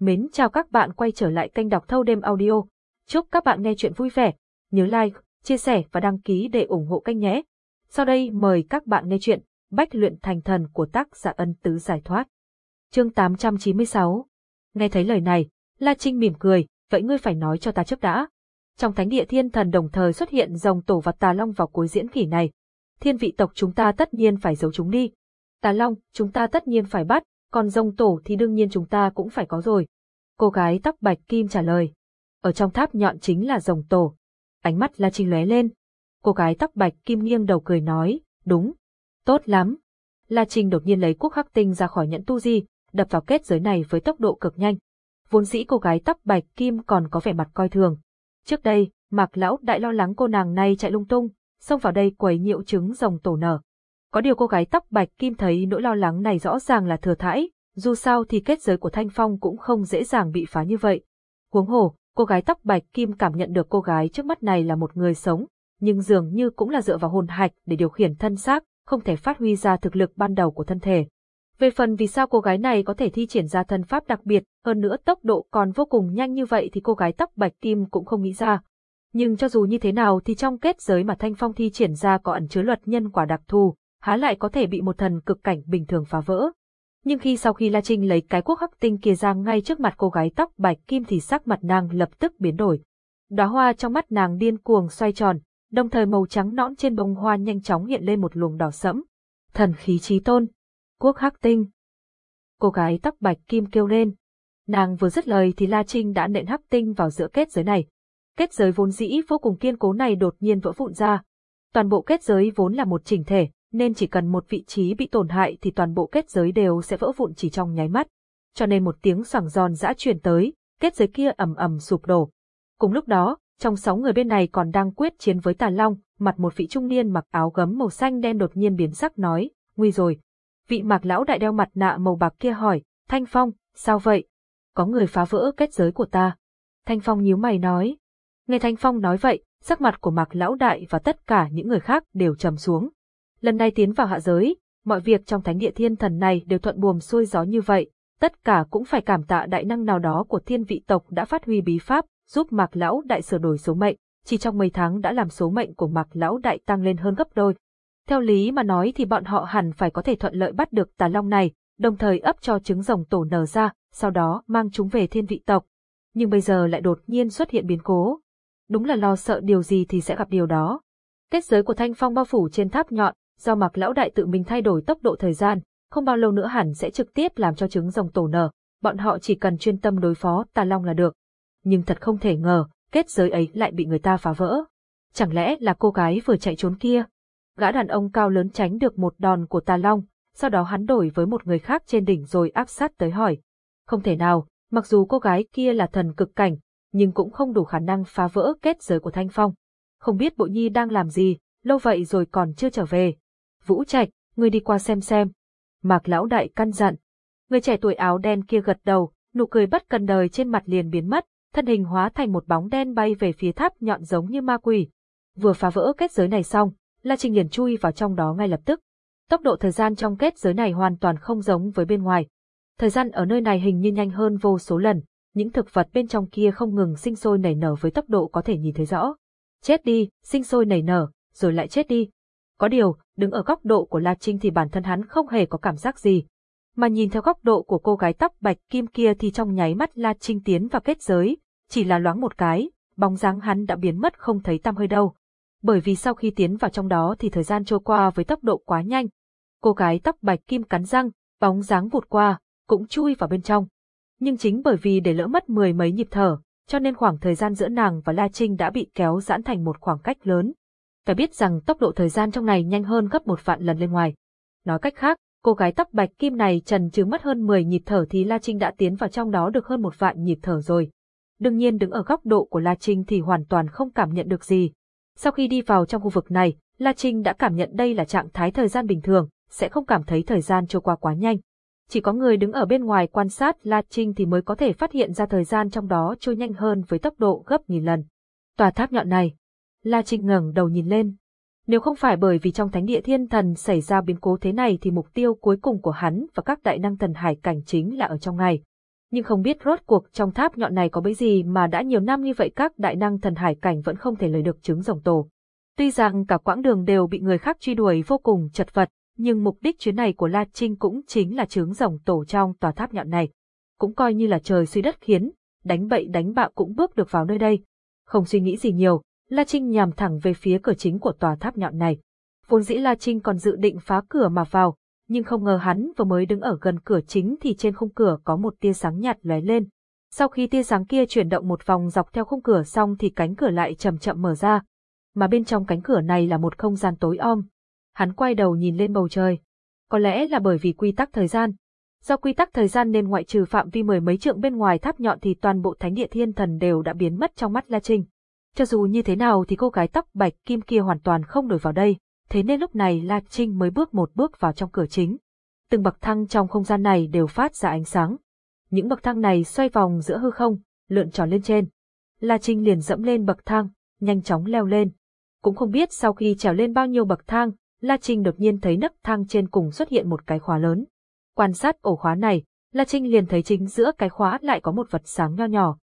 Mến chào các bạn quay trở lại kênh đọc thâu đêm audio. Chúc các bạn nghe chuyện vui vẻ. Nhớ like, chia sẻ và đăng ký để ủng hộ kênh nhé. Sau đây mời các bạn nghe chuyện Bách luyện thành thần của tác giả ân tứ giải thoát. Chương 896 Nghe thấy lời này, La Trinh mỉm cười, vậy ngươi phải nói cho ta trước đã. Trong thánh địa thiên thần đồng thời xuất hiện dòng tổ và tà long vào cuối diễn kỷ này. Thiên vị tộc chúng ta tất nhiên phải giấu chúng đi. Tà long, chúng ta tất nhiên phải bắt, còn rồng tổ thì đương nhiên chúng ta cũng phải có rồi. Cô gái tóc bạch kim trả lời. Ở trong tháp nhọn chính là rồng tổ. Ánh mắt La Trinh lóe lên. Cô gái tóc bạch kim nghiêng đầu cười nói, đúng. Tốt lắm. La Trinh đột nhiên lấy quốc khắc tinh ra khỏi nhẫn tu di, đập vào kết giới này với tốc độ cực nhanh. Vốn dĩ cô gái tóc bạch kim còn có vẻ mặt coi thường. Trước đây, Mạc Lão đại lo lắng cô nàng này chạy lung tung, xông vào đây quấy nhiễu trứng rồng tổ nở. Có điều cô gái tóc bạch kim thấy nỗi lo lắng này rõ ràng là thừa thãi, dù sao thì kết giới của Thanh Phong cũng không dễ dàng bị phá như vậy. Huống hồ, cô gái tóc bạch kim cảm nhận được cô gái trước mắt này là một người sống, nhưng dường như cũng là dựa vào hồn hạch để điều khiển thân xác, không thể phát huy ra thực lực ban đầu của thân thể. Về phần vì sao cô gái này có thể thi triển ra thân pháp đặc biệt, hơn nữa tốc độ còn vô cùng nhanh như vậy thì cô gái tóc bạch kim cũng không nghĩ ra. Nhưng cho dù như thế nào thì trong kết giới mà Thanh Phong thi triển ra có ẩn chứa luật nhân quả đặc thù, há lại có thể bị một thần cực cảnh bình thường phá vỡ. Nhưng khi sau khi La Trinh lấy cái quốc hắc tinh kia ra ngay trước mặt cô gái tóc bạch kim thì sắc mặt nàng lập tức biến đổi. Đóa hoa trong mắt nàng điên cuồng xoay tròn, đồng thời màu trắng nõn trên bông hoa nhanh chóng hiện lên một luồng đỏ sẫm. Thần khí trí tôn, quốc hắc tinh. Cô gái tóc bạch kim kêu lên. Nàng vừa dứt lời thì La Trinh đã nện hắc tinh vào giữa kết giới này. Kết giới vốn dĩ vô cùng kiên cố này đột nhiên vỡ vụn ra. Toàn bộ kết giới vốn là một chỉnh thể, nên chỉ cần một vị trí bị tổn hại thì toàn bộ kết giới đều sẽ vỡ vụn chỉ trong nháy mắt. Cho nên một tiếng xoảng giòn dã truyền tới, kết giới kia ầm ầm sụp đổ. Cùng lúc đó, trong sáu người bên này còn đang quyết chiến với Tà Long, mặt một vị trung niên mặc áo gấm màu xanh đen đột nhiên biến sắc nói, nguy rồi. Vị mạc lão đại đeo mặt nạ màu bạc kia hỏi, Thanh Phong, sao vậy? Có người phá vỡ kết giới của ta. Thanh Phong nhíu mày nói. Nghe Thanh Phong nói vậy, sắc mặt của mạc lão đại và tất cả những người khác đều trầm xuống. Lần này tiến vào hạ giới, mọi việc trong thánh địa thiên thần này đều thuận buồm xuôi gió như vậy, tất cả cũng phải cảm tạ đại năng nào đó của thiên vị tộc đã phát huy bí pháp, giúp Mạc Lão Đại sửa đổi số mệnh, chỉ trong mấy tháng đã làm số mệnh của Mạc Lão Đại tăng lên hơn gấp đôi. Theo lý mà nói thì bọn họ hẳn phải có thể thuận lợi bắt được tà long này, đồng thời ấp cho trứng rồng tổ nở ra, sau đó mang chúng về thiên vị tộc. Nhưng bây giờ lại đột nhiên xuất hiện biến cố. Đúng là lo sợ điều gì thì sẽ gặp điều đó. Kết giới của thanh phong bao phủ trên tháp nhọn, do Mạc Lão Đại tự mình thay đổi tốc độ thời gian, không bao lâu nữa hẳn sẽ trực tiếp làm cho trứng rồng tổ nở, bọn họ chỉ cần chuyên tâm đối phó Tà Long là được. Nhưng thật không thể ngờ, kết giới ấy lại bị người ta phá vỡ. Chẳng lẽ là cô gái vừa chạy trốn kia? Gã đàn ông cao lớn tránh được một đòn của Tà Long, sau đó hắn đổi với một người khác trên đỉnh rồi áp sát tới hỏi. Không thể nào, mặc dù cô gái kia là thần cực cảnh, nhưng cũng không đủ khả năng phá vỡ kết giới của Thanh Phong. Không biết Bộ Nhi đang làm gì, lâu vậy rồi còn chưa trở về, Vũ Trạch, ngươi đi qua xem xem. Mạc lão đại căn dặn. Người trẻ tuổi áo đen kia gật đầu, nụ cười bất cần đời trên mặt liền biến mất, thân hình hóa thành một bóng đen bay về phía tháp nhọn giống như ma quỷ. Vừa phá vỡ kết giới này xong, La Trình liền chui vào trong đó ngay lập tức. Tốc độ thời gian trong kết giới này hoàn toàn không giống với bên ngoài. Thời gian ở nơi này hình như nhanh hơn vô số lần, những thực vật bên trong kia không ngừng sinh sôi nảy nở với tốc độ có thể nhìn thấy rõ. Chết đi, sinh sôi nảy nở, rồi lại chết đi, có điều, đứng ở góc độ của La Trinh thì bản thân hắn không hề có cảm giác gì. Mà nhìn theo góc độ của cô gái tóc bạch kim kia thì trong nháy mắt La Trinh tiến vào kết giới, chỉ là loáng một cái, bóng dáng hắn đã biến mất không thấy tăm hơi đâu. Bởi vì sau khi tiến vào trong đó thì thời gian trôi qua với tốc độ quá nhanh. Cô gái tóc bạch kim cắn răng, bóng dáng vụt qua, cũng chui vào bên trong. Nhưng chính bởi vì để lỡ mất mười mấy nhịp thở, cho nên khoảng thời gian giữa nàng và La Trinh đã bị kéo giãn thành một khoảng cách lớn phải biết rằng tốc độ thời gian trong này nhanh hơn gấp một vạn lần lên ngoài. Nói cách khác, cô gái tóc bạch kim này trần trừ mất hơn 10 nhịp thở thì La Trinh đã tiến vào trong đó được hơn một vạn nhịp thở rồi. Đương nhiên đứng ở góc độ của La Trinh thì hoàn toàn không cảm nhận được gì. Sau khi đi vào trong khu vực này, La Trinh đã cảm nhận đây là trạng thái thời gian bình thường, sẽ không cảm thấy thời gian trôi qua quá nhanh. Chỉ có người đứng ở bên ngoài quan sát La Trinh thì mới có thể phát hiện ra thời gian trong đó trôi nhanh hơn với tốc độ gấp nghìn lần. Tòa tháp nhọn này, La Trinh ngẩng đầu nhìn lên. Nếu không phải bởi vì trong thánh địa thiên thần xảy ra biến cố thế này thì mục tiêu cuối cùng của hắn và các đại năng thần hải cảnh chính là ở trong ngày. Nhưng không biết rốt cuộc trong tháp nhọn này có bấy gì mà đã nhiều năm như vậy các đại năng thần hải cảnh vẫn không thể lấy được trứng rồng tổ. Tuy rằng cả quãng đường đều bị người khác truy đuổi vô cùng chật vật, nhưng mục đích chuyến này của La Trinh cũng chính là trứng rồng tổ trong tòa tháp nhọn này. Cũng coi như là trời suy đất khiến, đánh bậy đánh bạo cũng bước được vào nơi đây. Không suy nghĩ gì nhiều, La Trinh nhằm thẳng về phía cửa chính của tòa tháp nhọn này. Vốn dĩ La Trinh còn dự định phá cửa mà vào, nhưng không ngờ hắn vừa mới đứng ở gần cửa chính thì trên khung cửa có một tia sáng nhạt lóe lên. Sau khi tia sáng kia chuyển động một vòng dọc theo khung cửa xong thì cánh cửa lại chậm chậm mở ra, mà bên trong cánh cửa này là một không gian tối om. Hắn quay đầu nhìn lên bầu trời. Có lẽ là bởi vì quy tắc thời gian. Do quy tắc thời gian nên ngoại trừ phạm vi mười mấy trượng bên ngoài tháp nhọn thì toàn bộ thánh địa thiên thần đều đã biến mất trong mắt La Trinh. Cho dù như thế nào thì cô gái tóc bạch kim kia hoàn toàn không đổi vào đây, thế nên lúc này La Trinh mới bước một bước vào trong cửa chính. Từng bậc thang trong không gian này đều phát ra ánh sáng. Những bậc thang này xoay vòng giữa hư không, lượn tròn lên trên. La Trinh liền dẫm lên bậc thang, nhanh chóng leo lên. Cũng không biết sau khi trèo lên bao nhiêu bậc thang, La Trinh đột nhiên thấy nấc thang trên cùng xuất hiện một cái khóa lớn. Quan sát ổ khóa này, La Trinh liền thấy chính giữa cái khóa lại có một vật sáng nho nhỏ.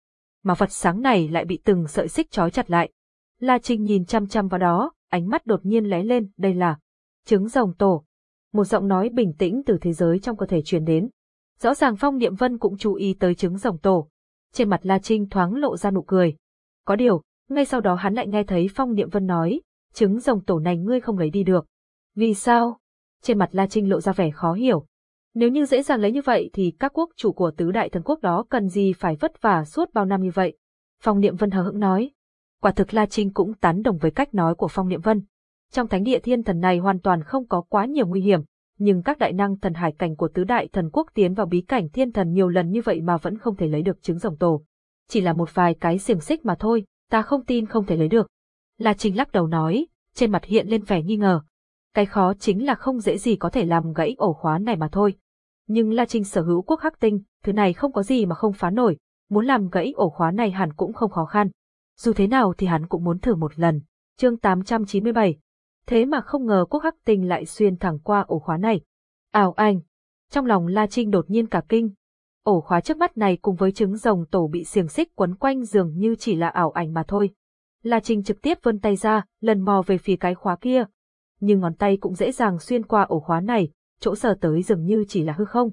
Mà vật sáng này lại bị từng sợi xích trói chặt lại. La Trinh nhìn chăm chăm vào đó, ánh mắt đột nhiên lóe lên, đây là trứng rồng tổ. Một giọng nói bình tĩnh từ thế giới trong cơ thể truyền đến. Rõ ràng Phong Niệm Vân cũng chú ý tới trứng rồng tổ. Trên mặt La Trinh thoáng lộ ra nụ cười. Có điều, ngay sau đó hắn lại nghe thấy Phong Niệm Vân nói, trứng rồng tổ này ngươi không lấy đi được. Vì sao? Trên mặt La Trinh lộ ra vẻ khó hiểu. Nếu như dễ dàng lấy như vậy thì các quốc chủ của tứ đại thần quốc đó cần gì phải vất vả suốt bao năm như vậy? Phong Niệm Vân hờ hững nói. Quả thực La Trinh cũng tán đồng với cách nói của Phong Niệm Vân. Trong thánh địa thiên thần này hoàn toàn không có quá nhiều nguy hiểm, nhưng các đại năng thần hải cảnh của tứ đại thần quốc tiến vào bí cảnh thiên thần nhiều lần như vậy mà vẫn không thể lấy được trứng rồng tổ. Chỉ là một vài cái xiềng xích mà thôi, ta không tin không thể lấy được. La Trinh lắc đầu nói, trên mặt hiện lên vẻ nghi ngờ. Cái khó chính là không dễ gì có thể làm gãy ổ khóa này mà thôi. Nhưng La Trinh sở hữu quốc hắc tinh, thứ này không có gì mà không phá nổi, muốn làm gãy ổ khóa này hẳn cũng không khó khăn. Dù thế nào thì hắn cũng muốn thử một lần. Chương 897 Thế mà không ngờ quốc hắc tinh lại xuyên thẳng qua ổ khóa này. Ảo anh! Trong lòng La Trinh đột nhiên cả kinh. Ổ khóa trước mắt này cùng với trứng rồng tổ bị xiềng xích quấn quanh dường như chỉ là ảo ảnh mà thôi. La Trinh trực tiếp vươn tay ra, lần mò về phía cái khóa kia. Nhưng ngón tay cũng dễ dàng xuyên qua ổ khóa này, chỗ sờ tới dường như chỉ là hư không.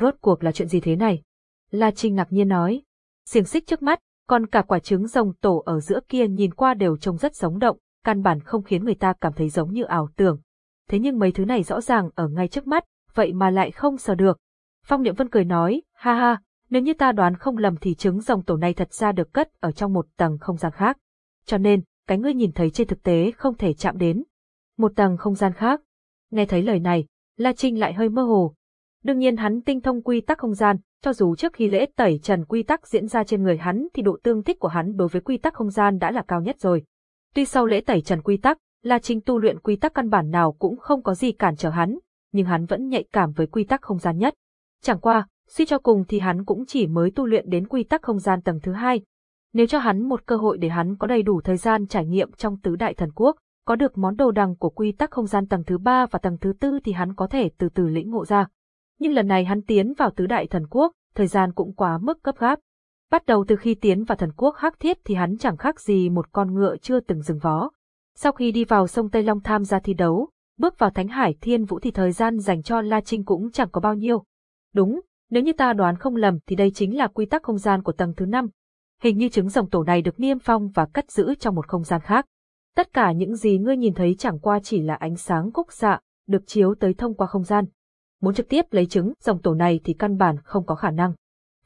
Rốt cuộc là chuyện gì thế này? La Trinh ngạc nhiên nói. Xiềng xích trước mắt, còn cả quả trứng rồng tổ ở giữa kia nhìn qua đều trông rất sống động, căn bản không khiến người ta cảm thấy giống như ảo tưởng. Thế nhưng mấy thứ này rõ ràng ở ngay trước mắt, vậy mà lại không sờ được. Phong Niệm Vân cười nói, ha ha, nếu như ta đoán không lầm thì trứng rồng tổ này thật ra được cất ở trong một tầng không gian khác. Cho nên, cái ngươi nhìn thấy trên thực tế không thể chạm đến. Một tầng không gian khác. Nghe thấy lời này, La Trinh lại hơi mơ hồ. Đương nhiên hắn tinh thông quy tắc không gian, cho dù trước khi lễ tẩy trần quy tắc diễn ra trên người hắn thì độ tương thích của hắn đối với quy tắc không gian đã là cao nhất rồi. Tuy sau lễ tẩy trần quy tắc, La Trinh tu luyện quy tắc căn bản nào cũng không có gì cản trở hắn, nhưng hắn vẫn nhạy cảm với quy tắc không gian nhất. Chẳng qua, suy cho cùng thì hắn cũng chỉ mới tu luyện đến quy tắc không gian tầng thứ hai. Nếu cho hắn một cơ hội để hắn có đầy đủ thời gian trải nghiệm trong tứ đại thần quốc, có được món đồ đằng của quy tắc không gian tầng thứ ba và tầng thứ tư thì hắn có thể từ từ lĩnh ngộ ra. Nhưng lần này hắn tiến vào tứ đại thần quốc, thời gian cũng quá mức cấp gáp. Bắt đầu từ khi tiến vào thần quốc hắc thiết thì hắn chẳng khác gì một con ngựa chưa từng dừng vó. Sau khi đi vào sông Tây Long tham gia thi đấu, bước vào Thánh Hải Thiên Vũ thì thời gian dành cho La Trinh cũng chẳng có bao nhiêu. Đúng, nếu như ta đoán không lầm thì đây chính là quy tắc không gian của tầng thứ năm. Hình như trứng rồng tổ này được niêm phong và cất giữ trong một không gian khác. Tất cả những gì ngươi nhìn thấy chẳng qua chỉ là ánh sáng khúc xạ, dạ, được chiếu tới thông qua không gian. Muốn trực tiếp lấy chứng dòng tổ này thì căn bản không có khả năng.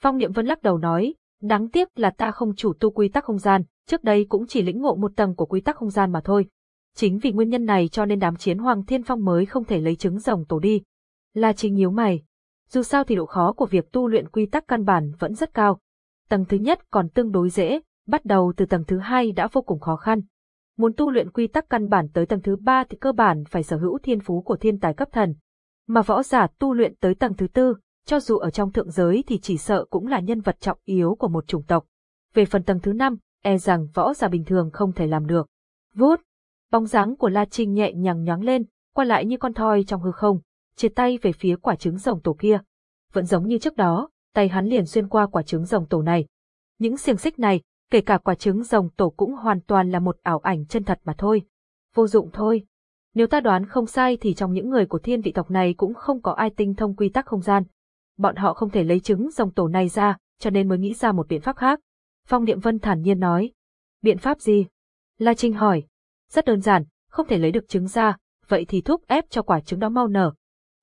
Phong Niệm Vân lắc đầu nói, đáng tiếc là ta không chủ tu quy tắc không gian, trước đây cũng chỉ lĩnh ngộ một tầng của quy tắc không gian mà thôi. Chính vì nguyên nhân này cho nên đám chiến Hoàng Thiên Phong mới không thể lấy chứng rồng tổ đi. La Trinh nhíu mày. Dù sao thì độ khó của việc tu luyện quy tắc căn bản vẫn rất cao. Tầng thứ nhất còn tương đối dễ, bắt đầu từ tầng thứ hai đã vô cùng khó khăn. Muốn tu luyện quy tắc căn bản tới tầng thứ ba thì cơ bản phải sở hữu thiên phú của thiên tài cấp thần. Mà võ giả tu luyện tới tầng thứ tư, cho dù ở trong thượng giới thì chỉ sợ cũng là nhân vật trọng yếu của một chủng tộc. Về phần tầng thứ năm, e rằng võ giả bình thường không thể làm được. Vút, bóng dáng của La Trinh nhẹ nhàng nhoáng lên, qua lại như con thoi trong hư không, chia tay về phía quả trứng rồng tổ kia. Vẫn giống như trước đó, tay hắn liền xuyên qua quả trứng rồng tổ này. Những xiềng xích này, kể cả quả trứng rồng tổ cũng hoàn toàn là một ảo ảnh chân thật mà thôi. Vô dụng thôi. Nếu ta đoán không sai thì trong những người của thiên vị tộc này cũng không có ai tinh thông quy tắc không gian. Bọn họ không thể lấy trứng rồng tổ này ra, cho nên mới nghĩ ra một biện pháp khác. Phong Niệm Vân thản nhiên nói. Biện pháp gì? La Trinh hỏi. Rất đơn giản, không thể lấy được trứng ra, vậy thì thúc ép cho quả trứng đó mau nở.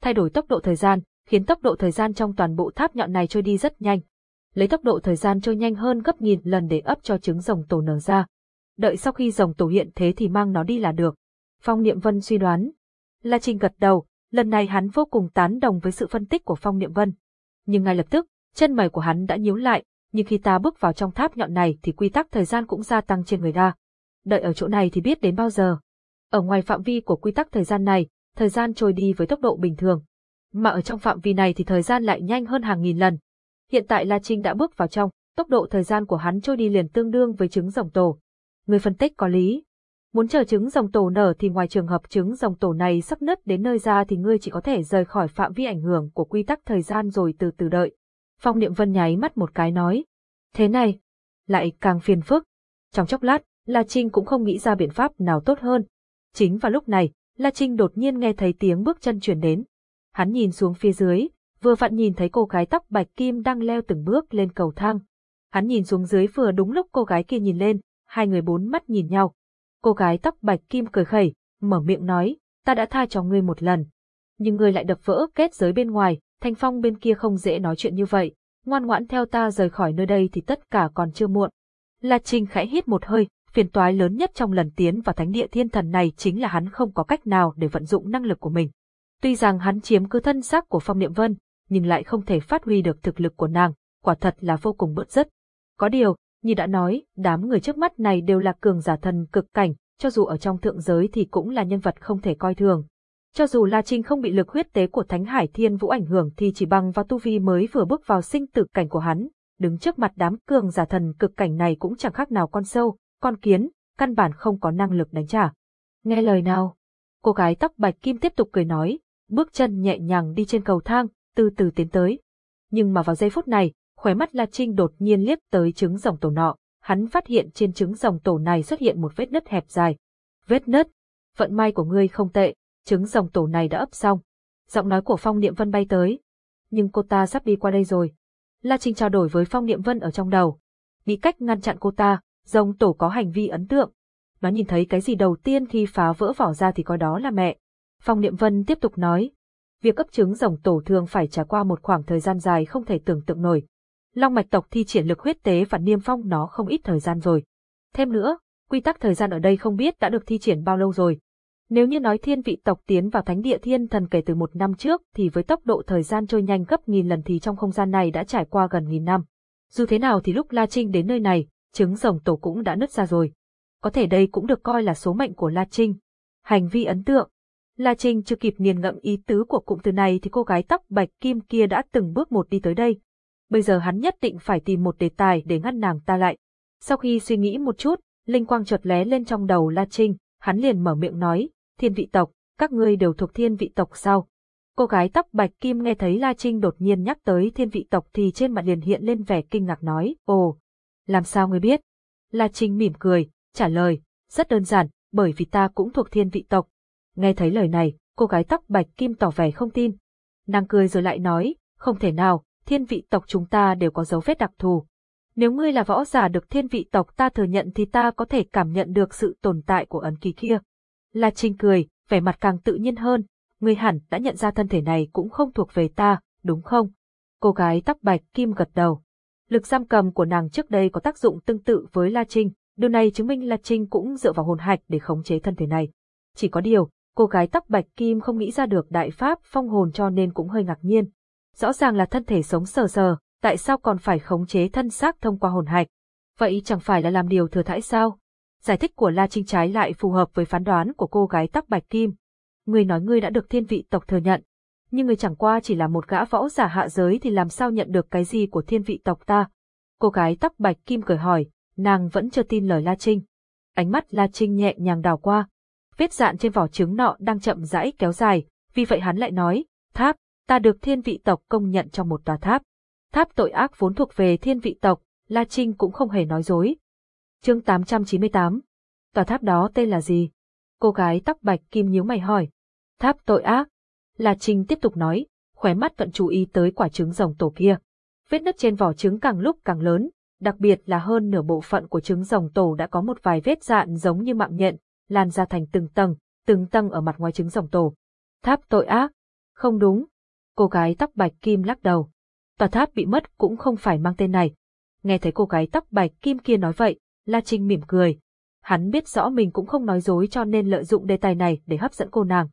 Thay đổi tốc độ thời gian, khiến tốc độ thời gian trong toàn bộ tháp nhọn này trôi đi rất nhanh. Lấy tốc độ thời gian trôi nhanh hơn gấp nghìn lần để ấp cho trứng rồng tổ nở ra. Đợi sau khi rồng tổ hiện thế thì mang nó đi là được. Phong Niệm Vân suy đoán. La Trinh gật đầu, lần này hắn vô cùng tán đồng với sự phân tích của Phong Niệm Vân. Nhưng ngay lập tức, chân mày của hắn đã nhíu lại, nhưng khi ta bước vào trong tháp nhọn này thì quy tắc thời gian cũng gia tăng trên người ta. Đợi ở chỗ này thì biết đến bao giờ. Ở ngoài phạm vi của quy tắc thời gian này, thời gian trôi đi với tốc độ bình thường. Mà ở trong phạm vi này thì thời gian lại nhanh hơn hàng nghìn lần. Hiện tại La Trinh đã bước vào trong, tốc độ thời gian của hắn trôi đi liền tương đương với trứng rồng tổ. Người phân tích có lý. Muốn chờ trứng rồng tổ nở thì ngoài trường hợp trứng rồng tổ này sắp nứt đến nơi ra thì ngươi chỉ có thể rời khỏi phạm vi ảnh hưởng của quy tắc thời gian rồi từ từ đợi. Phong Niệm Vân nháy mắt một cái nói. Thế này, lại càng phiền phức. Trong chốc lát, La Trinh cũng không nghĩ ra biện pháp nào tốt hơn. Chính vào lúc này, La Trinh đột nhiên nghe thấy tiếng bước chân chuyển đến. Hắn nhìn xuống phía dưới, vừa vặn nhìn thấy cô gái tóc bạch kim đang leo từng bước lên cầu thang. Hắn nhìn xuống dưới vừa đúng lúc cô gái kia nhìn lên, hai người bốn mắt nhìn nhau. Cô gái tóc bạch kim cười khẩy, mở miệng nói, ta đã tha cho ngươi một lần. Nhưng ngươi lại đập vỡ kết giới bên ngoài, Thanh Phong bên kia không dễ nói chuyện như vậy, ngoan ngoãn theo ta rời khỏi nơi đây thì tất cả còn chưa muộn. La Trinh khẽ hít một hơi, phiền toái lớn nhất trong lần tiến vào thánh địa thiên thần này chính là hắn không có cách nào để vận dụng năng lực của mình. Tuy rằng hắn chiếm cứ thân xác của Phong Niệm Vân, nhưng lại không thể phát huy được thực lực của nàng, quả thật là vô cùng bứt rứt. Có điều, như đã nói, đám người trước mắt này đều là cường giả thần cực cảnh, cho dù ở trong thượng giới thì cũng là nhân vật không thể coi thường. Cho dù La Trinh không bị lực huyết tế của Thánh Hải Thiên Vũ ảnh hưởng thì chỉ bằng vào tu vi mới vừa bước vào sinh tử cảnh của hắn, đứng trước mặt đám cường giả thần cực cảnh này cũng chẳng khác nào con sâu, con kiến, căn bản không có năng lực đánh trả. Nghe lời nào? Cô gái tóc bạch kim tiếp tục cười nói, bước chân nhẹ nhàng đi trên cầu thang, từ từ tiến tới. Nhưng mà vào giây phút này, khóe mắt La Trinh đột nhiên liếc tới trứng rồng tổ nọ, hắn phát hiện trên trứng rồng tổ này xuất hiện một vết nứt hẹp dài. Vết nứt? Vận may của ngươi không tệ, trứng rồng tổ này đã ấp xong. Giọng nói của Phong Niệm Vân bay tới. Nhưng cô ta sắp đi qua đây rồi. La Trinh trao đổi với Phong Niệm Vân ở trong đầu. Nghĩ cách ngăn chặn cô ta, rồng tổ có hành vi ấn tượng. Nó nhìn thấy cái gì đầu tiên khi phá vỡ vỏ ra thì coi đó là mẹ. Phong Niệm Vân tiếp tục nói. Việc cấp chứng rồng tổ thường phải trải qua một khoảng thời gian dài không thể tưởng tượng nổi. Long mạch tộc thi triển lực huyết tế và niêm phong nó không ít thời gian rồi. Thêm nữa, quy tắc thời gian ở đây không biết đã được thi triển bao lâu rồi. Nếu như nói thiên vị tộc tiến vào thánh địa thiên thần kể từ một năm trước thì với tốc độ thời gian trôi nhanh gấp nghìn lần thì trong không gian này đã trải qua gần nghìn năm. Dù thế nào thì lúc La Trinh đến nơi này, trứng rồng tổ cũng đã nứt ra rồi. Có thể đây cũng được coi là số mệnh của La Trinh. Hành vi ấn tượng. La Trinh chưa kịp nghiền ngẫm ý tứ của cụm từ này thì cô gái tóc bạch kim kia đã từng bước một đi tới đây. Bây giờ hắn nhất định phải tìm một đề tài để ngăn nàng ta lại. Sau khi suy nghĩ một chút, linh quang chợt lé lên trong đầu La Trinh, hắn liền mở miệng nói, thiên vị tộc, các ngươi đều thuộc thiên vị tộc sao? Cô gái tóc bạch kim nghe thấy La Trinh đột nhiên nhắc tới thiên vị tộc thì trên mặt liền hiện lên vẻ kinh ngạc nói, ồ, làm sao ngươi biết? La Trinh mỉm cười, trả lời, rất đơn giản, bởi vì ta cũng thuộc thiên vị tộc. Nghe thấy lời này, cô gái tóc bạch kim tỏ vẻ không tin. Nàng cười rồi lại nói, không thể nào, thiên vị tộc chúng ta đều có dấu vết đặc thù. Nếu ngươi là võ giả được thiên vị tộc ta thừa nhận thì ta có thể cảm nhận được sự tồn tại của ấn ký kia. La Trinh cười, vẻ mặt càng tự nhiên hơn, ngươi hẳn đã nhận ra thân thể này cũng không thuộc về ta, đúng không? Cô gái tóc bạch kim gật đầu. Lực giam cầm của nàng trước đây có tác dụng tương tự với La Trinh, điều này chứng minh La Trinh cũng dựa vào hồn hạch để khống chế thân thể này. Chỉ có điều, cô gái tóc bạch kim không nghĩ ra được đại pháp phong hồn cho nên cũng hơi ngạc nhiên. Rõ ràng là thân thể sống sờ sờ, tại sao còn phải khống chế thân xác thông qua hồn hạch? Vậy chẳng phải là làm điều thừa thãi sao? Giải thích của La Trinh trái lại phù hợp với phán đoán của cô gái tóc bạch kim. Ngươi nói ngươi đã được thiên vị tộc thừa nhận, nhưng ngươi chẳng qua chỉ là một gã võ giả hạ giới thì làm sao nhận được cái gì của thiên vị tộc ta? Cô gái tóc bạch kim cười hỏi, nàng vẫn chưa tin lời La Trinh. Ánh mắt La Trinh nhẹ nhàng đào qua. Vết dạn trên vỏ trứng nọ đang chậm rãi kéo dài, vì vậy hắn lại nói, tháp, ta được thiên vị tộc công nhận trong một tòa tháp. Tháp tội ác vốn thuộc về thiên vị tộc, La Trinh cũng không hề nói dối. Chương 898 Tòa tháp đó tên là gì? Cô gái tóc bạch kim nhíu mày hỏi. Tháp tội ác. La Trinh tiếp tục nói, khóe mắt vẫn chú ý tới quả trứng rồng tổ kia. Vết nứt trên vỏ trứng càng lúc càng lớn, đặc biệt là hơn nửa bộ phận của trứng rồng tổ đã có một vài vết dạn giống như mạng nhện, lan ra thành từng tầng, từng tầng ở mặt ngoài trứng rồng tổ. Tháp tội ác. Không đúng. Cô gái tóc bạch kim lắc đầu. Tòa tháp bị mất cũng không phải mang tên này. Nghe thấy cô gái tóc bạch kim kia nói vậy, La Trinh mỉm cười. Hắn biết rõ mình cũng không nói dối cho nên lợi dụng đề tài này để hấp dẫn cô nàng.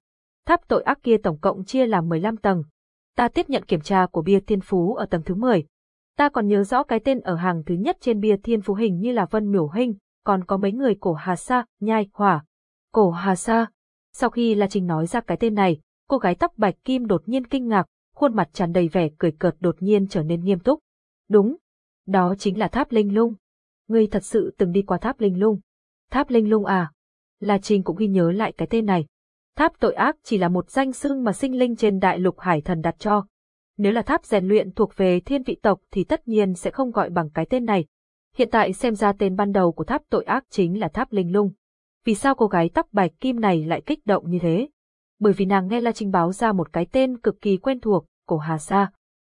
Tháp tội ác kia tổng cộng chia làm 15 tầng. Ta tiếp nhận kiểm tra của bia thiên phú ở tầng thứ 10. Ta còn nhớ rõ cái tên ở hàng thứ nhất trên bia thiên phú hình như là Vân Miểu Hinh, còn có mấy người cổ Hà Sa, Nhai, Hỏa. Cổ Hà Sa. Sau khi La Trinh nói ra cái tên này, cô gái tóc bạch kim đột nhiên kinh ngạc, khuôn mặt tràn đầy vẻ cười cợt đột nhiên trở nên nghiêm túc. Đúng, đó chính là tháp linh lung. Ngươi thật sự từng đi qua tháp linh lung. Tháp linh lung à? La Trinh cũng ghi nhớ lại cái tên này. Tháp tội ác chỉ là một danh xưng mà sinh linh trên đại lục hải thần đặt cho. Nếu là tháp rèn luyện thuộc về thiên vị tộc thì tất nhiên sẽ không gọi bằng cái tên này. Hiện tại xem ra tên ban đầu của tháp tội ác chính là tháp linh lung. Vì sao cô gái tóc bạch kim này lại kích động như thế? Bởi vì nàng nghe La Trinh báo ra một cái tên cực kỳ quen thuộc, cổ Hà Sa.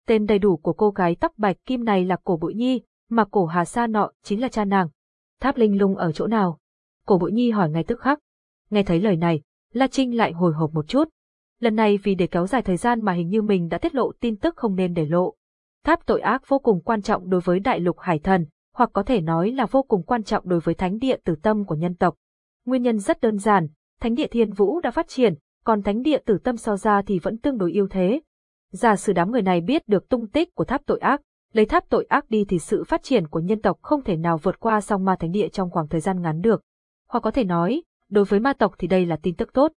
Tên đầy đủ của cô gái tóc bạch kim này là cổ Bụi Nhi, mà cổ Hà Sa nọ chính là cha nàng. Tháp linh lung ở chỗ nào? Cổ Bụi Nhi hỏi ngay tức khắc. Nghe thấy lời này, La Trinh lại hồi hộp một chút. Lần này vì để kéo dài thời gian mà hình như mình đã tiết lộ tin tức không nên để lộ. Tháp tội ác vô cùng quan trọng đối với đại lục hải thần, hoặc có thể nói là vô cùng quan trọng đối với thánh địa tử tâm của nhân tộc. Nguyên nhân rất đơn giản, thánh địa thiên vũ đã phát triển, còn thánh địa tử tâm so ra thì vẫn tương đối ưu thế. Giả sử đám người này biết được tung tích của tháp tội ác, lấy tháp tội ác đi thì sự phát triển của nhân tộc không thể nào vượt qua song ma thánh địa trong khoảng thời gian ngắn được. Hoặc có thể nói, đối với ma tộc thì đây là tin tức tốt.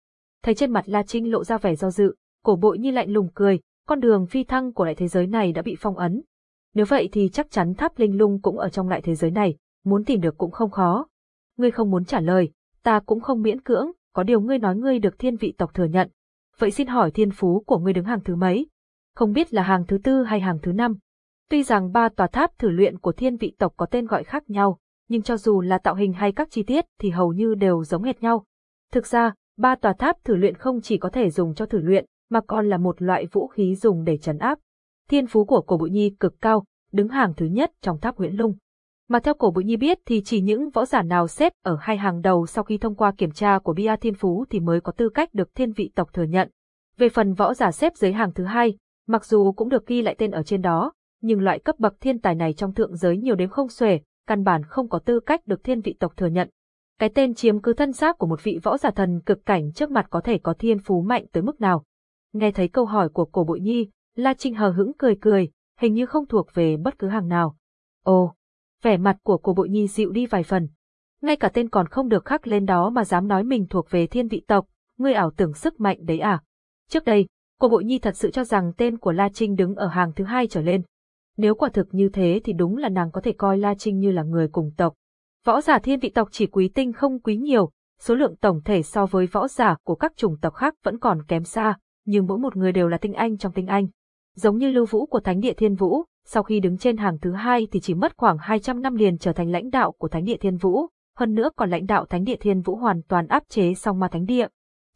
Thấy trên mặt La Trinh lộ ra vẻ do dự, cổ bội như lạnh lùng cười, con đường phi thăng của đại thế giới này đã bị phong ấn. Nếu vậy thì chắc chắn tháp linh lung cũng ở trong lại thế giới này, muốn tìm được cũng không khó. Ngươi không muốn trả lời, ta cũng không miễn cưỡng, có điều ngươi nói ngươi được thiên vị tộc thừa nhận. Vậy xin hỏi thiên phú của ngươi đứng hàng thứ mấy? Không biết là hàng thứ tư hay hàng thứ năm? Tuy rằng ba tòa tháp thử luyện của thiên vị tộc có tên gọi khác nhau, nhưng cho dù là tạo hình hay các chi tiết thì hầu như đều giống hệt nhau. Thực ra, ba tòa tháp thử luyện không chỉ có thể dùng cho thử luyện, mà còn là một loại vũ khí dùng để trấn áp. Thiên phú của cổ bụi nhi cực cao, đứng hàng thứ nhất trong tháp huyễn lung. Mà theo cổ bụi nhi biết thì chỉ những võ giả nào xếp ở hai hàng đầu sau khi thông qua kiểm tra của Bia Thiên Phú thì mới có tư cách được thiên vị tộc thừa nhận. Về phần võ giả xếp dưới hàng thứ hai, mặc dù cũng được ghi lại tên ở trên đó, nhưng loại cấp bậc thiên tài này trong thượng giới nhiều đến không xuể, căn bản không có tư cách được thiên vị tộc thừa nhận. Cái tên chiếm cứ thân xác của một vị võ giả thần cực cảnh trước mặt có thể có thiên phú mạnh tới mức nào. Nghe thấy câu hỏi của cổ bội nhi, La Trinh hờ hững cười cười, hình như không thuộc về bất cứ hàng nào. Ồ, vẻ mặt của cô bội nhi dịu đi vài phần. Ngay cả tên còn không được khắc lên đó mà dám nói mình thuộc về thiên vị tộc, ngươi ảo tưởng sức mạnh đấy à. Trước đây, cô bội nhi thật sự cho rằng tên của La Trinh đứng ở hàng thứ hai trở lên. Nếu quả thực như thế thì đúng là nàng có thể coi La Trinh như là người cùng tộc. Võ giả thiên vị tộc chỉ quý tinh không quý nhiều, số lượng tổng thể so với võ giả của các chủng tộc khác vẫn còn kém xa, nhưng mỗi một người đều là tinh anh trong tinh anh. Giống như Lưu Vũ của Thánh địa Thiên Vũ, sau khi đứng trên hàng thứ hai thì chỉ mất khoảng 200 năm liền trở thành lãnh đạo của Thánh địa Thiên Vũ, hơn nữa còn lãnh đạo Thánh địa Thiên Vũ hoàn toàn áp chế song ma Thánh địa.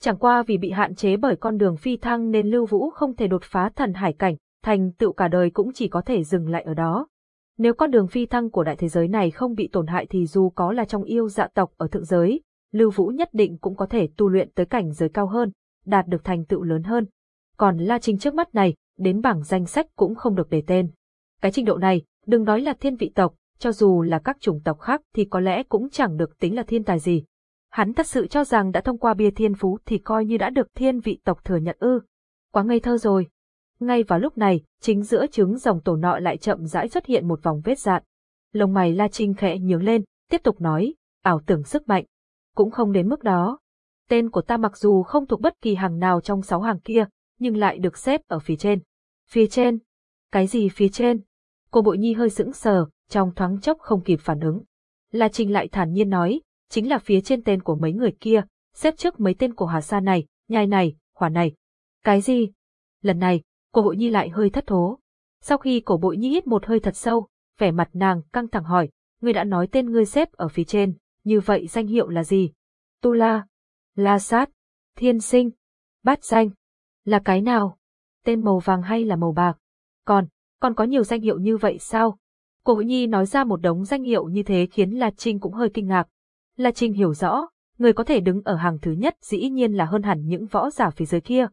Chẳng qua vì bị hạn chế bởi con đường phi thăng nên Lưu Vũ không thể đột phá thần hải cảnh, thành tựu cả đời cũng chỉ có thể dừng lại ở đó. Nếu con đường phi thăng của đại thế giới này không bị tổn hại thì dù có là trong yêu dạ tộc ở thượng giới, Lưu Vũ nhất định cũng có thể tu luyện tới cảnh giới cao hơn, đạt được thành tựu lớn hơn. Còn La Trinh trước mắt này, đến bảng danh sách cũng không được đề tên. Cái trình độ này, đừng nói là thiên vị tộc, cho dù là các chủng tộc khác thì có lẽ cũng chẳng được tính là thiên tài gì. Hắn thật sự cho rằng đã thông qua bia thiên phú thì coi như đã được thiên vị tộc thừa nhận ư. Quá ngây thơ rồi, ngay vào lúc này, chính giữa trứng dòng tổ nọ lại chậm rãi xuất hiện một vòng vết dạn. Lông mày La Trinh khẽ nhướng lên, tiếp tục nói, ảo tưởng sức mạnh. Cũng không đến mức đó. Tên của ta mặc dù không thuộc bất kỳ hàng nào trong sáu hàng kia, nhưng lại được xếp ở phía trên. Phía trên? Cái gì phía trên? Cô bội nhi hơi sững sờ, trong thoáng chốc không kịp phản ứng. La Trinh lại thản nhiên nói, chính là phía trên tên của mấy người kia, xếp trước mấy tên của Hà Sa này, nhai này, hỏa này. Cái gì? Lần này, cô hội nhi lại hơi thất thố. Sau khi cổ bội nhi hít một hơi thật sâu, vẻ mặt nàng căng thẳng hỏi, ngươi đã nói tên ngươi xếp ở phía trên, như vậy danh hiệu là gì? Tu La, La Sát, Thiên Sinh, Bát Danh, là cái nào? Tên màu vàng hay là màu bạc? Còn, còn có nhiều danh hiệu như vậy sao? Cổ Hữu Nhi nói ra một đống danh hiệu như thế khiến La Trinh cũng hơi kinh ngạc. La Trinh hiểu rõ, người có thể đứng ở hàng thứ nhất dĩ nhiên là hơn hẳn những võ giả phía dưới kia.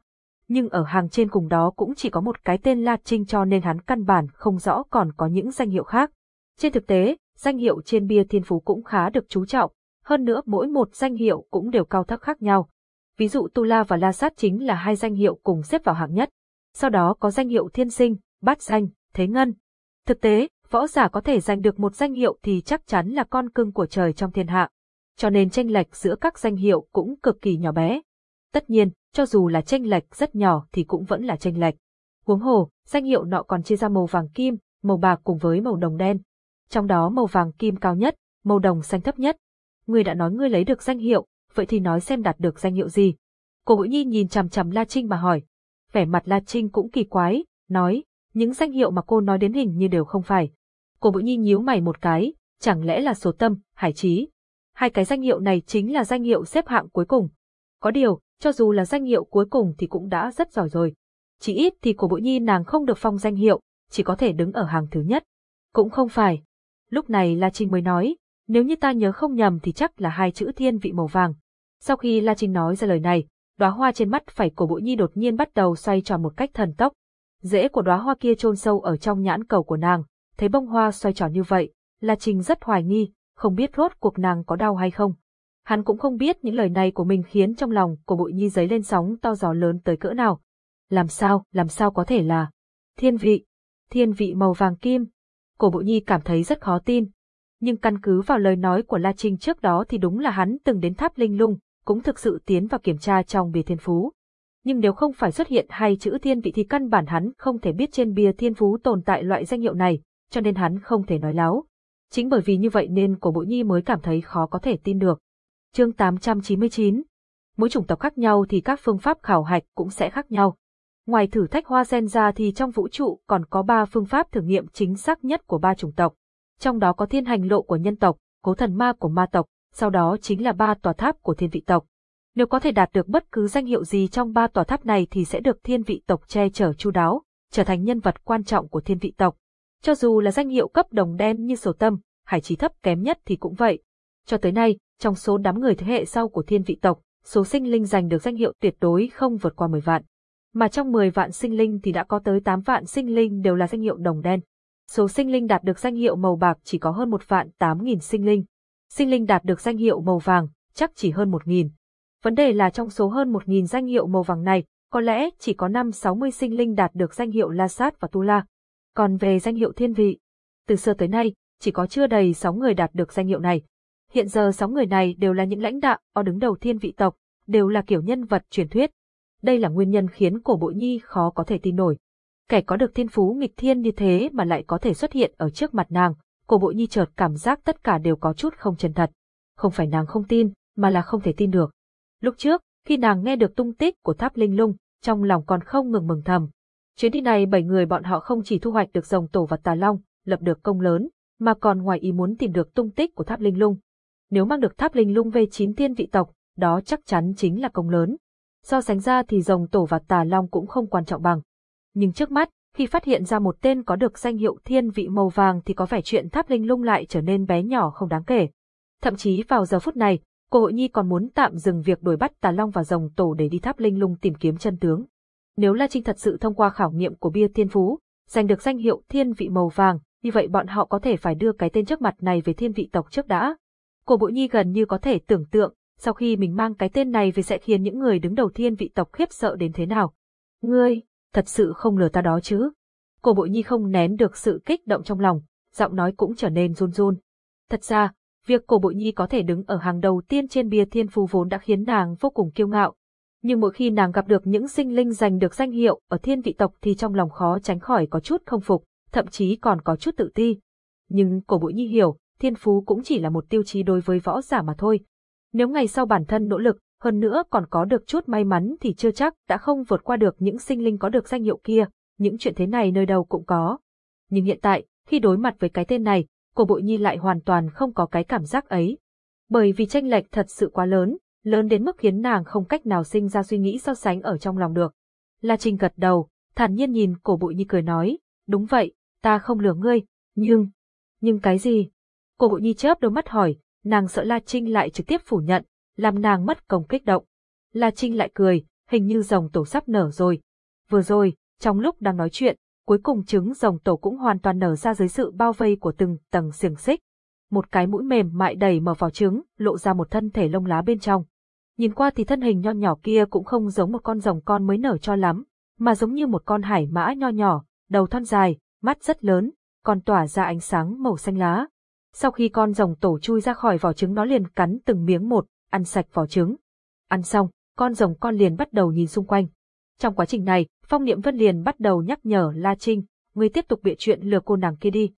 Nhưng ở hàng trên cùng đó cũng chỉ có một cái tên La Trinh cho nên hắn căn bản không rõ còn có những danh hiệu khác. Trên thực tế, danh hiệu trên bia thiên phú cũng khá được chú trọng, hơn nữa mỗi một danh hiệu cũng đều cao thấp khác nhau. Ví dụ Tu La và La Sát chính là hai danh hiệu cùng xếp vào hạng nhất. Sau đó có danh hiệu Thiên Sinh, Bát Danh, Thế Ngân. Thực tế, võ giả có thể giành được một danh hiệu thì chắc chắn là con cưng của trời trong thiên hạ. Cho nên tranh lệch giữa các danh hiệu cũng cực kỳ nhỏ bé. Tất nhiên, cho dù là tranh lệch rất nhỏ thì cũng vẫn là tranh lệch. Huống hồ, danh hiệu nọ còn chia ra màu vàng kim, màu bạc cùng với màu đồng đen. Trong đó màu vàng kim cao nhất, màu đồng xanh thấp nhất. Ngươi đã nói ngươi lấy được danh hiệu, vậy thì nói xem đạt được danh hiệu gì. cô Bụi Nhi nhìn chằm chằm La Trinh mà hỏi. Vẻ mặt La Trinh cũng kỳ quái, nói, những danh hiệu mà cô nói đến hình như đều không phải. cô Bụi Nhi nhíu mày một cái, chẳng lẽ là số tâm, hải trí. Hai cái danh hiệu này chính là danh hiệu xếp hạng cuối cùng. Có điều, cho dù là danh hiệu cuối cùng thì cũng đã rất giỏi rồi. Chỉ ít thì cổ bội Nhi nàng không được phong danh hiệu, chỉ có thể đứng ở hàng thứ nhất. Cũng không phải. Lúc này La Trinh mới nói, nếu như ta nhớ không nhầm thì chắc là hai chữ thiên vị màu vàng. Sau khi La Trinh nói ra lời này, đóa hoa trên mắt phải của Bội Nhi đột nhiên bắt đầu xoay tròn một cách thần tốc. Rễ của đóa hoa kia chôn sâu ở trong nhãn cầu của nàng, thấy bông hoa xoay tròn như vậy, La Trinh rất hoài nghi, không biết rốt cuộc nàng có đau hay không. Hắn cũng không biết những lời này của mình khiến trong lòng của Bội nhi giấy lên sóng to gió lớn tới cỡ nào. Làm sao, làm sao có thể là thiên vị, thiên vị màu vàng kim. Cổ Bội nhi cảm thấy rất khó tin. Nhưng căn cứ vào lời nói của La Trinh trước đó thì đúng là hắn từng đến tháp linh lung, cũng thực sự tiến vào kiểm tra trong bia thiên phú. Nhưng nếu không phải xuất hiện hai chữ thiên vị thì căn bản hắn không thể biết trên bia thiên phú tồn tại loại danh hiệu này, cho nên hắn không thể nói láo. Chính bởi vì như vậy nên cổ bộ nhi mới cảm thấy khó có thể tin được. Chương 899 Mỗi chủng tộc khác nhau thì các phương pháp khảo hạch cũng sẽ khác nhau. Ngoài thử thách hoa sen ra thì trong vũ trụ còn có ba phương pháp thử nghiệm chính xác nhất của ba chủng tộc. Trong đó có thiên hành lộ của nhân tộc, cố thần ma của ma tộc, sau đó chính là ba tòa tháp của thiên vị tộc. Nếu có thể đạt được bất cứ danh hiệu gì trong ba tòa tháp này thì sẽ được thiên vị tộc che chở chu đáo, trở thành nhân vật quan trọng của thiên vị tộc. Cho dù là danh hiệu cấp đồng đen như sổ tâm, hải trí thấp kém nhất thì cũng vậy. Cho tới nay, trong số đám người thế hệ sau của thiên vị tộc, số sinh linh giành được danh hiệu tuyệt đối không vượt qua 10 vạn. Mà trong 10 vạn sinh linh thì đã có tới 8 vạn sinh linh đều là danh hiệu đồng đen. Số sinh linh đạt được danh hiệu màu bạc chỉ có hơn 1 vạn 8.000 sinh linh. Sinh linh đạt được danh hiệu màu vàng, chắc chỉ hơn 1.000. Vấn đề là trong số hơn 1.000 danh hiệu màu vàng này, có lẽ chỉ có 5-60 sinh linh đạt được danh hiệu La Sát và Tu La. Còn về danh hiệu thiên vị, từ xưa tới nay, chỉ có chưa đầy 6 người đạt được danh hiệu này. Hiện giờ 6 người này đều là những lãnh đạo ở đứng đầu thiên vị tộc, đều là kiểu nhân vật truyền thuyết. Đây là nguyên nhân khiến cổ bội nhi khó có thể tin nổi. Kẻ có được thiên phú nghịch thiên như thế mà lại có thể xuất hiện ở trước mặt nàng, cổ bội nhi chợt cảm giác tất cả đều có chút không chân thật. Không phải nàng không tin, mà là không thể tin được. Lúc trước, khi nàng nghe được tung tích của tháp linh lung, trong lòng còn không ngừng mừng thầm, Chuyến đi này bảy người bọn họ không chỉ thu hoạch được rồng tổ và tà long, lập được công lớn, mà còn ngoài ý muốn tìm được tung tích của tháp linh lung. Nếu mang được tháp linh lung về chín tiên vị tộc, đó chắc chắn chính là công lớn. So sánh ra thì rồng tổ và tà long cũng không quan trọng bằng. Nhưng trước mắt, khi phát hiện ra một tên có được danh hiệu thiên vị màu vàng thì có vẻ chuyện tháp linh lung lại trở nên bé nhỏ không đáng kể. Thậm chí vào giờ phút này, cô hội nhi còn muốn tạm dừng việc đuổi bắt tà long và rồng tổ để đi tháp linh lung tìm kiếm chân tướng. Nếu La Trinh thật sự thông qua khảo nghiệm của bia thiên phú, giành được danh hiệu thiên vị màu vàng, như vậy bọn họ có thể phải đưa cái tên trước mặt này về thiên vị tộc trước đã. Cổ Bội Nhi gần như có thể tưởng tượng, sau khi mình mang cái tên này về sẽ khiến những người đứng đầu thiên vị tộc khiếp sợ đến thế nào. Ngươi, thật sự không lừa ta đó chứ. Cổ Bội Nhi không nén được sự kích động trong lòng, giọng nói cũng trở nên run run. Thật ra, việc Cổ Bội Nhi có thể đứng ở hàng đầu tiên trên bia thiên phú vốn đã khiến nàng vô cùng kiêu ngạo, nhưng mỗi khi nàng gặp được những sinh linh giành được danh hiệu ở thiên vị tộc thì trong lòng khó tránh khỏi có chút không phục, thậm chí còn có chút tự ti. Nhưng cổ Bội nhi hiểu, thiên phú cũng chỉ là một tiêu chí đối với võ giả mà thôi. Nếu ngày sau bản thân nỗ lực, hơn nữa còn có được chút may mắn thì chưa chắc đã không vượt qua được những sinh linh có được danh hiệu kia, những chuyện thế này nơi đâu cũng có. Nhưng hiện tại, khi đối mặt với cái tên này, cổ bội nhi lại hoàn toàn không có cái cảm giác ấy. Bởi vì tranh lệch thật sự quá lớn, lớn đến mức khiến nàng không cách nào sinh ra suy nghĩ so sánh ở trong lòng được. La Trinh gật đầu, thản nhiên nhìn cổ bội nhi cười nói, đúng vậy, ta không lừa ngươi, nhưng... Nhưng cái gì? Cổ bội nhi chớp đôi mắt hỏi, nàng sợ La Trinh lại trực tiếp phủ nhận, làm nàng mất công kích động. La Trinh lại cười, hình như rồng tổ sắp nở rồi. Vừa rồi, trong lúc đang nói chuyện, cuối cùng trứng rồng tổ cũng hoàn toàn nở ra dưới sự bao vây của từng tầng xiềng xích. Một cái mũi mềm mại đầy mở vào trứng, lộ ra một thân thể lông lá bên trong. Nhìn qua thì thân hình nho nhỏ kia cũng không giống một con rồng con mới nở cho lắm, mà giống như một con hải mã nho nhỏ, đầu thon dài, mắt rất lớn, còn tỏa ra ánh sáng màu xanh lá. Sau khi con rồng tổ chui ra khỏi vỏ trứng nó liền cắn từng miếng một, ăn sạch vỏ trứng. Ăn xong, con rồng con liền bắt đầu nhìn xung quanh. Trong quá trình này, Phong Niệm Vân liền bắt đầu nhắc nhở La Trinh, ngươi tiếp tục bịa chuyện lừa cô nàng kia đi.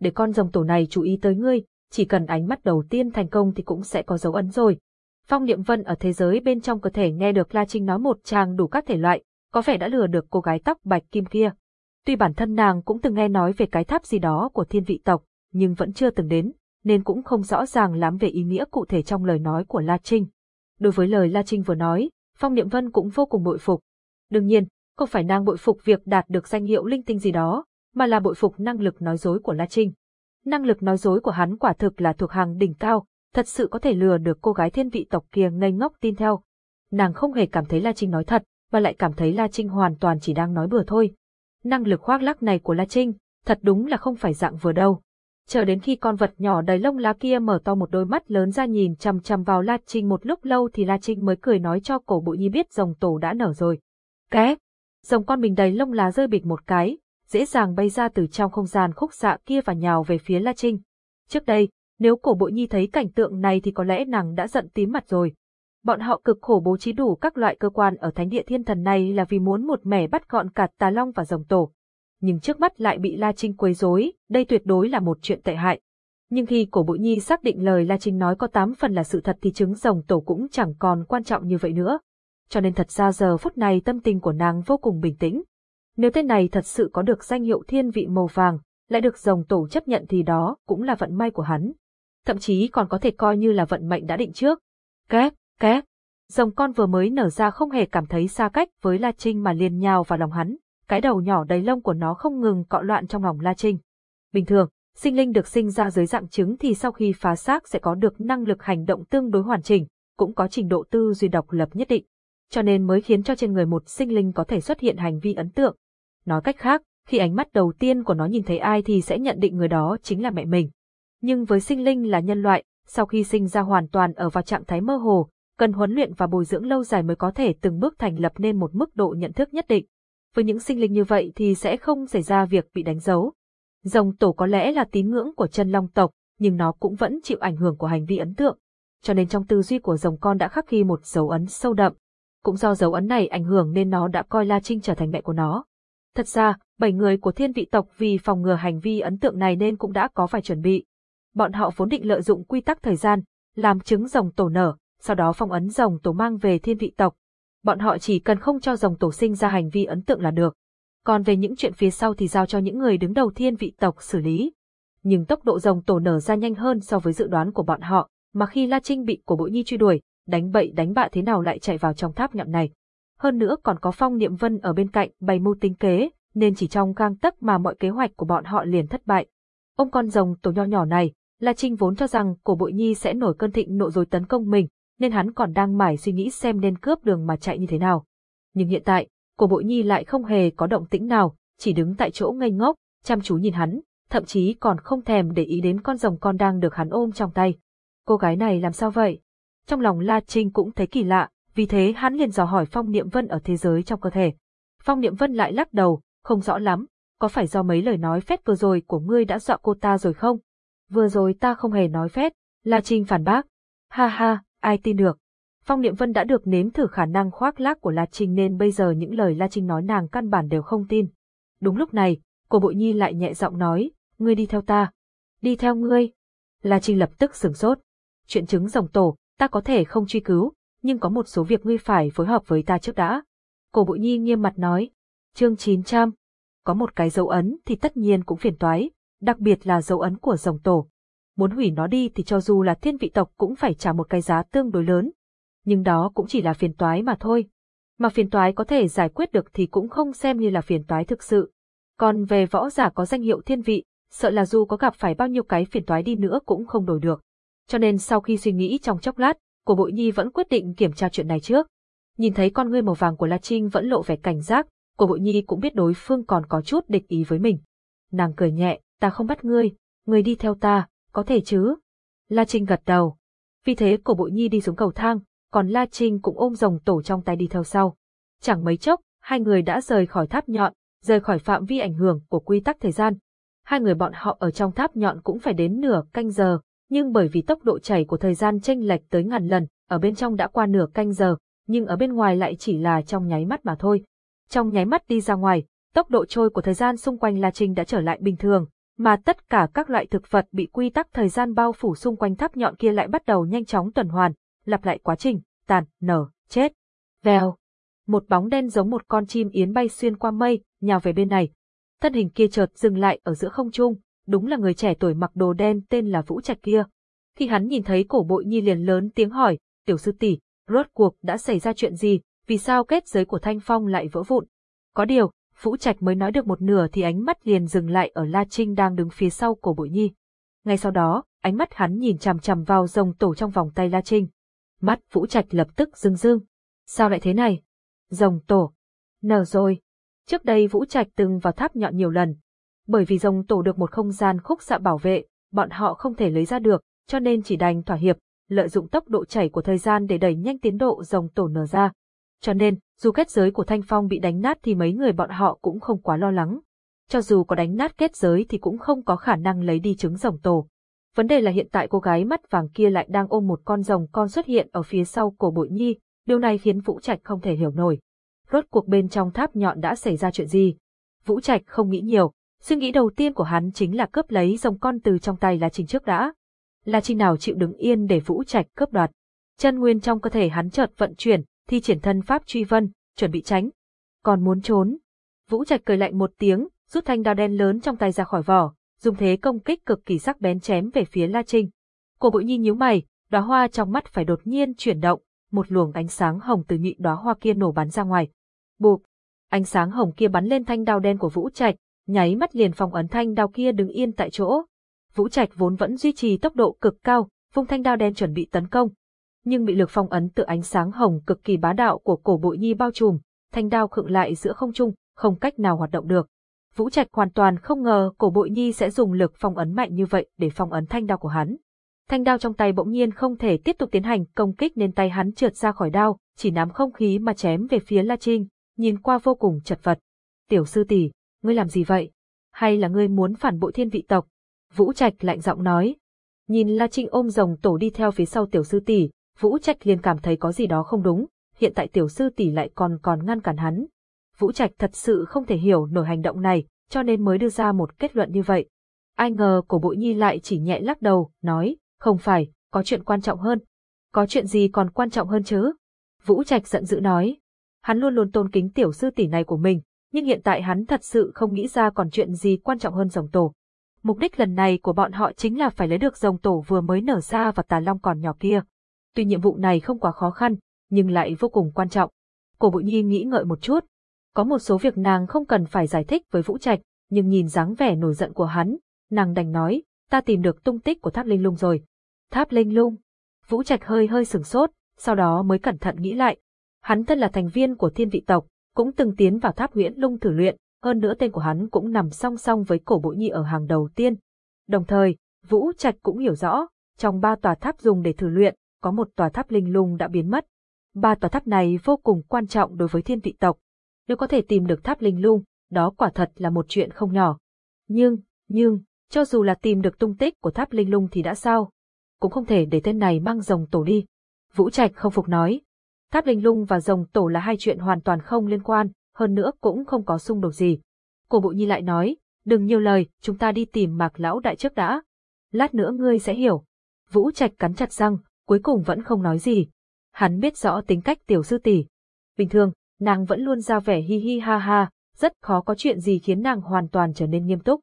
Để con rồng tổ này chú ý tới ngươi, chỉ cần ánh mắt đầu tiên thành công thì cũng sẽ có dấu ấn rồi. Phong Niệm Vân ở thế giới bên trong cơ thể nghe được La Trinh nói một tràng đủ các thể loại, có vẻ đã lừa được cô gái tóc bạch kim kia. Tuy bản thân nàng cũng từng nghe nói về cái tháp gì đó của thiên vị tộc, nhưng vẫn chưa từng đến, nên cũng không rõ ràng lắm về ý nghĩa cụ thể trong lời nói của La Trinh. Đối với lời La Trinh vừa nói, Phong Niệm Vân cũng vô cùng bội phục. Đương nhiên, không phải nàng bội phục việc đạt được danh hiệu linh tinh gì đó, mà là bội phục năng lực nói dối của La Trinh. Năng lực nói dối của hắn quả thực là thuộc hàng đỉnh cao, thật sự có thể lừa được cô gái thiên vị tộc kia ngây ngốc tin theo. Nàng không hề cảm thấy La Trinh nói thật, mà lại cảm thấy La Trinh hoàn toàn chỉ đang nói bừa thôi. Năng lực khoác lác này của La Trinh, thật đúng là không phải dạng vừa đâu. Chờ đến khi con vật nhỏ đầy lông lá kia mở to một đôi mắt lớn ra nhìn chằm chằm vào La Trinh một lúc lâu thì La Trinh mới cười nói cho cổ bụi nhi biết rồng tổ đã nở rồi. Ké! Rồng con mình đầy lông lá rơi bịch một cái, dễ dàng bay ra từ trong không gian khúc xạ kia và nhào về phía La Trinh. Trước đây, nếu cổ bội nhi thấy cảnh tượng này thì có lẽ nàng đã giận tím mặt rồi. Bọn họ cực khổ bố trí đủ các loại cơ quan ở thánh địa thiên thần này là vì muốn một mẻ bắt gọn cả tà long và rồng tổ. Nhưng trước mắt lại bị La Trinh quấy rối, đây tuyệt đối là một chuyện tệ hại. Nhưng khi cổ bội nhi xác định lời La Trinh nói có tám phần là sự thật thì trứng rồng tổ cũng chẳng còn quan trọng như vậy nữa. Cho nên thật ra giờ phút này tâm tình của nàng vô cùng bình tĩnh. Nếu tên này thật sự có được danh hiệu thiên vị màu vàng, lại được rồng tổ chấp nhận thì đó cũng là vận may của hắn thậm chí còn có thể coi như là vận mệnh đã định trước. Két, két, rồng con vừa mới nở ra không hề cảm thấy xa cách với La Trinh mà liền nhào vào lòng hắn, cái đầu nhỏ đầy lông của nó không ngừng cọ loạn trong lòng La Trinh. Bình thường, sinh linh được sinh ra dưới dạng trứng thì sau khi phá xác sẽ có được năng lực hành động tương đối hoàn chỉnh, cũng có trình độ tư duy độc lập nhất định, cho nên mới khiến cho trên người một sinh linh có thể xuất hiện hành vi ấn tượng. Nói cách khác, khi ánh mắt đầu tiên của nó nhìn thấy ai thì sẽ nhận định người đó chính là mẹ mình. Nhưng với sinh linh là nhân loại, sau khi sinh ra hoàn toàn ở vào trạng thái mơ hồ, cần huấn luyện và bồi dưỡng lâu dài mới có thể từng bước thành lập nên một mức độ nhận thức nhất định. Với những sinh linh như vậy thì sẽ không xảy ra việc bị đánh dấu. Rồng tổ có lẽ là tín ngưỡng của chân long tộc, nhưng nó cũng vẫn chịu ảnh hưởng của hành vi ấn tượng. Cho nên trong tư duy của rồng con đã khắc ghi một dấu ấn sâu đậm. Cũng do dấu ấn này ảnh hưởng nên nó đã coi La Trinh trở thành mẹ của nó. Thật ra, bảy người của thiên vị tộc vì phòng ngừa hành vi ấn tượng này nên cũng đã có phải chuẩn bị bọn họ vốn định lợi dụng quy tắc thời gian, làm trứng rồng tổ nở, sau đó phong ấn rồng tổ mang về thiên vị tộc. Bọn họ chỉ cần không cho dòng tổ sinh ra hành vi ấn tượng là được. Còn về những chuyện phía sau thì giao cho những người đứng đầu thiên vị tộc xử lý. Nhưng tốc độ dòng tổ nở ra nhanh hơn so với dự đoán của bọn họ, mà khi La Trinh bị của bội nhi truy đuổi, đánh bậy đánh bạ thế nào lại chạy vào trong tháp nhậm này. Hơn nữa còn có phong niệm vân ở bên cạnh bày mưu tính kế, nên chỉ trong gang tấc mà mọi kế hoạch của bọn họ liền thất bại. Ông con rồng tổ nho nhỏ này, La Trinh vốn cho rằng cổ bội nhi sẽ nổi cơn thịnh nộ rồi tấn công mình, nên hắn còn đang mải suy nghĩ xem nên cướp đường mà chạy như thế nào. Nhưng hiện tại, cổ bội nhi lại không hề có động tĩnh nào, chỉ đứng tại chỗ ngây ngốc, chăm chú nhìn hắn, thậm chí còn không thèm để ý đến con rồng con đang được hắn ôm trong tay. Cô gái này làm sao vậy? Trong lòng La Trinh cũng thấy kỳ lạ, vì thế hắn liền dò hỏi Phong Niệm Vân ở thế giới trong cơ thể. Phong Niệm Vân lại lắc đầu, không rõ lắm, có phải do mấy lời nói phét vừa rồi của ngươi đã dọa cô ta rồi không? vừa rồi ta không hề nói phét, La Trinh phản bác. Ha ha, ai tin được. Phong Niệm Vân đã được nếm thử khả năng khoác lác của La Trinh nên bây giờ những lời La Trinh nói nàng căn bản đều không tin. Đúng lúc này, Cổ Bội Nhi lại nhẹ giọng nói, ngươi đi theo ta. Đi theo ngươi. La Trinh lập tức sửng sốt. Chuyện chứng rồng tổ, ta có thể không truy cứu, nhưng có một số việc ngươi phải phối hợp với ta trước đã. Cổ Bội Nhi nghiêm mặt nói. Chương 900. có một cái dấu ấn thì tất nhiên cũng phiền toái, đặc biệt là dấu ấn của rồng tổ. Muốn hủy nó đi thì cho dù là thiên vị tộc cũng phải trả một cái giá tương đối lớn. Nhưng đó cũng chỉ là phiền toái mà thôi. Mà phiền toái có thể giải quyết được thì cũng không xem như là phiền toái thực sự. Còn về võ giả có danh hiệu thiên vị, sợ là dù có gặp phải bao nhiêu cái phiền toái đi nữa cũng không đổi được. Cho nên sau khi suy nghĩ trong chốc lát, cổ bội nhi vẫn quyết định kiểm tra chuyện này trước. Nhìn thấy con ngươi màu vàng của La Trinh vẫn lộ vẻ cảnh giác, cổ bội nhi cũng biết đối phương còn có chút địch ý với mình. Nàng cười nhẹ, ta không bắt ngươi, ngươi đi theo ta, có thể chứ? La Trinh gật đầu. Vì thế cổ bội nhi đi xuống cầu thang, còn La Trinh cũng ôm rồng tổ trong tay đi theo sau. Chẳng mấy chốc, hai người đã rời khỏi tháp nhọn, rời khỏi phạm vi ảnh hưởng của quy tắc thời gian. Hai người bọn họ ở trong tháp nhọn cũng phải đến nửa canh giờ, nhưng bởi vì tốc độ chảy của thời gian chênh lệch tới ngàn lần, ở bên trong đã qua nửa canh giờ, nhưng ở bên ngoài lại chỉ là trong nháy mắt mà thôi. Trong nháy mắt đi ra ngoài, tốc độ trôi của thời gian xung quanh La Trinh đã trở lại bình thường, mà tất cả các loại thực vật bị quy tắc thời gian bao phủ xung quanh tháp nhọn kia lại bắt đầu nhanh chóng tuần hoàn, lặp lại quá trình, tàn, nở, chết. Vèo. Một bóng đen giống một con chim yến bay xuyên qua mây, nhào về bên này. Thân hình kia chợt dừng lại ở giữa không trung, đúng là người trẻ tuổi mặc đồ đen tên là Vũ Trạch kia. Khi hắn nhìn thấy cổ bội nhi liền lớn tiếng hỏi, tiểu sư tỷ, rốt cuộc đã xảy ra chuyện gì, vì sao kết giới của Thanh Phong lại vỡ vụn? Có điều, Vũ Trạch mới nói được một nửa thì ánh mắt liền dừng lại ở La Trinh đang đứng phía sau cổ bội nhi. Ngay sau đó, ánh mắt hắn nhìn chằm chằm vào rồng tổ trong vòng tay La Trinh. Mắt Vũ Trạch lập tức rưng rưng. Sao lại thế này? Rồng tổ. Nở rồi. Trước đây Vũ Trạch từng vào tháp nhọn nhiều lần. Bởi vì rồng tổ được một không gian khúc xạ bảo vệ, bọn họ không thể lấy ra được, cho nên chỉ đành thỏa hiệp, lợi dụng tốc độ chảy của thời gian để đẩy nhanh tiến độ rồng tổ nở ra. Cho nên, dù kết giới của Thanh Phong bị đánh nát thì mấy người bọn họ cũng không quá lo lắng. Cho dù có đánh nát kết giới thì cũng không có khả năng lấy đi trứng rồng tổ. Vấn đề là hiện tại cô gái mắt vàng kia lại đang ôm một con rồng con xuất hiện ở phía sau cổ bội nhi, điều này khiến Vũ Trạch không thể hiểu nổi. Rốt cuộc bên trong tháp nhọn đã xảy ra chuyện gì? Vũ Trạch không nghĩ nhiều, suy nghĩ đầu tiên của hắn chính là cướp lấy rồng con từ trong tay La Trình trước đã. La Trình nào chịu đứng yên để Vũ Trạch cướp đoạt. Chân nguyên trong cơ thể hắn chợt vận chuyển, thi triển thân pháp truy vân, chuẩn bị tránh. Còn muốn trốn. Vũ Trạch cười lạnh một tiếng, rút thanh đao đen lớn trong tay ra khỏi vỏ, dùng thế công kích cực kỳ sắc bén chém về phía La Trinh. Cổ Bội Nhi nhíu mày, đóa hoa trong mắt phải đột nhiên chuyển động, một luồng ánh sáng hồng từ nhị đóa hoa kia nổ bắn ra ngoài. Bụp, ánh sáng hồng kia bắn lên thanh đao đen của Vũ Trạch, nháy mắt liền phong ấn thanh đao kia đứng yên tại chỗ. Vũ Trạch vốn vẫn duy trì tốc độ cực cao, vung thanh đao đen chuẩn bị tấn công. Nhưng bị lực phong ấn tự ánh sáng hồng cực kỳ bá đạo của cổ bội nhi bao trùm, thanh đao khựng lại giữa không trung, không cách nào hoạt động được. Vũ Trạch hoàn toàn không ngờ cổ bội nhi sẽ dùng lực phong ấn mạnh như vậy để phong ấn thanh đao của hắn. Thanh đao trong tay bỗng nhiên không thể tiếp tục tiến hành công kích nên tay hắn trượt ra khỏi đao, chỉ nắm không khí mà chém về phía La Trinh, nhìn qua vô cùng chật vật. Tiểu sư tỷ, ngươi làm gì vậy? Hay là ngươi muốn phản bội thiên vị tộc? Vũ Trạch lạnh giọng nói. Nhìn La Trinh ôm rồng tổ đi theo phía sau tiểu sư tỷ, Vũ Trạch liền cảm thấy có gì đó không đúng, hiện tại tiểu sư tỷ lại còn còn ngăn cản hắn. Vũ Trạch thật sự không thể hiểu nổi hành động này, cho nên mới đưa ra một kết luận như vậy. Ai ngờ cổ bội nhi lại chỉ nhẹ lắc đầu, nói, không phải, có chuyện quan trọng hơn. Có chuyện gì còn quan trọng hơn chứ? Vũ Trạch giận dữ nói. Hắn luôn luôn tôn kính tiểu sư tỷ này của mình, nhưng hiện tại hắn thật sự không nghĩ ra còn chuyện gì quan trọng hơn rồng tổ. Mục đích lần này của bọn họ chính là phải lấy được rồng tổ vừa mới nở ra và tà long còn nhỏ kia. Tuy nhiệm vụ này không quá khó khăn, nhưng lại vô cùng quan trọng. Cổ Bụi Nhi nghĩ ngợi một chút. Có một số việc nàng không cần phải giải thích với Vũ Trạch, nhưng nhìn dáng vẻ nổi giận của hắn, nàng đành nói, ta tìm được tung tích của tháp linh lung rồi. Tháp linh lung. Vũ Trạch hơi hơi sửng sốt, sau đó mới cẩn thận nghĩ lại. Hắn thân là thành viên của thiên vị tộc, cũng từng tiến vào tháp huyễn lung thử luyện, hơn nữa tên của hắn cũng nằm song song với cổ bội nhi ở hàng đầu tiên. Đồng thời, Vũ Trạch cũng hiểu rõ, trong ba tòa tháp dùng để thử luyện, có một tòa tháp linh lung đã biến mất. Ba tòa tháp này vô cùng quan trọng đối với thiên vị tộc. Nếu có thể tìm được tháp linh lung, đó quả thật là một chuyện không nhỏ. Nhưng, nhưng, cho dù là tìm được tung tích của tháp linh lung thì đã sao? Cũng không thể để tên này mang rồng tổ đi. Vũ Trạch không phục nói. Tháp linh lung và rồng tổ là hai chuyện hoàn toàn không liên quan, hơn nữa cũng không có xung đột gì. Cổ bộ nhi lại nói, đừng nhiều lời, chúng ta đi tìm mạc lão đại trước đã. Lát nữa ngươi sẽ hiểu. Vũ Trạch cắn chặt răng, cuối cùng vẫn không nói gì. Hắn biết rõ tính cách tiểu sư tỷ. Bình thường, nàng vẫn luôn ra vẻ hi hi ha ha, rất khó có chuyện gì khiến nàng hoàn toàn trở nên nghiêm túc.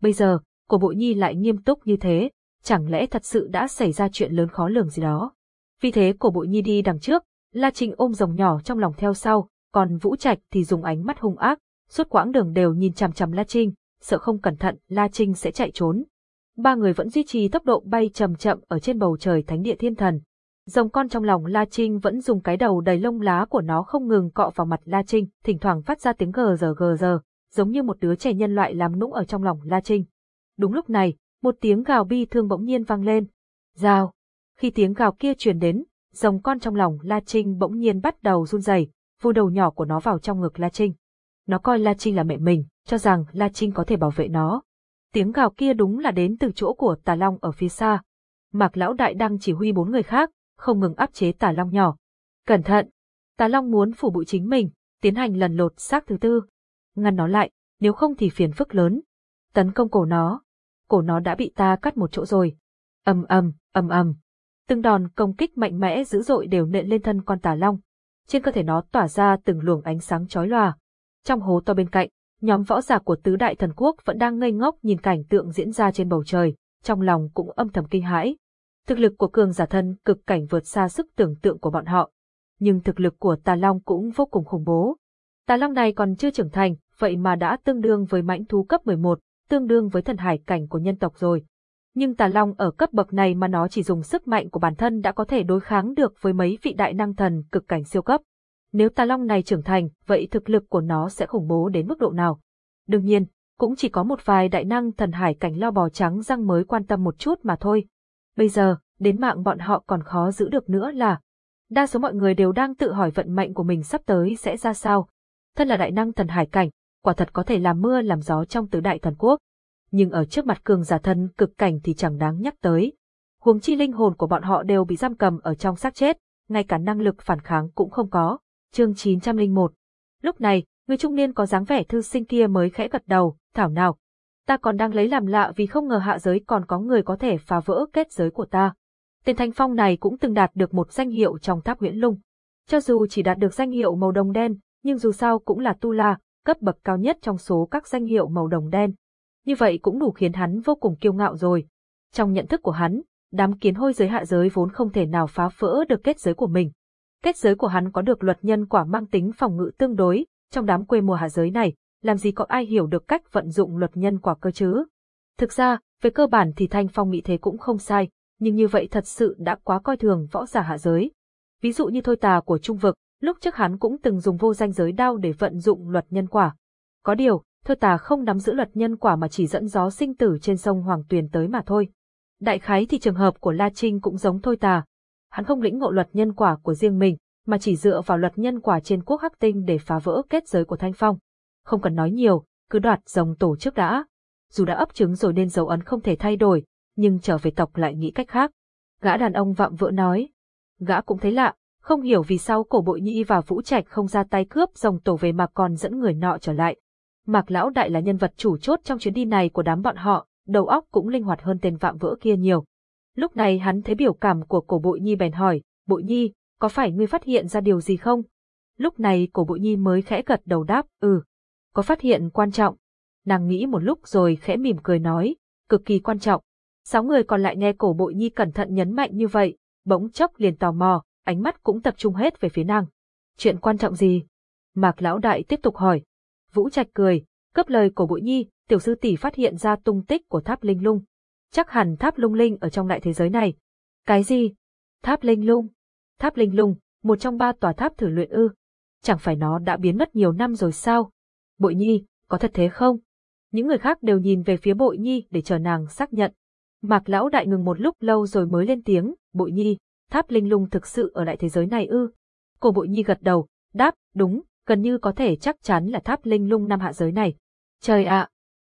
Bây giờ, cổ bội nhi lại nghiêm túc như thế, chẳng lẽ thật sự đã xảy ra chuyện lớn khó lường gì đó. Vì thế cổ bội nhi đi đằng trước, La Trinh ôm rồng nhỏ trong lòng theo sau, còn Vũ Trạch thì dùng ánh mắt hung ác, suốt quãng đường đều nhìn chằm chằm La Trinh, sợ không cẩn thận La Trinh sẽ chạy trốn. Ba người vẫn duy trì tốc độ bay chậm chậm ở trên bầu trời thánh địa thiên thần. Rồng con trong lòng La Trinh vẫn dùng cái đầu đầy lông lá của nó không ngừng cọ vào mặt La Trinh, thỉnh thoảng phát ra tiếng gờ giờ gờ giờ, giống như một đứa trẻ nhân loại làm nũng ở trong lòng La Trinh. Đúng lúc này, một tiếng gào bi thương bỗng nhiên vang lên. Rào. Khi tiếng gào kia truyền đến, rồng con trong lòng La Trinh bỗng nhiên bắt đầu run rẩy, vu đầu nhỏ của nó vào trong ngực La Trinh. Nó coi La Trinh là mẹ mình, cho rằng La Trinh có thể bảo vệ nó. Tiếng gào kia đúng là đến từ chỗ của Tà Long ở phía xa. Mạc Lão Đại đang chỉ huy bốn người khác, không ngừng áp chế Tà Long nhỏ. Cẩn thận! Tà Long muốn phủ bụi chính mình, tiến hành lần lột xác thứ tư. Ngăn nó lại, nếu không thì phiền phức lớn. Tấn công cổ nó. Cổ nó đã bị ta cắt một chỗ rồi. ầm ầm, ầm ầm. Từng đòn công kích mạnh mẽ dữ dội đều nện lên thân con Tà Long. Trên cơ thể nó tỏa ra từng luồng ánh sáng chói lòa. Trong hố to bên cạnh, nhóm võ giả của tứ đại thần quốc vẫn đang ngây ngốc nhìn cảnh tượng diễn ra trên bầu trời, trong lòng cũng âm thầm kinh hãi. Thực lực của cường giả thân cực cảnh vượt xa sức tưởng tượng của bọn họ. Nhưng thực lực của Tà Long cũng vô cùng khủng bố. Tà Long này còn chưa trưởng thành, vậy mà đã tương đương với mãnh thú cấp 11, tương đương với thần hải cảnh của nhân tộc rồi. Nhưng Tà Long ở cấp bậc này mà nó chỉ dùng sức mạnh của bản thân đã có thể đối kháng được với mấy vị đại năng thần cực cảnh siêu cấp. Nếu tà long này trưởng thành, vậy thực lực của nó sẽ khủng bố đến mức độ nào? Đương nhiên, cũng chỉ có một vài đại năng thần hải cảnh lo bò trắng răng mới quan tâm một chút mà thôi. Bây giờ, đến mạng bọn họ còn khó giữ được nữa là đa số mọi người đều đang tự hỏi vận mệnh của mình sắp tới sẽ ra sao. Thân là đại năng thần hải cảnh, quả thật có thể làm mưa làm gió trong tứ đại thần quốc. Nhưng ở trước mặt cường giả thân cực cảnh thì chẳng đáng nhắc tới. Huống chi linh hồn của bọn họ đều bị giam cầm ở trong xác chết, ngay cả năng lực phản kháng cũng không có chương 901. Lúc này, người trung niên có dáng vẻ thư sinh kia mới khẽ gật đầu, thảo nào. Ta còn đang lấy làm lạ vì không ngờ hạ giới còn có người có thể phá vỡ kết giới của ta. Tên Thanh Phong này cũng từng đạt được một danh hiệu trong tháp huyễn lung. Cho dù chỉ đạt được danh hiệu màu đồng đen, nhưng dù sao cũng là tu la, cấp bậc cao nhất trong số các danh hiệu màu đồng đen. Như vậy cũng đủ khiến hắn vô cùng kiêu ngạo rồi. Trong nhận thức của hắn, đám kiến hôi giới hạ giới vốn không thể nào phá vỡ được kết giới của mình. Kết giới của hắn có được luật nhân quả mang tính phòng ngự tương đối, trong đám quê mùa hạ giới này, làm gì có ai hiểu được cách vận dụng luật nhân quả cơ chứ? Thực ra, về cơ bản thì Thanh Phong nghĩ thế cũng không sai, nhưng như vậy thật sự đã quá coi thường võ giả hạ giới. Ví dụ như thôi tà của trung vực, lúc trước hắn cũng từng dùng vô danh giới đao để vận dụng luật nhân quả. Có điều, thôi tà không nắm giữ luật nhân quả mà chỉ dẫn gió sinh tử trên sông Hoàng Tuyền tới mà thôi. Đại khái thì trường hợp của La Trinh cũng giống thôi tà, hắn không lĩnh ngộ luật nhân quả của riêng mình, mà chỉ dựa vào luật nhân quả trên quốc hắc tinh để phá vỡ kết giới của Thanh Phong. Không cần nói nhiều, cứ đoạt dòng tổ trước đã. Dù đã ấp trứng rồi nên dấu ấn không thể thay đổi, nhưng trở về tộc lại nghĩ cách khác. Gã đàn ông vạm vỡ nói. Gã cũng thấy lạ, không hiểu vì sao cổ bội nhị và vũ trạch không ra tay cướp dòng tổ về mà còn dẫn người nọ trở lại. Mạc Lão Đại là nhân vật chủ chốt trong chuyến đi này của đám bọn họ, đầu óc cũng linh hoạt hơn tên vạm vỡ kia nhiều. Lúc này hắn thấy biểu cảm của cổ bội nhi bèn hỏi, bội nhi, có phải ngươi phát hiện ra điều gì không? Lúc này cổ bội nhi mới khẽ gật đầu đáp, ừ, có phát hiện quan trọng. Nàng nghĩ một lúc rồi khẽ mỉm cười nói, cực kỳ quan trọng. Sáu người còn lại nghe cổ bội nhi cẩn thận nhấn mạnh như vậy, bỗng chốc liền tò mò, ánh mắt cũng tập trung hết về phía nàng. Chuyện quan trọng gì? Mạc lão đại tiếp tục hỏi. Vũ Trạch cười, cấp lời cổ bội nhi, tiểu sư tỷ phát hiện ra tung tích của tháp linh lung chắc hẳn tháp lung linh ở trong đại thế giới này. Cái gì? Tháp linh lung? Tháp linh lung, một trong ba tòa tháp thử luyện ư. Chẳng phải nó đã biến mất nhiều năm rồi sao? Bội nhi, có thật thế không? Những người khác đều nhìn về phía bội nhi để chờ nàng xác nhận. Mạc lão đại ngừng một lúc lâu rồi mới lên tiếng, bội nhi, tháp linh lung thực sự ở đại thế giới này ư. Cô bội nhi gật đầu, đáp, đúng, gần như có thể chắc chắn là tháp linh lung năm hạ giới này. Trời ạ!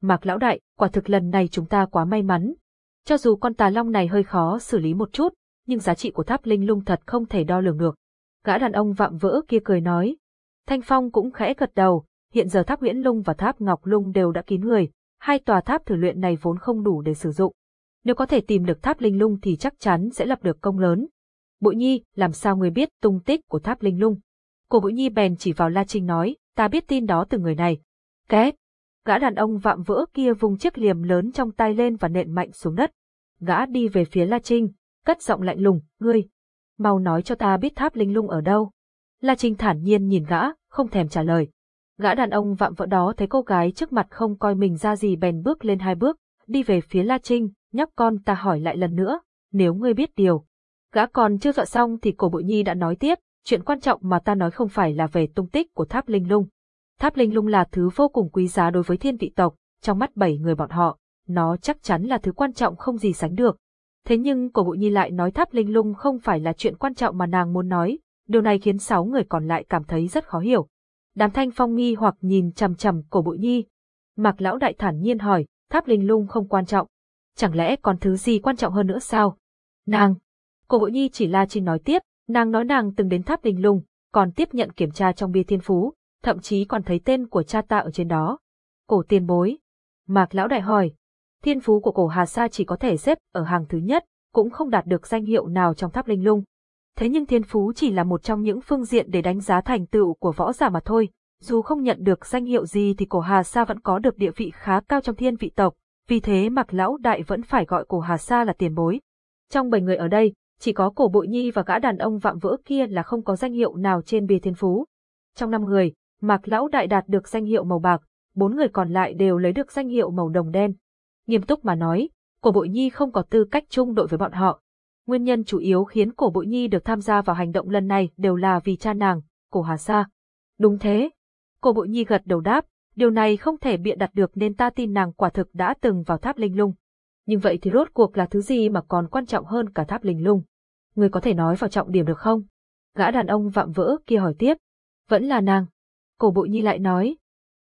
Mạc lão đại, quả thực lần này chúng ta quá may mắn, cho dù con tà long này hơi khó xử lý một chút, nhưng giá trị của tháp linh lung thật không thể đo lường được. Gã đàn ông vạm vỡ kia cười nói. Thanh Phong cũng khẽ gật đầu, hiện giờ tháp huyễn lung và tháp ngọc lung đều đã kín người, hai tòa tháp thử luyện này vốn không đủ để sử dụng. Nếu có thể tìm được tháp linh lung thì chắc chắn sẽ lập được công lớn. Bội Nhi, làm sao người biết tung tích của tháp linh lung? Cô Bội Nhi bèn chỉ vào La Trinh nói, ta biết tin đó từ người này. Két! Gã đàn ông vạm vỡ kia vùng chiếc liềm lớn trong tay lên và nện mạnh xuống đất. Gã đi về phía La Trinh, cất giọng lạnh lùng, ngươi, mau nói cho ta biết tháp linh lung ở đâu. La Trinh thản nhiên nhìn gã, không thèm trả lời. Gã đàn ông vạm vỡ đó thấy cô gái trước mặt không coi mình ra gì bèn bước lên hai bước, đi về phía La Trinh, nhóc con ta hỏi lại lần nữa, nếu ngươi biết điều. Gã còn chưa dọa xong thì cổ bội nhi đã nói tiếp, chuyện quan trọng mà ta nói không phải là về tung tích của tháp linh lung. Tháp linh lung là thứ vô cùng quý giá đối với thiên vị tộc, trong mắt bảy người bọn họ, nó chắc chắn là thứ quan trọng không gì sánh được. Thế nhưng cổ bội nhi lại nói tháp linh lung không phải là chuyện quan trọng mà nàng muốn nói, điều này khiến sáu người còn lại cảm thấy rất khó hiểu. Đám thanh phong nghi hoặc nhìn chằm chằm cổ bội nhi. Mạc lão đại thản nhiên hỏi, tháp linh lung không quan trọng. Chẳng lẽ còn thứ gì quan trọng hơn nữa sao? Nàng! Cổ bội nhi chỉ la trinh nói tiếp, nàng nói nàng từng đến tháp linh lung, còn tiếp nhận kiểm tra trong bia thiên phú, thậm chí còn thấy tên của cha ta ở trên đó. Cổ tiền bối. Mạc lão đại hỏi. Thiên phú của cổ Hà Sa chỉ có thể xếp ở hàng thứ nhất, cũng không đạt được danh hiệu nào trong tháp linh lung. Thế nhưng thiên phú chỉ là một trong những phương diện để đánh giá thành tựu của võ giả mà thôi. Dù không nhận được danh hiệu gì thì cổ Hà Sa vẫn có được địa vị khá cao trong thiên vị tộc, vì thế Mạc Lão Đại vẫn phải gọi cổ Hà Sa là tiền bối. Trong bảy người ở đây, chỉ có cổ bội nhi và gã đàn ông vạm vỡ kia là không có danh hiệu nào trên bia thiên phú. Trong năm người, Mạc Lão Đại đạt được danh hiệu màu bạc, bốn người còn lại đều lấy được danh hiệu màu đồng đen. Nghiêm túc mà nói, cổ bội nhi không có tư cách chung đội với bọn họ. Nguyên nhân chủ yếu khiến cổ bội nhi được tham gia vào hành động lần này đều là vì cha nàng, cổ Hà Sa. Đúng thế. Cổ bội nhi gật đầu đáp, điều này không thể biện đặt được nên ta tin nàng quả thực đã từng vào tháp linh lung. Nhưng vậy thì rốt cuộc là thứ gì mà còn quan trọng hơn cả tháp linh lung? Người có thể nói vào trọng điểm được không? Gã đàn ông vạm vỡ kia hỏi tiếp. Vẫn là nàng. Cổ bội nhi lại nói.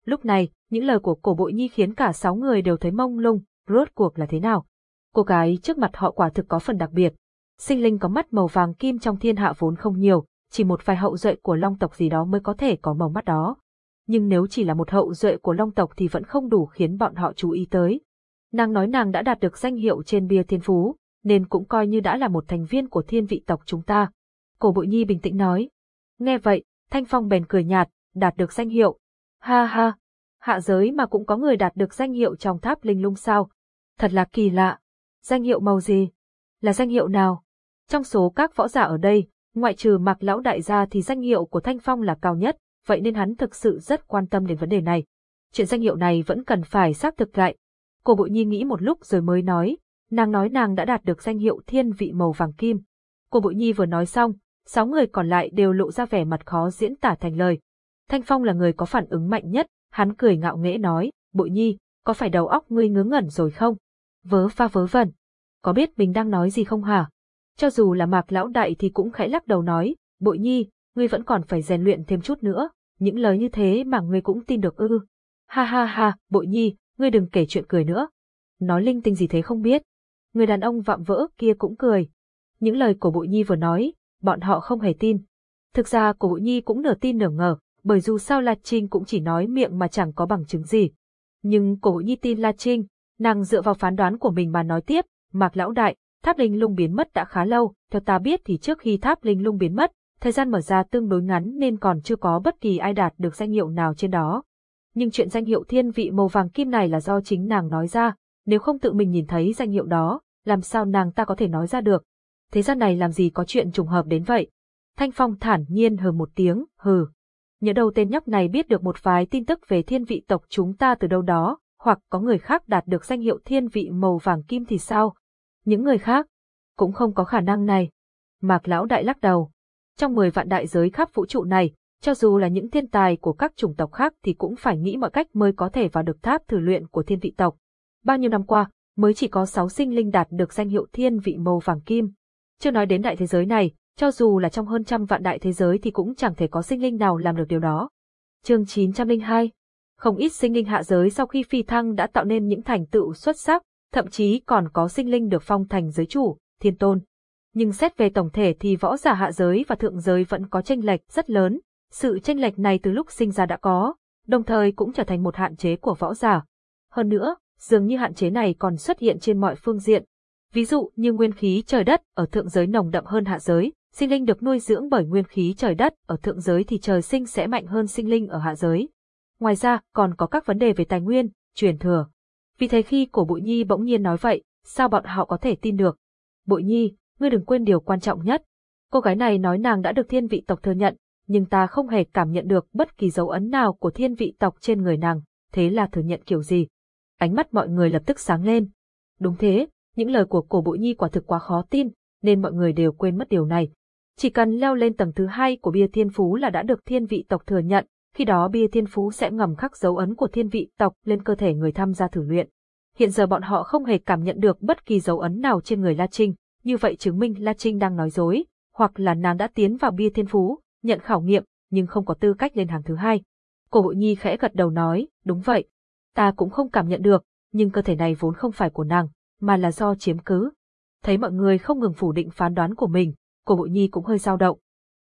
Lúc này, những lời của cổ bội nhi khiến cả sáu người đều thấy mông lung, rốt cuộc là thế nào? Cô gái trước mặt họ quả thực có phần đặc biệt. Sinh linh có mắt màu vàng kim trong thiên hạ vốn không nhiều, chỉ một vài hậu duệ của long tộc gì đó mới có thể có màu mắt đó. Nhưng nếu chỉ là một hậu duệ của long tộc thì vẫn không đủ khiến bọn họ chú ý tới. Nàng nói nàng đã đạt được danh hiệu trên bia thiên phú, nên cũng coi như đã là một thành viên của thiên vị tộc chúng ta. Cổ bội nhi bình tĩnh nói. Nghe vậy, Thanh Phong bèn cười nhạt, đạt được danh hiệu. Ha ha, hạ giới mà cũng có người đạt được danh hiệu trong tháp linh lung sao. Thật là kỳ lạ. Danh hiệu màu gì? Là danh hiệu nào? Trong số các võ giả ở đây, ngoại trừ mặc lão đại gia thì danh hiệu của Thanh Phong là cao nhất, vậy nên hắn thực sự rất quan tâm đến vấn đề này. Chuyện danh hiệu này vẫn cần phải xác thực lại. Cô bội nhi nghĩ một lúc rồi mới nói, nàng nói nàng đã đạt được danh hiệu thiên vị màu vàng kim. Cô bội nhi vừa nói xong, sáu người còn lại đều lộ ra vẻ mặt khó diễn tả thành lời. Thanh Phong là người có phản ứng mạnh nhất, hắn cười ngạo nghễ nói, bội nhi, có phải đầu óc ngươi ngớ ngẩn rồi không? Vớ pha vớ vẩn. Có biết mình đang nói gì không hả? Cho dù là mạc lão đại thì cũng khẽ lắc đầu nói, bội nhi, ngươi vẫn còn phải rèn luyện thêm chút nữa, những lời như thế mà ngươi cũng tin được ư. Ha ha ha, bội nhi, ngươi đừng kể chuyện cười nữa. Nói linh tinh gì thế không biết. Người đàn ông vạm vỡ kia cũng cười. Những lời của bội nhi vừa nói, bọn họ không hề tin. Thực ra của bội nhi cũng nửa tin nửa ngờ, bởi dù sao La Trinh cũng chỉ nói miệng mà chẳng có bằng chứng gì. Nhưng cổ nhi tin La Trinh, nàng dựa vào phán đoán của mình mà nói tiếp, Mạc Lão Đại, tháp linh lung biến mất đã khá lâu, theo ta biết thì trước khi tháp linh lung biến mất, thời gian mở ra tương đối ngắn nên còn chưa có bất kỳ ai đạt được danh hiệu nào trên đó. Nhưng chuyện danh hiệu thiên vị màu vàng kim này là do chính nàng nói ra, nếu không tự mình nhìn thấy danh hiệu đó, làm sao nàng ta có thể nói ra được. Thế gian này làm gì có chuyện trùng hợp đến vậy? Thanh Phong thản nhiên hừ một tiếng, hừ. Nhớ đâu tên nhóc này biết được một vài tin tức về thiên vị tộc chúng ta từ đâu đó, hoặc có người khác đạt được danh hiệu thiên vị màu vàng kim thì sao? Những người khác, cũng không có khả năng này. Mạc Lão Đại lắc đầu. Trong 10 vạn đại giới khắp vũ trụ này, cho dù là những thiên tài của các chủng tộc khác thì cũng phải nghĩ mọi cách mới có thể vào được tháp thử luyện của thiên vị tộc. Bao nhiêu năm qua, mới chỉ có 6 sinh linh đạt được danh hiệu thiên vị màu vàng kim. Chưa nói đến đại thế giới này, cho dù là trong hơn trăm vạn đại thế giới thì cũng chẳng thể có sinh linh nào làm được điều đó. Chương 902 Không ít sinh linh hạ giới sau khi phi thăng đã tạo nên những thành tựu xuất sắc, thậm chí còn có sinh linh được phong thành giới chủ, thiên tôn. Nhưng xét về tổng thể thì võ giả hạ giới và thượng giới vẫn có tranh lệch rất lớn, sự tranh lệch này từ lúc sinh ra đã có, đồng thời cũng trở thành một hạn chế của võ giả. Hơn nữa, dường như hạn chế này còn xuất hiện trên mọi phương diện. Ví dụ như nguyên khí trời đất ở thượng giới nồng đậm hơn hạ giới, sinh linh được nuôi dưỡng bởi nguyên khí trời đất ở thượng giới thì trời sinh sẽ mạnh hơn sinh linh ở hạ giới. ngoài ra còn có các vấn đề về tài nguyên, truyền thừa. Vì thế khi cổ bội nhi bỗng nhiên nói vậy, sao bọn họ có thể tin được? Bội nhi, ngươi đừng quên điều quan trọng nhất. Cô gái này nói nàng đã được thiên vị tộc thừa nhận, nhưng ta không hề cảm nhận được bất kỳ dấu ấn nào của thiên vị tộc trên người nàng, thế là thừa nhận kiểu gì? Ánh mắt mọi người lập tức sáng lên. Đúng thế, những lời của cổ bội nhi quả thực quá khó tin, nên mọi người đều quên mất điều này. Chỉ cần leo lên tầng thứ hai của bia thiên phú là đã được thiên vị tộc thừa nhận, khi đó bia thiên phú sẽ ngầm khắc dấu ấn của thiên vị tộc lên cơ thể người tham gia thử luyện. Hiện giờ bọn họ không hề cảm nhận được bất kỳ dấu ấn nào trên người La Trinh, như vậy chứng minh La Trinh đang nói dối, hoặc là nàng đã tiến vào bia thiên phú, nhận khảo nghiệm, nhưng không có tư cách lên hàng thứ hai. Cổ Bội Nhi khẽ gật đầu nói, đúng vậy. Ta cũng không cảm nhận được, nhưng cơ thể này vốn không phải của nàng, mà là do chiếm cứ. Thấy mọi người không ngừng phủ định phán đoán của mình, cổ Bội Nhi cũng hơi dao động.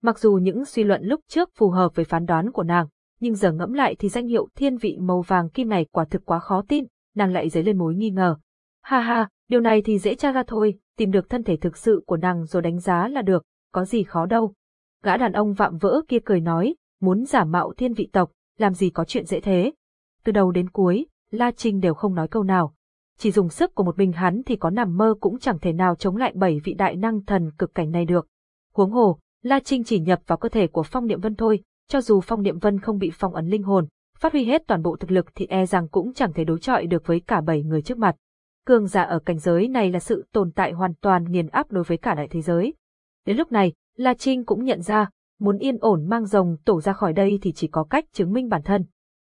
Mặc dù những suy luận lúc trước phù hợp với phán đoán của nàng, nhưng giờ ngẫm lại thì danh hiệu thiên vị màu vàng kim này quả thực quá khó tin, nàng lại dấy lên mối nghi ngờ. Ha ha, điều này thì dễ tra ra thôi, tìm được thân thể thực sự của nàng rồi đánh giá là được, có gì khó đâu. Gã đàn ông vạm vỡ kia cười nói, muốn giả mạo thiên vị tộc, làm gì có chuyện dễ thế. Từ đầu đến cuối, La Trinh đều không nói câu nào. Chỉ dùng sức của một mình hắn thì có nằm mơ cũng chẳng thể nào chống lại bảy vị đại năng thần cực cảnh này được. Huống hồ, La Trinh chỉ nhập vào cơ thể của Phong Niệm Vân thôi, cho dù Phong Niệm Vân không bị phong ấn linh hồn, phát huy hết toàn bộ thực lực thì e rằng cũng chẳng thể đối chọi được với cả bảy người trước mặt. Cường giả ở cảnh giới này là sự tồn tại hoàn toàn nghiền áp đối với cả đại thế giới. Đến lúc này, La Trinh cũng nhận ra, muốn yên ổn mang rồng tổ ra khỏi đây thì chỉ có cách chứng minh bản thân.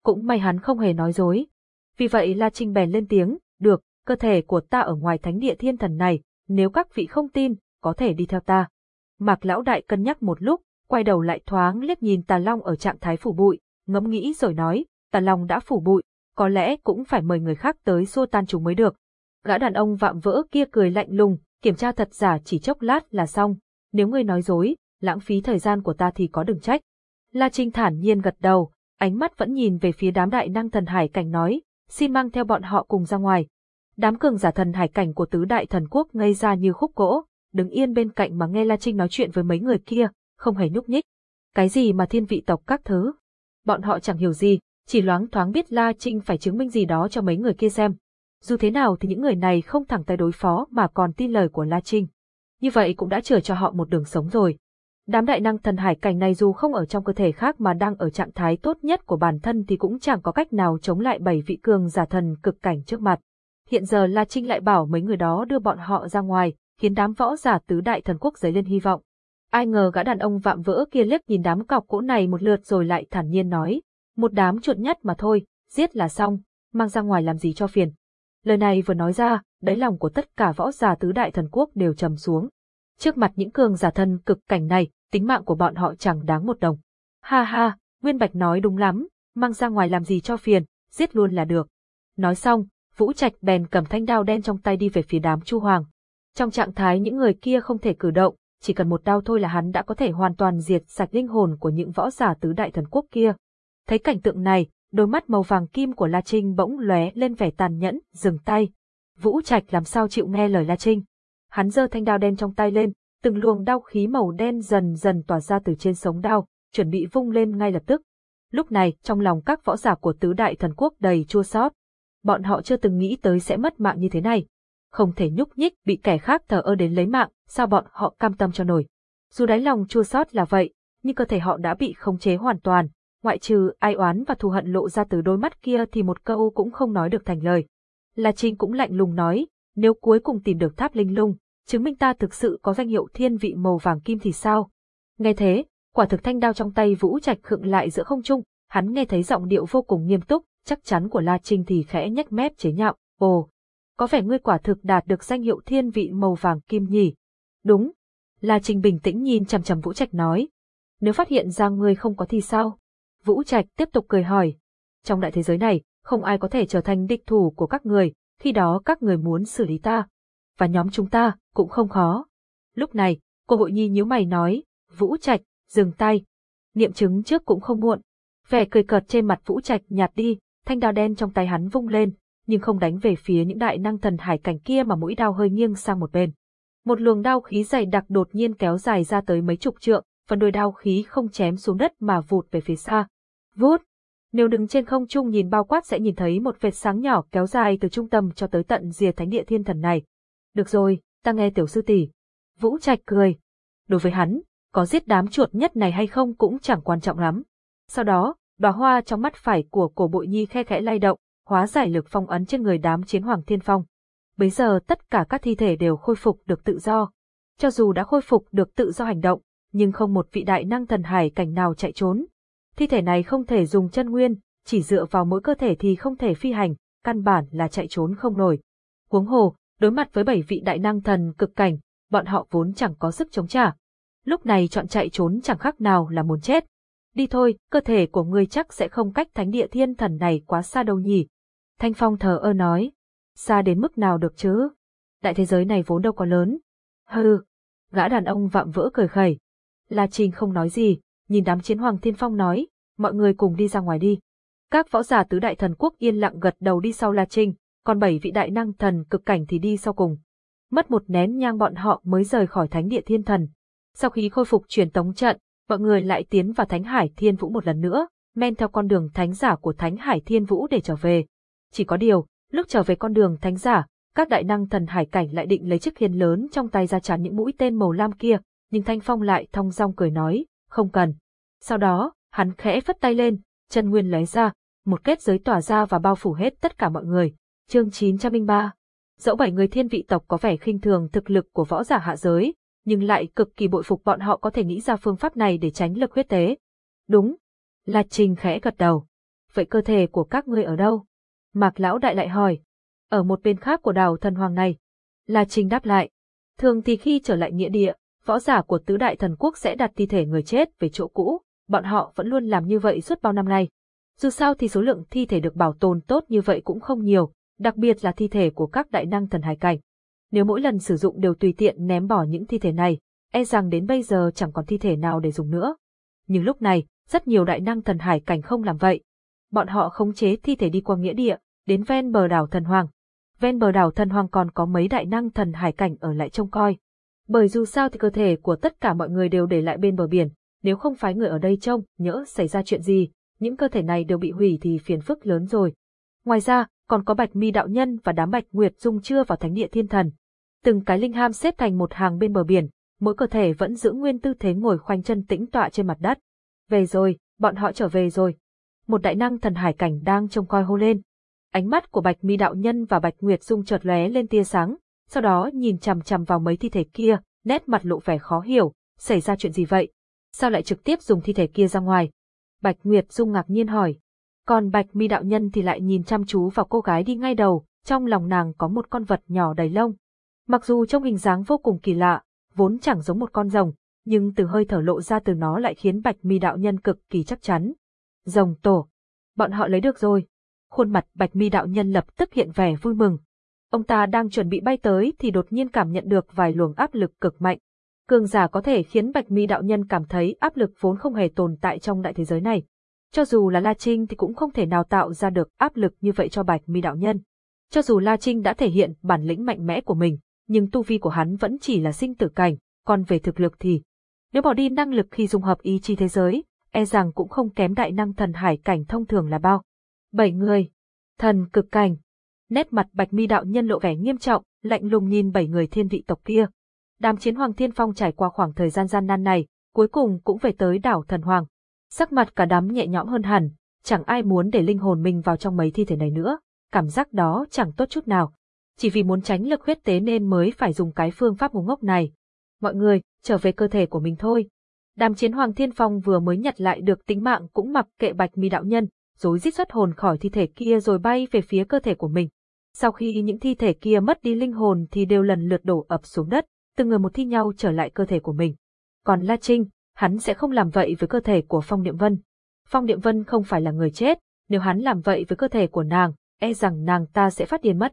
Cũng may hắn không hề nói dối. Vì vậy La Trinh bèn lên tiếng, được, cơ thể của ta ở ngoài thánh địa thiên thần này, nếu các vị không tin, có thể đi theo ta. Mạc lão đại cân nhắc một lúc, quay đầu lại thoáng liếc nhìn Tà Long ở trạng thái phủ bụi, ngẫm nghĩ rồi nói, Tà Long đã phủ bụi, có lẽ cũng phải mời người khác tới xua tan chúng mới được. Gã đàn ông vạm vỡ kia cười lạnh lùng, kiểm tra thật giả chỉ chốc lát là xong, nếu ngươi nói dối, lãng phí thời gian của ta thì có đừng trách. La Trinh thản nhiên gật đầu, ánh mắt vẫn nhìn về phía đám đại năng thần hải cảnh nói, xin mang theo bọn họ cùng ra ngoài. Đám cường giả thần hải cảnh của tứ đại thần quốc ngây ra như khúc gỗ, đứng yên bên cạnh mà nghe La Trinh nói chuyện với mấy người kia, không hề nhúc nhích. Cái gì mà thiên vị tộc các thứ? Bọn họ chẳng hiểu gì, chỉ loáng thoáng biết La Trinh phải chứng minh gì đó cho mấy người kia xem. Dù thế nào thì những người này không thẳng tay đối phó mà còn tin lời của La Trinh. Như vậy cũng đã chừa cho họ một đường sống rồi. Đám đại năng thần hải cảnh này dù không ở trong cơ thể khác mà đang ở trạng thái tốt nhất của bản thân thì cũng chẳng có cách nào chống lại bảy vị cường giả thần cực cảnh trước mặt. Hiện giờ La Trinh lại bảo mấy người đó đưa bọn họ ra ngoài, khiến đám võ giả tứ đại thần quốc dấy lên hy vọng. Ai ngờ gã đàn ông vạm vỡ kia liếc nhìn đám cọc cỗ này một lượt rồi lại thản nhiên nói, một đám chuột nhất mà thôi, giết là xong, mang ra ngoài làm gì cho phiền. Lời này vừa nói ra, đáy lòng của tất cả võ giả tứ đại thần quốc đều trầm xuống. Trước mặt những cường giả thân cực cảnh này, tính mạng của bọn họ chẳng đáng một đồng. Ha ha, Nguyên Bạch nói đúng lắm, mang ra ngoài làm gì cho phiền, giết luôn là được. Nói xong, Vũ Trạch bèn cầm thanh đao đen trong tay đi về phía đám Chu Hoàng. Trong trạng thái những người kia không thể cử động, chỉ cần một đao thôi là hắn đã có thể hoàn toàn diệt sạch linh hồn của những võ giả tứ đại thần quốc kia. Thấy cảnh tượng này, đôi mắt màu vàng kim của La Trinh bỗng lóe lên vẻ tàn nhẫn, dừng tay. Vũ Trạch làm sao chịu nghe lời La Trinh. Hắn giơ thanh đao đen trong tay lên, từng luồng đao khí màu đen dần dần tỏa ra từ trên sống đao, chuẩn bị vung lên ngay lập tức. Lúc này, trong lòng các võ giả của tứ đại thần quốc đầy chua xót. Bọn họ chưa từng nghĩ tới sẽ mất mạng như thế này. Không thể nhúc nhích bị kẻ khác thờ ơ đến lấy mạng, sao bọn họ cam tâm cho nổi. Dù đáy lòng chua xót là vậy, nhưng cơ thể họ đã bị khống chế hoàn toàn, ngoại trừ ai oán và thù hận lộ ra từ đôi mắt kia thì một câu cũng không nói được thành lời. La Trinh cũng lạnh lùng nói, nếu cuối cùng tìm được tháp linh lung, chứng minh ta thực sự có danh hiệu thiên vị màu vàng kim thì sao? Nghe thế, quả thực thanh đao trong tay Vũ Trạch khựng lại giữa không trung, hắn nghe thấy giọng điệu vô cùng nghiêm túc, chắc chắn của La Trinh thì khẽ nhếch mép chế nhạo, ồ, có vẻ ngươi quả thực đạt được danh hiệu thiên vị màu vàng kim nhỉ? Đúng. La Trinh bình tĩnh nhìn chằm chằm Vũ Trạch nói. Nếu phát hiện ra ngươi không có thì sao? Vũ Trạch tiếp tục cười hỏi. Trong đại thế giới này, không ai có thể trở thành địch thủ của các người, khi đó các người muốn xử lý ta. Và nhóm chúng ta, cũng không khó. Lúc này, cô hội nhi nhíu mày nói, Vũ Trạch, dừng tay. Niệm chứng trước cũng không muộn. Vẻ cười cợt trên mặt Vũ Trạch nhạt đi, thanh đao đen trong tay hắn vung lên, nhưng không đánh về phía những đại năng thần hải cảnh kia mà mũi đao hơi nghiêng sang một bên. Một luồng đao khí dày đặc đột nhiên kéo dài ra tới mấy chục trượng, phần đuôi đao khí không chém xuống đất mà vụt về phía xa. Vút! Nếu đứng trên không trung nhìn bao quát sẽ nhìn thấy một vệt sáng nhỏ kéo dài từ trung tâm cho tới tận rìa thánh địa thiên thần này. Được rồi, ta nghe tiểu sư tỷ. Vũ Trạch cười. Đối với hắn, có giết đám chuột nhất này hay không cũng chẳng quan trọng lắm. Sau đó, đóa hoa trong mắt phải của cổ bội nhi khe khẽ lay động, hóa giải lực phong ấn trên người đám chiến hoàng thiên phong. Bây giờ tất cả các thi thể đều khôi phục được tự do. Cho dù đã khôi phục được tự do hành động, nhưng không một vị đại năng thần hải cảnh nào chạy trốn. Thi thể này không thể dùng chân nguyên, chỉ dựa vào mỗi cơ thể thì không thể phi hành, căn bản là chạy trốn không nổi. Huống hồ, đối mặt với bảy vị đại năng thần cực cảnh, bọn họ vốn chẳng có sức chống trả. Lúc này chọn chạy trốn chẳng khác nào là muốn chết. Đi thôi, cơ thể của ngươi chắc sẽ không cách thánh địa thiên thần này quá xa đâu nhỉ. Thanh Phong thờ ơ nói. Xa đến mức nào được chứ? Đại thế giới này vốn đâu có lớn. Hừ, gã đàn ông vạm vỡ cười khẩy. La trinh không nói gì, nhìn đám chiến hoàng thiên phong nói, mọi người cùng đi ra ngoài đi. Các võ giả tứ đại thần quốc yên lặng gật đầu đi sau La Trinh, còn bảy vị đại năng thần cực cảnh thì đi sau cùng. Mất một nén nhang bọn họ mới rời khỏi thánh địa thiên thần. Sau khi khôi phục truyền tống trận, mọi người lại tiến vào thánh hải thiên vũ một lần nữa, men theo con đường thánh giả của thánh hải thiên vũ để trở về. Chỉ có điều, lúc trở về con đường thánh giả, các đại năng thần hải cảnh lại định lấy chiếc khiên lớn trong tay ra chán những mũi tên màu lam kia, nhưng Thanh Phong lại thong dong cười nói, không cần. Sau đó, hắn khẽ phất tay lên, chân nguyên lấy ra, một kết giới tỏa ra và bao phủ hết tất cả mọi người. Chương 903 Dẫu bảy người thiên vị tộc có vẻ khinh thường thực lực của võ giả hạ giới, nhưng lại cực kỳ bội phục bọn họ có thể nghĩ ra phương pháp này để tránh lực huyết tế. Đúng. La Trình khẽ gật đầu. Vậy cơ thể của các ngươi ở đâu? Mạc Lão Đại lại hỏi. Ở một bên khác của đảo thần hoàng này. La Trình đáp lại. Thường thì khi trở lại nghĩa địa, võ giả của tứ đại thần quốc sẽ đặt thi thể người chết về chỗ cũ, bọn họ vẫn luôn làm như vậy suốt bao năm nay. Dù sao thì số lượng thi thể được bảo tồn tốt như vậy cũng không nhiều, đặc biệt là thi thể của các đại năng thần hải cảnh. Nếu mỗi lần sử dụng đều tùy tiện ném bỏ những thi thể này, e rằng đến bây giờ chẳng còn thi thể nào để dùng nữa. Nhưng lúc này, rất nhiều đại năng thần hải cảnh không làm vậy. Bọn họ khống chế thi thể đi qua nghĩa địa, đến ven bờ đảo thần hoàng. Ven bờ đảo thần hoàng còn có mấy đại năng thần hải cảnh ở lại trông coi. Bởi dù sao thì cơ thể của tất cả mọi người đều để lại bên bờ biển, nếu không phái người ở đây trông, nhỡ xảy ra chuyện gì, những cơ thể này đều bị hủy thì phiền phức lớn rồi. Ngoài ra, còn có Bạch Mi đạo nhân và đám Bạch Nguyệt Dung chưa vào thánh địa thiên thần. Từng cái linh ham xếp thành một hàng bên bờ biển, mỗi cơ thể vẫn giữ nguyên tư thế ngồi khoanh chân tĩnh tọa trên mặt đất. Về rồi, bọn họ trở về rồi. Một đại năng thần hải cảnh đang trông coi hô lên. Ánh mắt của Bạch Mi đạo nhân và Bạch Nguyệt Dung chợt lóe lên tia sáng, sau đó nhìn chằm chằm vào mấy thi thể kia, nét mặt lộ vẻ khó hiểu, xảy ra chuyện gì vậy? Sao lại trực tiếp dùng thi thể kia ra ngoài? Bạch Nguyệt Dung ngạc nhiên hỏi. Còn Bạch Mi đạo nhân thì lại nhìn chăm chú vào cô gái đi ngay đầu, trong lòng nàng có một con vật nhỏ đầy lông. Mặc dù trong hình dáng vô cùng kỳ lạ, vốn chẳng giống một con rồng, nhưng từ hơi thở lộ ra từ nó lại khiến Bạch Mi đạo nhân cực kỳ chắc chắn. Rồng tổ. Bọn họ lấy được rồi. Khuôn mặt Bạch Mi đạo nhân lập tức hiện vẻ vui mừng. Ông ta đang chuẩn bị bay tới thì đột nhiên cảm nhận được vài luồng áp lực cực mạnh. Cường giả có thể khiến Bạch Mi đạo nhân cảm thấy áp lực vốn không hề tồn tại trong đại thế giới này. Cho dù là La Trinh thì cũng không thể nào tạo ra được áp lực như vậy cho Bạch Mi đạo nhân. Cho dù La Trinh đã thể hiện bản lĩnh mạnh mẽ của mình, nhưng tu vi của hắn vẫn chỉ là sinh tử cảnh, còn về thực lực thì nếu bỏ đi năng lực khi dung hợp ý chí thế giới, e rằng cũng không kém đại năng thần hải cảnh thông thường là bao. Bảy người, thần cực cảnh. Nét mặt Bạch Mi đạo nhân lộ vẻ nghiêm trọng, lạnh lùng nhìn bảy người thiên vị tộc kia. Đám chiến hoàng thiên phong trải qua khoảng thời gian gian nan này, cuối cùng cũng về tới đảo thần hoàng. Sắc mặt cả đám nhẹ nhõm hơn hẳn, chẳng ai muốn để linh hồn mình vào trong mấy thi thể này nữa, cảm giác đó chẳng tốt chút nào. Chỉ vì muốn tránh lực huyết tế nên mới phải dùng cái phương pháp ngu ngốc này. Mọi người, trở về cơ thể của mình thôi. Đám chiến hoàng thiên phong vừa mới nhặt lại được tính mạng cũng mặc kệ bạch mi đạo nhân, rồi rít xuất hồn khỏi thi thể kia rồi bay về phía cơ thể của mình. Sau khi những thi thể kia mất đi linh hồn thì đều lần lượt đổ ập xuống đất, từng người một thi nhau trở lại cơ thể của mình. Còn La Trinh, hắn sẽ không làm vậy với cơ thể của Phong Niệm Vân. Phong Niệm Vân không phải là người chết, nếu hắn làm vậy với cơ thể của nàng, e rằng nàng ta sẽ phát điên mất.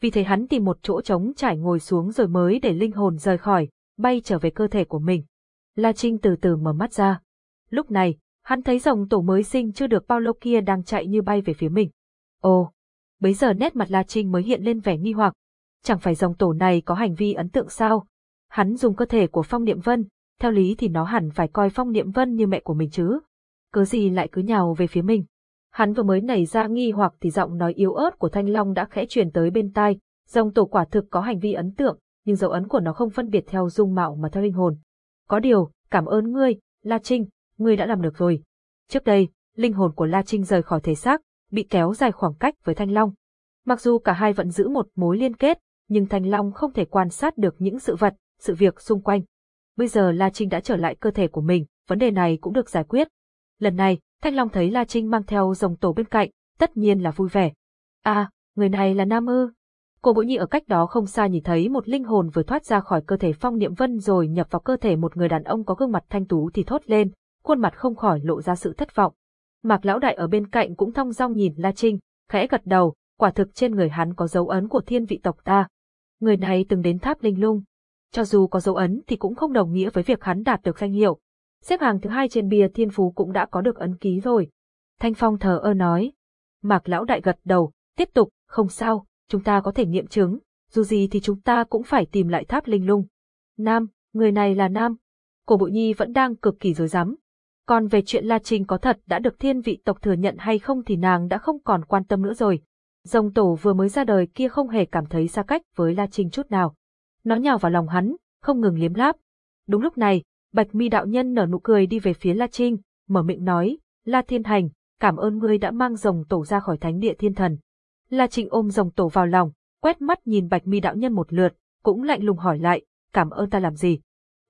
Vì thế hắn tìm một chỗ trống trải ngồi xuống rồi mới để linh hồn rời khỏi, bay trở về cơ thể của mình. La Trinh từ từ mở mắt ra. Lúc này, hắn thấy rồng tổ mới sinh chưa được bao lâu kia đang chạy như bay về phía mình. Ồ, bấy giờ nét mặt La Trinh mới hiện lên vẻ nghi hoặc. Chẳng phải dòng tổ này có hành vi ấn tượng sao? Hắn dùng cơ thể của Phong Niệm Vân, theo lý thì nó hẳn phải coi Phong Niệm Vân như mẹ của mình chứ. Cớ gì lại cứ nhào về phía mình? Hắn vừa mới nảy ra nghi hoặc thì giọng nói yếu ớt của Thanh Long đã khẽ truyền tới bên tai, dòng tổ quả thực có hành vi ấn tượng, nhưng dấu ấn của nó không phân biệt theo dung mạo mà theo linh hồn. Có điều, cảm ơn ngươi, La Trinh, ngươi đã làm được rồi. Trước đây, linh hồn của La Trinh rời khỏi thể xác, bị kéo dài khoảng cách với Thanh Long. Mặc dù cả hai vẫn giữ một mối liên kết, nhưng Thanh Long không thể quan sát được những sự vật, sự việc xung quanh. Bây giờ La Trinh đã trở lại cơ thể của mình, vấn đề này cũng được giải quyết. Lần này, Thanh Long thấy La Trinh mang theo dòng tổ bên cạnh, tất nhiên là vui vẻ. À, người này là Nam Ư. Cô Bội Nhi ở cách đó không xa nhìn thấy một linh hồn vừa thoát ra khỏi cơ thể Phong Niệm Vân rồi nhập vào cơ thể một người đàn ông có gương mặt thanh tú thì thốt lên, khuôn mặt không khỏi lộ ra sự thất vọng. Mạc Lão Đại ở bên cạnh cũng thong dong nhìn La Trinh, khẽ gật đầu, quả thực trên người hắn có dấu ấn của thiên vị tộc ta. Người này từng đến tháp linh lung. Cho dù có dấu ấn thì cũng không đồng nghĩa với việc hắn đạt được danh hiệu. Xếp hàng thứ hai trên bia thiên phú cũng đã có được ấn ký rồi. Thanh Phong thờ ơ nói. Mạc Lão Đại gật đầu, tiếp tục, không sao, chúng ta có thể nghiệm chứng, dù gì thì chúng ta cũng phải tìm lại tháp linh lung. Nam, người này là Nam. Cổ Bội Nhi vẫn đang cực kỳ rối rắm còn về chuyện La Trinh có thật đã được thiên vị tộc thừa nhận hay không thì nàng đã không còn quan tâm nữa rồi. Dòng tổ vừa mới ra đời kia không hề cảm thấy xa cách với La Trinh chút nào. Nó nhào vào lòng hắn, không ngừng liếm láp. Đúng lúc này, Bạch Mi đạo nhân nở nụ cười đi về phía La Trinh, mở miệng nói, La Thiên Hành, cảm ơn ngươi đã mang rồng tổ ra khỏi thánh địa thiên thần. La Trinh ôm rồng tổ vào lòng, quét mắt nhìn Bạch Mi đạo nhân một lượt, cũng lạnh lùng hỏi lại, cảm ơn ta làm gì?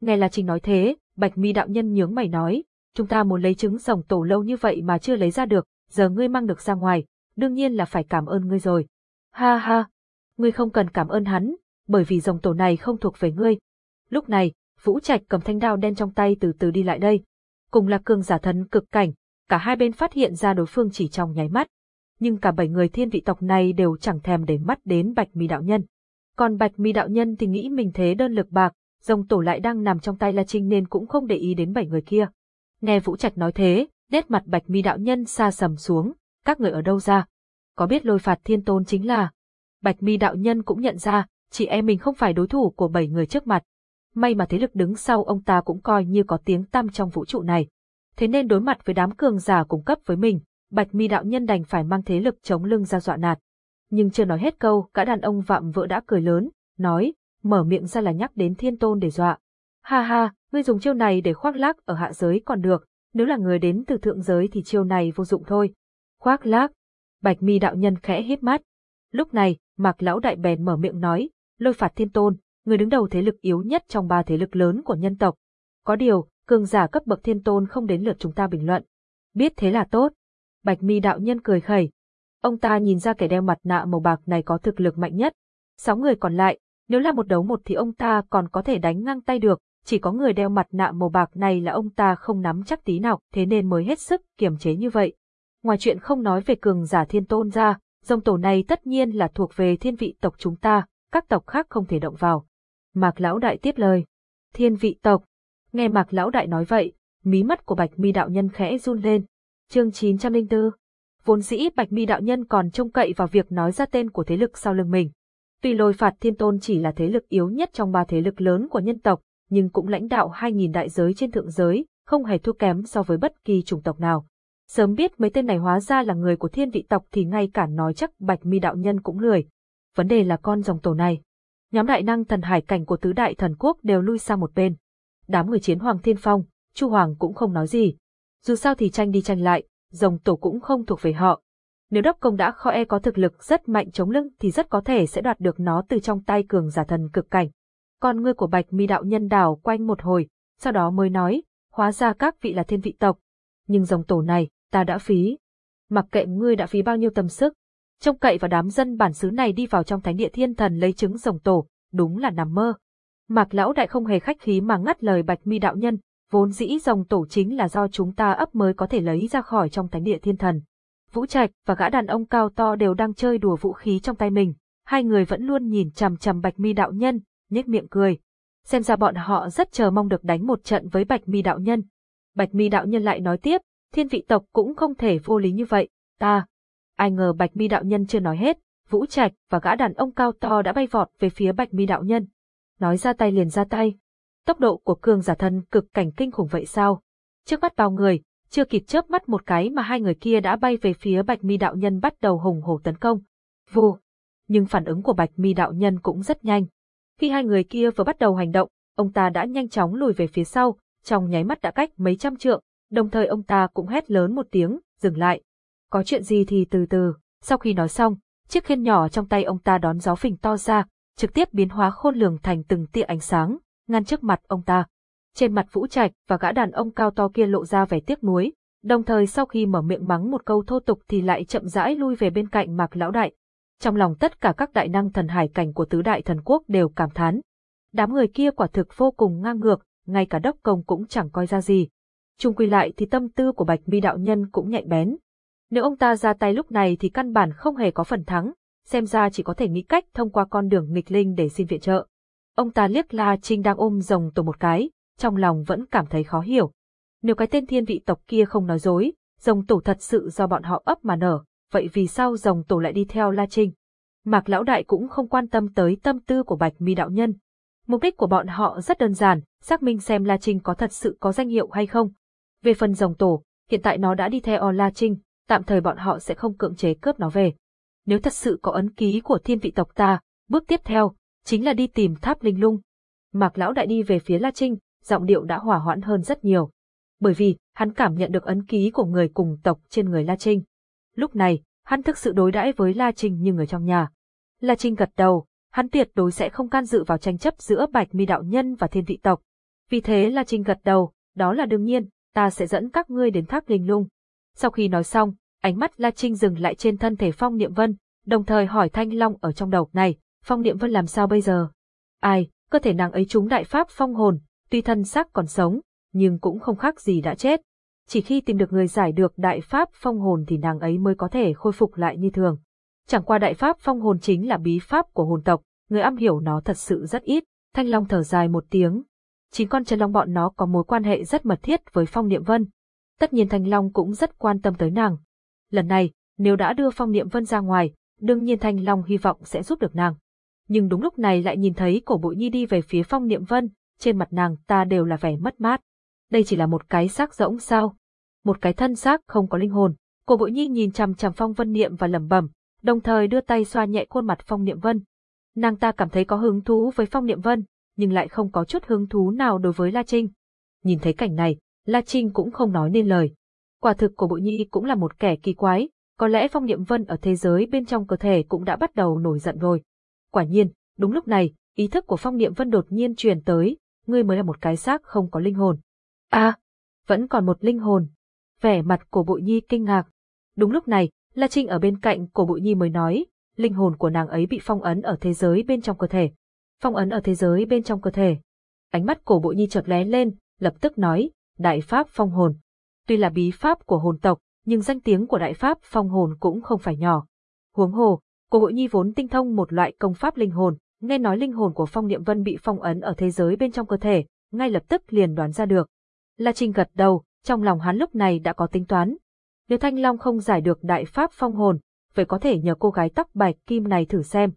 Nghe La Trinh nói thế, Bạch Mi đạo nhân nhướng mày nói, chúng ta muốn lấy trứng rồng tổ lâu như vậy mà chưa lấy ra được, giờ ngươi mang được ra ngoài, đương nhiên là phải cảm ơn ngươi rồi. Ha ha, ngươi không cần cảm ơn hắn, bởi vì rồng tổ này không thuộc về ngươi. Lúc này, Vũ Trạch cầm thanh đao đen trong tay từ từ đi lại đây. Cùng là cường giả thần cực cảnh, cả hai bên phát hiện ra đối phương chỉ trong nháy mắt. Nhưng cả bảy người thiên vị tộc này đều chẳng thèm để mắt đến Bạch Mi đạo nhân. Còn Bạch Mi đạo nhân thì nghĩ mình thế đơn lực bạc, rồng tổ lại đang nằm trong tay La Trinh nên cũng không để ý đến bảy người kia. Nghe Vũ Trạch nói thế, nét mặt Bạch Mi đạo nhân xa sầm xuống, các người ở đâu ra? Có biết lôi phạt thiên tôn chính là? Bạch Mi đạo nhân cũng nhận ra, chị em mình không phải đối thủ của bảy người trước mặt. May mà thế lực đứng sau ông ta cũng coi như có tiếng tăm trong vũ trụ này. Thế nên đối mặt với đám cường giả cung cấp với mình, Bạch Mi đạo nhân đành phải mang thế lực chống lưng ra dọa nạt. Nhưng chưa nói hết câu, cả đàn ông vạm vỡ đã cười lớn, nói, mở miệng ra là nhắc đến thiên tôn để dọa. Ha ha, ngươi dùng chiêu này để khoác lác ở hạ giới còn được, nếu là người đến từ thượng giới thì chiêu này vô dụng thôi. Khoác lác. Bạch mi đạo nhân khẽ hít mắt. Lúc này, mạc lão đại bèn mở miệng nói, lôi phạt thiên tôn, người đứng đầu thế lực yếu nhất trong ba thế lực lớn của nhân tộc. Có điều, cường giả cấp bậc thiên tôn không đến lượt chúng ta bình luận. Biết thế là tốt. Bạch mi đạo nhân cười khẩy. Ông ta nhìn ra kẻ đeo mặt nạ màu bạc này có thực lực mạnh nhất. Sáu người còn lại, nếu là một đấu một thì ông ta còn có thể đánh ngang tay được, chỉ có người đeo mặt nạ màu bạc này là ông ta không nắm chắc tí nào, thế nên mới hết sức kiềm chế như vậy. Ngoài chuyện không nói về cường giả thiên tôn ra, dòng tổ này tất nhiên là thuộc về thiên vị tộc chúng ta, các tộc khác không thể động vào. Mạc Lão Đại tiếp lời. Thiên vị tộc. Nghe Mạc Lão Đại nói vậy, mí mắt của Bạch Mi đạo nhân khẽ run lên. Chương 904. Vốn dĩ Bạch Mi đạo nhân còn trông cậy vào việc nói ra tên của thế lực sau lưng mình. Tuy lôi phạt thiên tôn chỉ là thế lực yếu nhất trong ba thế lực lớn của nhân tộc, nhưng cũng lãnh đạo 2.000 đại giới trên thượng giới, không hề thua kém so với bất kỳ chủng tộc nào. Sớm biết mấy tên này hóa ra là người của thiên vị tộc thì ngay cả nói chắc bạch mi đạo nhân cũng lười. Vấn đề là con dòng tổ này. Nhóm đại năng thần hải cảnh của tứ đại thần quốc đều lui sang một bên. Đám người chiến hoàng thiên phong, chu hoàng cũng không nói gì. Dù sao thì tranh đi tranh lại, dòng tổ cũng không thuộc về họ. Nếu đốc công đã kho e có thực lực rất mạnh chống lưng thì rất có thể sẽ đoạt được nó từ trong tay cường giả thần cực cảnh. Con ngươi của bạch mi đạo nhân đảo quanh một hồi, sau đó mới nói, hóa ra các vị là thiên vị tộc. Nhưng dòng tổ này, ta đã phí. Mặc kệ ngươi đã phí bao nhiêu tâm sức, trông cậy vào đám dân bản xứ này đi vào trong thánh địa thiên thần lấy trứng rồng tổ, đúng là nằm mơ. Mạc lão đại không hề khách khí mà ngắt lời bạch mi đạo nhân, vốn dĩ rồng tổ chính là do chúng ta ấp mới có thể lấy ra khỏi trong thánh địa thiên thần. Vũ Trạch và gã đàn ông cao to đều đang chơi đùa vũ khí trong tay mình, hai người vẫn luôn nhìn chằm chằm bạch mi đạo nhân, nhếch miệng cười. Xem ra bọn họ rất chờ mong được đánh một trận với bạch mi đạo nhân. Bạch mi đạo nhân lại nói tiếp, thiên vị tộc cũng không thể vô lý như vậy, ta. Ai ngờ bạch mi đạo nhân chưa nói hết, vũ trạch và gã đàn ông cao to đã bay vọt về phía bạch mi đạo nhân. Nói ra tay liền ra tay. Tốc độ của cường giả thân cực cảnh kinh khủng vậy sao? Trước mắt bao người, chưa kịp chớp mắt một cái mà hai người kia đã bay về phía Bạch Mi đạo nhân bắt đầu hùng hổ tấn công. Vù! Nhưng phản ứng của Bạch Mi đạo nhân cũng rất nhanh. Khi hai người kia vừa bắt đầu hành động, ông ta đã nhanh chóng lùi về phía sau, trong nháy mắt đã cách mấy trăm trượng, đồng thời ông ta cũng hét lớn một tiếng, dừng lại. Có chuyện gì thì từ từ, sau khi nói xong, chiếc khiên nhỏ trong tay ông ta đón gió phình to ra, trực tiếp biến hóa khôn lường thành từng tia ánh sáng, ngăn trước mặt ông ta. Trên mặt Vũ Trạch và gã đàn ông cao to kia lộ ra vẻ tiếc nuối, đồng thời sau khi mở miệng mắng một câu thô tục thì lại chậm rãi lui về bên cạnh Mạc Lão Đại. Trong lòng tất cả các đại năng thần hải cảnh của tứ đại thần quốc đều cảm thán. Đám người kia quả thực vô cùng ngang ngược, ngay cả đốc công cũng chẳng coi ra gì. Trung quy lại thì tâm tư của Bạch Mi đạo nhân cũng nhạy bén. Nếu ông ta ra tay lúc này thì căn bản không hề có phần thắng, xem ra chỉ có thể nghĩ cách thông qua con đường nghịch linh để xin viện trợ. Ông ta liếc La Trinh đang ôm rồng tổ một cái, trong lòng vẫn cảm thấy khó hiểu. Nếu cái tên thiên vị tộc kia không nói dối, rồng tổ thật sự do bọn họ ấp mà nở, vậy vì sao dòng tổ lại đi theo La Trinh? Mạc Lão Đại cũng không quan tâm tới tâm tư của Bạch Mi Đạo Nhân. Mục đích của bọn họ rất đơn giản, xác minh xem La Trinh có thật sự có danh hiệu hay không. Về phần dòng tổ, hiện tại nó đã đi theo La Trinh, tạm thời bọn họ sẽ không cưỡng chế cướp nó về. Nếu thật sự có ấn ký của thiên vị tộc ta, bước tiếp theo, chính là đi tìm tháp linh lung. Mạc Lão Đại đi về phía La Trinh, giọng điệu đã hỏa hoãn hơn rất nhiều. Bởi vì, hắn cảm nhận được ấn ký của người cùng tộc trên người La Trinh. Lúc này, hắn thực sự đối đãi với La Trinh như người trong nhà. La Trinh gật đầu, hắn tuyệt đối sẽ không can dự vào tranh chấp giữa Bạch Mi đạo nhân và Thiên vị tộc. Vì thế La Trinh gật đầu, đó là đương nhiên, ta sẽ dẫn các ngươi đến tháp linh lung. Sau khi nói xong, ánh mắt La Trinh dừng lại trên thân thể Phong Niệm Vân, đồng thời hỏi Thanh Long ở trong đầu này, Phong Niệm Vân làm sao bây giờ? Ai, cơ thể nàng ấy trúng đại pháp phong hồn, tuy thân xác còn sống, nhưng cũng không khác gì đã chết. Chỉ khi tìm được người giải được đại pháp phong hồn thì nàng ấy mới có thể khôi phục lại như thường. Chẳng qua đại pháp phong hồn chính là bí pháp của hồn tộc, người am hiểu nó thật sự rất ít. Thanh Long thở dài một tiếng. Chính con chân long bọn nó có mối quan hệ rất mật thiết với Phong Niệm Vân. Tất nhiên Thanh Long cũng rất quan tâm tới nàng. Lần này, nếu đã đưa Phong Niệm Vân ra ngoài, đương nhiên Thanh Long hy vọng sẽ giúp được nàng. Nhưng đúng lúc này lại nhìn thấy cổ bội nhi đi về phía Phong Niệm Vân, trên mặt nàng ta đều là vẻ mất mát. Đây chỉ là một cái xác rỗng sao? Một cái thân xác không có linh hồn. Cổ bội nhi nhìn chằm chằm Phong Vân Niệm và lẩm bẩm, đồng thời đưa tay xoa nhẹ khuôn mặt Phong Niệm Vân. Nàng ta cảm thấy có hứng thú với Phong Niệm Vân, nhưng lại không có chút hứng thú nào đối với La Trinh. Nhìn thấy cảnh này, La Trinh cũng không nói nên lời. Quả thực của Bội Nhi cũng là một kẻ kỳ quái, có lẽ Phong Niệm Vân ở thế giới bên trong cơ thể cũng đã bắt đầu nổi giận rồi. Quả nhiên, đúng lúc này, ý thức của Phong Niệm Vân đột nhiên truyền tới, ngươi mới là một cái xác không có linh hồn. a à, vẫn còn một linh hồn. Vẻ mặt của Bội Nhi kinh ngạc. Đúng lúc này, La Trinh ở bên cạnh của Bội Nhi mới nói, linh hồn của nàng ấy bị phong ấn ở thế giới bên trong cơ thể. Phong ấn ở thế giới bên trong cơ thể. Ánh mắt của Bội Nhi chợt lé lên, lập tức nói, đại pháp phong hồn. Tuy là bí pháp của hồn tộc, nhưng danh tiếng của đại pháp phong hồn cũng không phải nhỏ. Huống hồ, cô Bội Nhi vốn tinh thông một loại công pháp linh hồn, nghe nói linh hồn của Phong Niệm Vân bị phong ấn ở thế giới bên trong cơ thể, ngay lập tức liền đoán ra được. La Trinh gật đầu, trong lòng hắn lúc này đã có tính toán, nếu Thanh Long không giải được đại pháp phong hồn, vậy có thể nhờ cô gái tóc bạch kim này thử xem.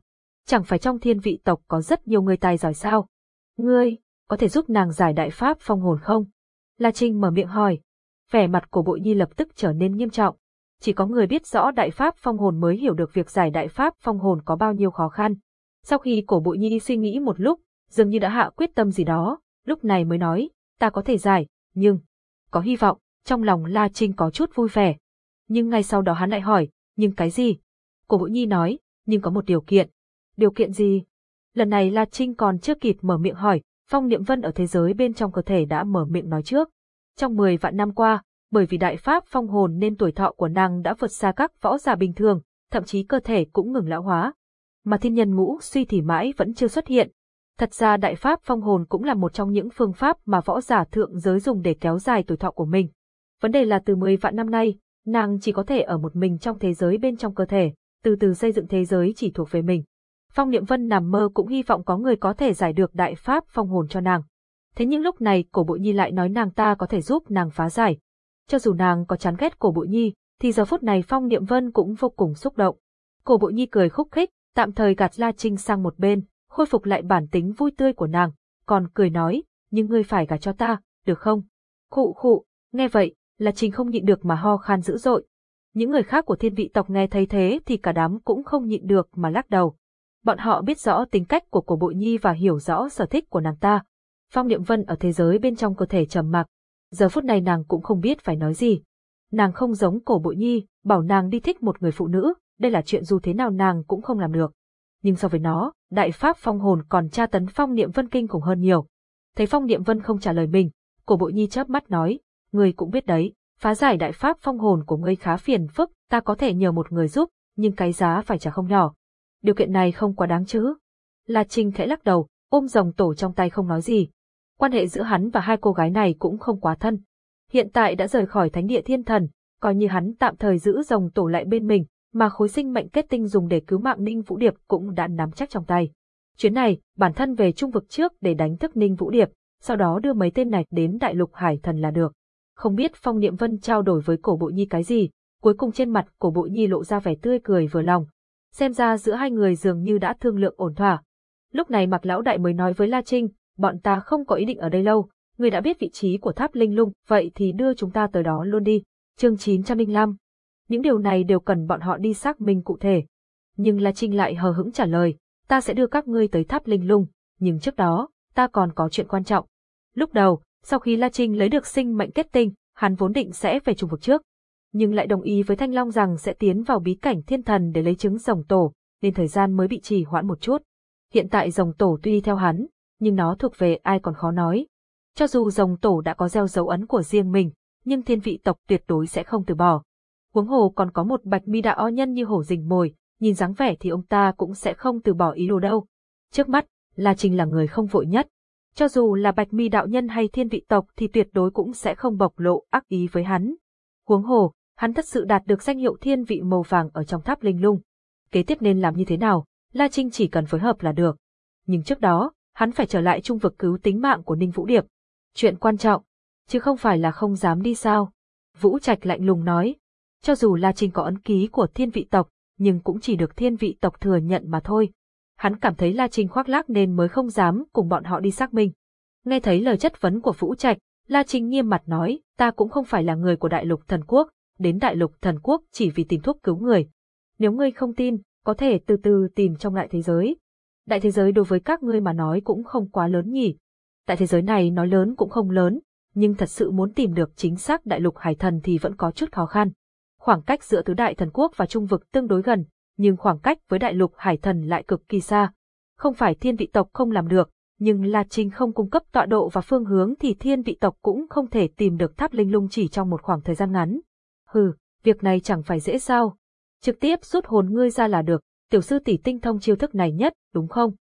Chẳng phải trong thiên vị tộc có rất nhiều người tài giỏi sao? Ngươi, có thể giúp nàng giải đại pháp phong hồn không? La Trinh mở miệng hỏi. Vẻ mặt của bội nhi lập tức trở nên nghiêm trọng. Chỉ có người biết rõ đại pháp phong hồn mới hiểu được việc giải đại pháp phong hồn có bao nhiêu khó khăn. Sau khi cổ bội nhi suy nghĩ một lúc, dường như đã hạ quyết tâm gì đó, lúc này mới nói, ta có thể giải, nhưng, có hy vọng, trong lòng La Trinh có chút vui vẻ nhưng ngay sau đó hắn lại hỏi, nhưng cái gì? Cổ Vũ Nhi nói, nhưng có một điều kiện. Điều kiện gì? Lần này La Trinh còn chưa kịp mở miệng hỏi, Phong Niệm Vân ở thế giới bên trong cơ thể đã mở miệng nói trước. Trong 10 vạn năm qua, bởi vì đại pháp phong hồn nên tuổi thọ của nàng đã vượt xa các võ giả bình thường, thậm chí cơ thể cũng ngừng lão hóa. Mà thiên nhân ngũ suy thì mãi vẫn chưa xuất hiện. Thật ra đại pháp phong hồn cũng là một trong những phương pháp mà võ giả thượng giới dùng để kéo dài tuổi thọ của mình. Vấn đề là từ 10 vạn năm nay, nàng chỉ có thể ở một mình trong thế giới bên trong cơ thể, từ từ xây dựng thế giới chỉ thuộc về mình. Phong Niệm Vân nằm mơ cũng hy vọng có người có thể giải được đại pháp phong hồn cho nàng. Thế nhưng lúc này cổ bội nhi lại nói nàng ta có thể giúp nàng phá giải. Cho dù nàng có chán ghét cổ bội nhi, thì giờ phút này Phong Niệm Vân cũng vô cùng xúc động. Cổ bội nhi cười khúc khích, tạm thời gạt La Trinh sang một bên, khôi phục lại bản tính vui tươi của nàng, còn cười nói, nhưng ngươi phải gả cho ta, được không? Khụ khụ, nghe vậy, là Trình không nhịn được mà ho khan dữ dội. Những người khác của thiên vị tộc nghe thấy thế thì cả đám cũng không nhịn được mà lắc đầu. Bọn họ biết rõ tính cách của cổ bội nhi và hiểu rõ sở thích của nàng ta. Phong Niệm Vân ở thế giới bên trong cơ thể trầm mặc. Giờ phút này nàng cũng không biết phải nói gì. Nàng không giống cổ bội nhi, bảo nàng đi thích một người phụ nữ, đây là chuyện dù thế nào nàng cũng không làm được. Nhưng so với nó, đại pháp phong hồn còn tra tấn phong niệm vân kinh khủng hơn nhiều. Thấy phong niệm vân không trả lời mình, cổ bội nhi chớp mắt nói, người cũng biết đấy, phá giải đại pháp phong hồn của ngươi khá phiền phức, ta có thể nhờ một người giúp, nhưng cái giá phải trả không nhỏ. Điều kiện này không quá đáng chứ. La Trinh khẽ lắc đầu, ôm rồng tổ trong tay không nói gì. Quan hệ giữa hắn và hai cô gái này cũng không quá thân. Hiện tại đã rời khỏi thánh địa thiên thần, coi như hắn tạm thời giữ rồng tổ lại bên mình, mà khối sinh mệnh kết tinh dùng để cứu mạng Ninh Vũ Điệp cũng đã nắm chắc trong tay. Chuyến này, bản thân về trung vực trước để đánh thức Ninh Vũ Điệp, sau đó đưa mấy tên này đến đại lục hải thần là được. Không biết Phong Niệm Vân trao đổi với cổ bộ nhi cái gì, cuối cùng trên mặt cổ bộ nhi lộ ra vẻ tươi cười vừa lòng. Xem ra giữa hai người dường như đã thương lượng ổn thỏa. Lúc này mặc lão đại mới nói với La Trinh, bọn ta không có ý định ở đây lâu, người đã biết vị trí của tháp linh lung, vậy thì đưa chúng ta tới đó luôn đi. Chương 905 những điều này đều cần bọn họ đi xác minh cụ thể. Nhưng La Trinh lại hờ hững trả lời, ta sẽ đưa các ngươi tới tháp linh lung, nhưng trước đó, ta còn có chuyện quan trọng. Lúc đầu, sau khi La Trinh lấy được sinh mệnh kết tinh, hắn vốn định sẽ về Trùng vực trước. Nhưng lại đồng ý với Thanh Long rằng sẽ tiến vào bí cảnh thiên thần để lấy trứng rồng tổ, nên thời gian mới bị trì hoãn một chút. Hiện tại rồng tổ tuy đi theo hắn, nhưng nó thuộc về ai còn khó nói. Cho dù rồng tổ đã có gieo dấu ấn của riêng mình, nhưng thiên vị tộc tuyệt đối sẽ không từ bỏ. Huống hồ còn có một bạch mi đạo o nhân như hổ rình mồi, nhìn dáng vẻ thì ông ta cũng sẽ không từ bỏ ý đồ đâu. Trước mắt, La Trình là người không vội nhất. Cho dù là bạch mi đạo nhân hay thiên vị tộc thì tuyệt đối cũng sẽ không bộc lộ ác ý với hắn. Huống hồ, hắn thật sự đạt được danh hiệu thiên vị màu vàng ở trong tháp linh lung. Kế tiếp nên làm như thế nào, La Trinh chỉ cần phối hợp là được. Nhưng trước đó, hắn phải trở lại trung vực cứu tính mạng của Ninh Vũ Điệp. Chuyện quan trọng, chứ không phải là không dám đi sao. Vũ Trạch lạnh lùng nói, cho dù La Trinh có ấn ký của thiên vị tộc, nhưng cũng chỉ được thiên vị tộc thừa nhận mà thôi. Hắn cảm thấy La Trinh khoác lác nên mới không dám cùng bọn họ đi xác minh. Nghe thấy lời chất vấn của Vũ Trạch, La Trinh nghiêm mặt nói, ta cũng không phải là người của đại lục thần quốc, đến đại lục thần quốc chỉ vì tìm thuốc cứu người. Nếu ngươi không tin, có thể từ từ tìm trong đại thế giới. Đại thế giới đối với các ngươi mà nói cũng không quá lớn nhỉ. Đại thế giới này nói lớn cũng không lớn, nhưng thật sự muốn tìm được chính xác đại lục hải thần thì vẫn có chút khó khăn. Khoảng cách giữa tứ đại thần quốc và trung vực tương đối gần, nhưng khoảng cách với đại lục hải thần lại cực kỳ xa. Không phải thiên vị tộc không làm được, nhưng La Trinh không cung cấp tọa độ và phương hướng thì thiên vị tộc cũng không thể tìm được tháp linh lung chỉ trong một khoảng thời gian ngắn. Hừ, việc này chẳng phải dễ sao. Trực tiếp rút hồn ngươi ra là được, tiểu sư tỷ tinh thông chiêu thức này nhất, đúng không?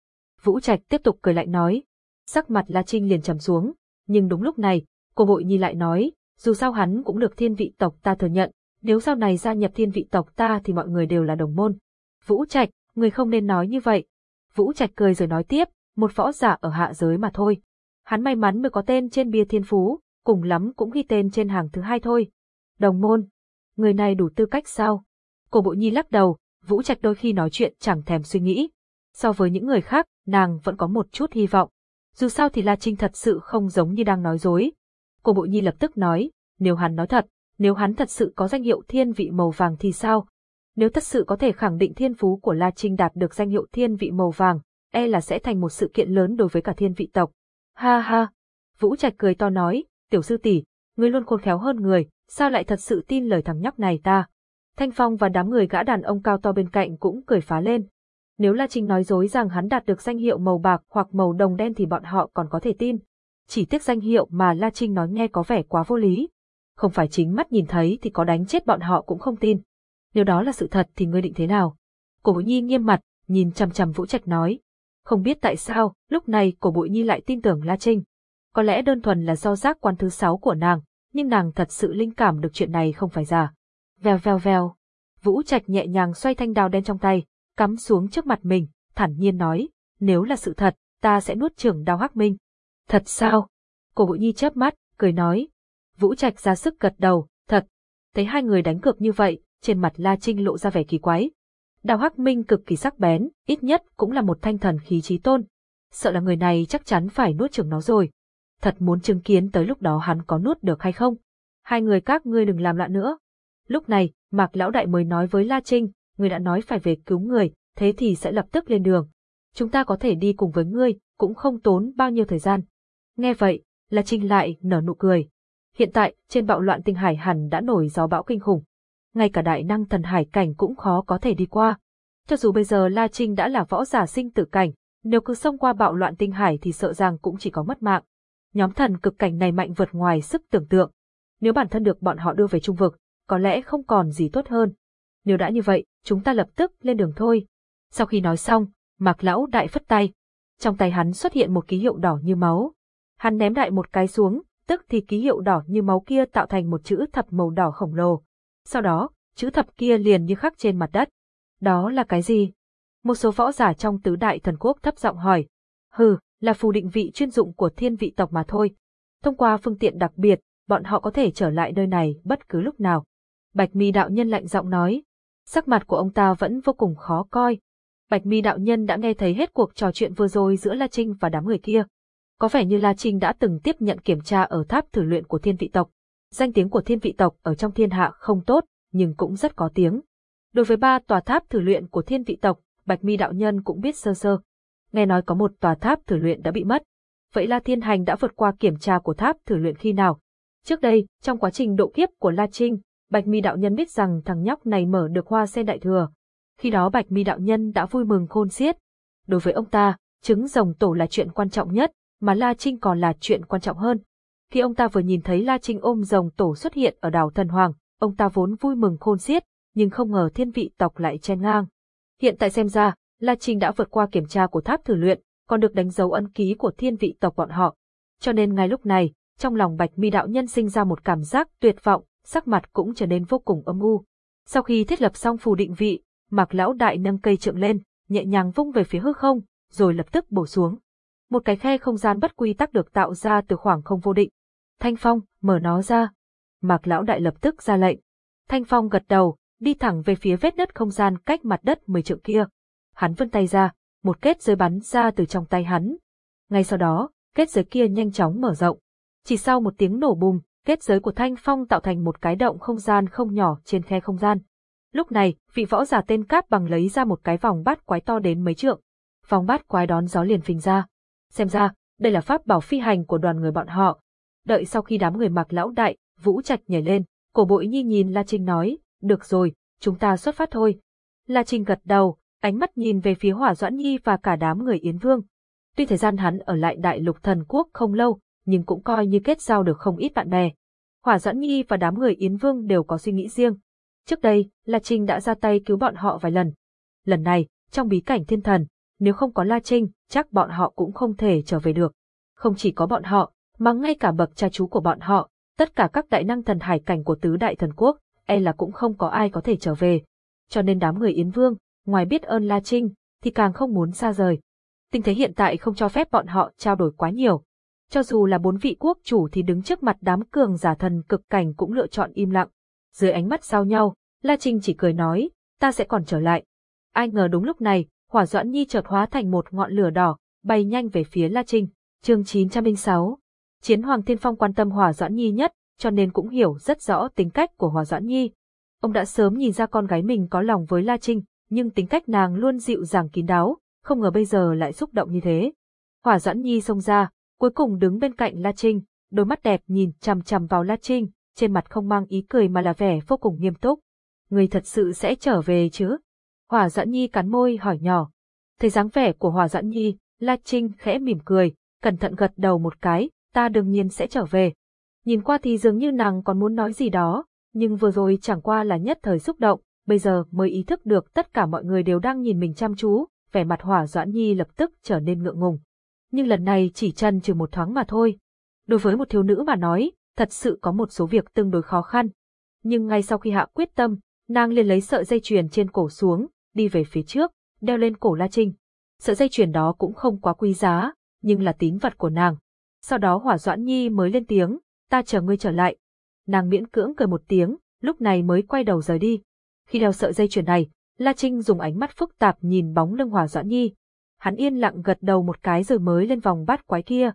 Vũ Trạch tiếp tục cười lạnh nói. Sắc mặt La Trinh liền trầm xuống, nhưng đúng lúc này, cô hội nhi lại nói, dù sao hắn cũng được thiên vị tộc ta thừa nhận, nếu sau này gia nhập thiên vị tộc ta thì mọi người đều là đồng môn. Vũ Trạch, người không nên nói như vậy. Vũ Trạch cười rồi nói tiếp, một võ giả ở hạ giới mà thôi. Hắn may mắn mới có tên trên bia thiên phú, cùng lắm cũng ghi tên trên hàng thứ hai thôi. Đồng môn, người này đủ tư cách sao? Cổ bộ nhi lắc đầu, Vũ Trạch đôi khi nói chuyện chẳng thèm suy nghĩ. So với những người khác, nàng vẫn có một chút hy vọng. Dù sao thì La Trinh thật sự không giống như đang nói dối. Cổ bộ nhi lập tức nói, nếu hắn nói thật, nếu hắn thật sự có danh hiệu thiên vị màu vàng thì sao? Nếu thật sự có thể khẳng định thiên phú của La Trinh đạt được danh hiệu thiên vị màu vàng, e là sẽ thành một sự kiện lớn đối với cả thiên vị tộc. Ha ha! Vũ Trạch cười to nói, tiểu sư tỷ, ngươi luôn khôn khéo hơn người, sao lại thật sự tin lời thằng nhóc này ta? Thanh Phong và đám người gã đàn ông cao to bên cạnh cũng cười phá lên. Nếu La Trinh nói dối rằng hắn đạt được danh hiệu màu bạc hoặc màu đồng đen thì bọn họ còn có thể tin. Chỉ tiếc danh hiệu mà La Trinh nói nghe có vẻ quá vô lý. Không phải chính mắt nhìn thấy thì có đánh chết bọn họ cũng không tin. Nếu đó là sự thật thì ngươi định thế nào? Cổ Bội Nhi nghiêm mặt, nhìn chằm chằm Vũ Trạch nói. Không biết tại sao, lúc này cổ Bội Nhi lại tin tưởng La Trinh. Có lẽ đơn thuần là do giác quan thứ sáu của nàng, nhưng nàng thật sự linh cảm được chuyện này không phải giả. Vèo vèo vèo. Vũ Trạch nhẹ nhàng xoay thanh đao đen trong tay, cắm xuống trước mặt mình, thản nhiên nói, nếu là sự thật, ta sẽ nuốt trưởng đao hắc minh. Thật sao? Cổ Bội Nhi chớp mắt, cười nói. Vũ Trạch ra sức gật đầu, thật. Thấy hai người đánh cược như vậy, trên mặt La Trinh lộ ra vẻ kỳ quái. Đào Hắc Minh cực kỳ sắc bén, ít nhất cũng là một thanh thần khí trí tôn. Sợ là người này chắc chắn phải nuốt chửng nó rồi. Thật muốn chứng kiến tới lúc đó hắn có nuốt được hay không. hai người các ngươi đừng làm loạn nữa. Lúc này, Mạc Lão Đại mới nói với La Trinh, người đã nói phải về cứu người, thế thì sẽ lập tức lên đường. Chúng ta có thể đi cùng với ngươi, cũng không tốn bao nhiêu thời gian. Nghe vậy, La Trinh lại nở nụ cười. Hiện tại, trên bạo loạn tinh hải hẳn đã nổi gió bão kinh khủng. Ngay cả đại năng thần hải cảnh cũng khó có thể đi qua. Cho dù bây giờ La Trinh đã là võ giả sinh tử cảnh, nếu cứ xông qua bạo loạn tinh hải thì sợ rằng cũng chỉ có mất mạng. Nhóm thần cực cảnh này mạnh vượt ngoài sức tưởng tượng. Nếu bản thân được bọn họ đưa về trung vực, có lẽ không còn gì tốt hơn. Nếu đã như vậy, chúng ta lập tức lên đường thôi. Sau khi nói xong, Mạc Lão đại phất tay. Trong tay hắn xuất hiện một ký hiệu đỏ như máu. Hắn ném đại một cái xuống, tức thì ký hiệu đỏ như máu kia tạo thành một chữ thập màu đỏ khổng lồ. Sau đó, chữ thập kia liền như khắc trên mặt đất. Đó là cái gì? Một số võ giả trong tứ đại thần quốc thấp giọng hỏi. Hừ, là phù định vị chuyên dụng của thiên vị tộc mà thôi. Thông qua phương tiện đặc biệt, bọn họ có thể trở lại nơi này bất cứ lúc nào. Bạch mi đạo nhân lạnh giọng nói. Sắc mặt của ông ta vẫn vô cùng khó coi. Bạch mi đạo nhân đã nghe thấy hết cuộc trò chuyện vừa rồi giữa La Trinh và đám người kia. Có vẻ như La Trinh đã từng tiếp nhận kiểm tra ở tháp thử luyện của thiên vị tộc. Danh tiếng của thiên vị tộc ở trong thiên hạ không tốt, nhưng cũng rất có tiếng. Đối với ba tòa tháp thử luyện của thiên vị tộc, Bạch Mi đạo nhân cũng biết sơ sơ. Nghe nói có một tòa tháp thử luyện đã bị mất. Vậy La Thiên Hành đã vượt qua kiểm tra của tháp thử luyện khi nào? Trước đây, trong quá trình độ kiếp của La Trinh, Bạch Mi đạo nhân biết rằng thằng nhóc này mở được hoa sen đại thừa. Khi đó Bạch Mi đạo nhân đã vui mừng khôn xiết. Đối với ông ta, trứng rồng tổ là chuyện quan trọng nhất, mà La Trinh còn là chuyện quan trọng hơn. Khi ông ta vừa nhìn thấy La Trinh ôm rồng tổ xuất hiện ở đảo Thần Hoàng, ông ta vốn vui mừng khôn xiết, nhưng không ngờ thiên vị tộc lại chen ngang. Hiện tại xem ra, La Trinh đã vượt qua kiểm tra của tháp thử luyện, còn được đánh dấu ấn ký của thiên vị tộc bọn họ. Cho nên ngay lúc này, trong lòng Bạch Mi đạo nhân sinh ra một cảm giác tuyệt vọng, sắc mặt cũng trở nên vô cùng âm u. Sau khi thiết lập xong phù định vị, Mạc lão đại nâng cây trượng lên, nhẹ nhàng vung về phía hư không, rồi lập tức bổ xuống. Một cái khe không gian bất quy tắc được tạo ra từ khoảng không vô định. Thanh Phong, mở nó ra. Mạc lão đại lập tức ra lệnh. Thanh Phong gật đầu, đi thẳng về phía vết nứt không gian cách mặt đất mười trượng kia. Hắn vươn tay ra, một kết giới bắn ra từ trong tay hắn. Ngay sau đó, kết giới kia nhanh chóng mở rộng. Chỉ sau một tiếng nổ bùng, kết giới của Thanh Phong tạo thành một cái động không gian không nhỏ trên khe không gian. Lúc này, vị võ giả tên Cáp bằng lấy ra một cái vòng bát quái to đến mấy trượng. Vòng bát quái đón gió liền phình ra. Xem ra, đây là pháp bảo phi hành của đoàn người bọn họ. Đợi sau khi đám người mặc lão đại, Vũ Trạch nhảy lên, cổ bội nhi nhìn La Trinh nói, được rồi, chúng ta xuất phát thôi. La Trinh gật đầu, ánh mắt nhìn về phía Hỏa Doãn Nhi và cả đám người Yến Vương. Tuy thời gian hắn ở lại Đại Lục Thần Quốc không lâu, nhưng cũng coi như kết giao được không ít bạn bè. Hỏa Doãn Nhi và đám người Yến Vương đều có suy nghĩ riêng. Trước đây, La Trinh đã ra tay cứu bọn họ vài lần. Lần này, trong bí cảnh thiên thần, nếu không có La Trinh, chắc bọn họ cũng không thể trở về được. Không chỉ có bọn họ, mà ngay cả bậc cha chú của bọn họ, tất cả các đại năng thần hải cảnh của tứ đại thần quốc, e là cũng không có ai có thể trở về. Cho nên đám người Yến Vương, ngoài biết ơn La Trinh, thì càng không muốn xa rời. Tình thế hiện tại không cho phép bọn họ trao đổi quá nhiều. Cho dù là bốn vị quốc chủ thì đứng trước mặt đám cường giả thần cực cảnh cũng lựa chọn im lặng. Dưới ánh mắt giao nhau, La Trinh chỉ cười nói, ta sẽ còn trở lại. Ai ngờ đúng lúc này, hỏa doãn nhi chợt hóa thành một ngọn lửa đỏ, bay nhanh về phía La Trinh. chương 906 Chiến Hoàng Thiên Phong quan tâm hỏa doãn nhi nhất, cho nên cũng hiểu rất rõ tính cách của hỏa doãn nhi. Ông đã sớm nhìn ra con gái mình có lòng với La Trinh, nhưng tính cách nàng luôn dịu dàng kín đáo, không ngờ bây giờ lại xúc động như thế. Hỏa doãn nhi xông ra, cuối cùng đứng bên cạnh La Trinh, đôi mắt đẹp nhìn chằm chằm vào La Trinh, trên mặt không mang ý cười mà là vẻ vô cùng nghiêm túc. Người thật sự sẽ trở về chứ? Hỏa Doãn Nhi cắn môi hỏi nhỏ. Thấy dáng vẻ của Hỏa Doãn Nhi, La Trinh khẽ mỉm cười, cẩn thận gật đầu một cái, ta đương nhiên sẽ trở về. Nhìn qua thì dường như nàng còn muốn nói gì đó, nhưng vừa rồi chẳng qua là nhất thời xúc động, bây giờ mới ý thức được tất cả mọi người đều đang nhìn mình chăm chú, vẻ mặt Hỏa Doãn Nhi lập tức trở nên ngượng ngùng. Nhưng lần này chỉ chân trừ một thoáng mà thôi. Đối với một thiếu nữ mà nói, thật sự có một số việc tương đối khó khăn. Nhưng ngay sau khi hạ quyết tâm, nàng liền lấy sợi dây chuyền trên cổ xuống, đi về phía trước, đeo lên cổ La Trinh. Sợi dây chuyền đó cũng không quá quý giá, nhưng là tín vật của nàng. Sau đó Hỏa Doãn Nhi mới lên tiếng, ta chờ ngươi trở lại. Nàng miễn cưỡng cười một tiếng, lúc này mới quay đầu rời đi. Khi đeo sợi dây chuyền này, La Trinh dùng ánh mắt phức tạp nhìn bóng lưng Hỏa Doãn Nhi. Hắn yên lặng gật đầu một cái rồi mới lên vòng bát quái kia.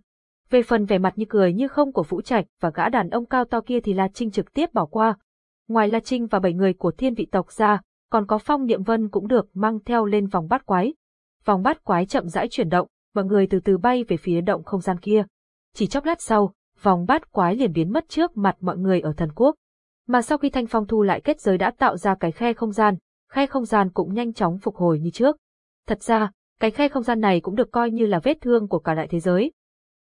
Về phần vẻ mặt như cười như không của Vũ Trạch và gã đàn ông cao to kia thì La Trinh trực tiếp bỏ qua. Ngoài La Trinh và bảy người của thiên vị tộc ra, còn có Phong Niệm Vân cũng được mang theo lên vòng bát quái. Vòng bát quái chậm rãi chuyển động, mọi người từ từ bay về phía động không gian kia. Chỉ chốc lát sau, vòng bát quái liền biến mất trước mặt mọi người ở thần quốc. Mà sau khi Thanh Phong thu lại kết giới đã tạo ra cái khe không gian, khe không gian cũng nhanh chóng phục hồi như trước. Thật ra, cái khe không gian này cũng được coi như là vết thương của cả đại thế giới.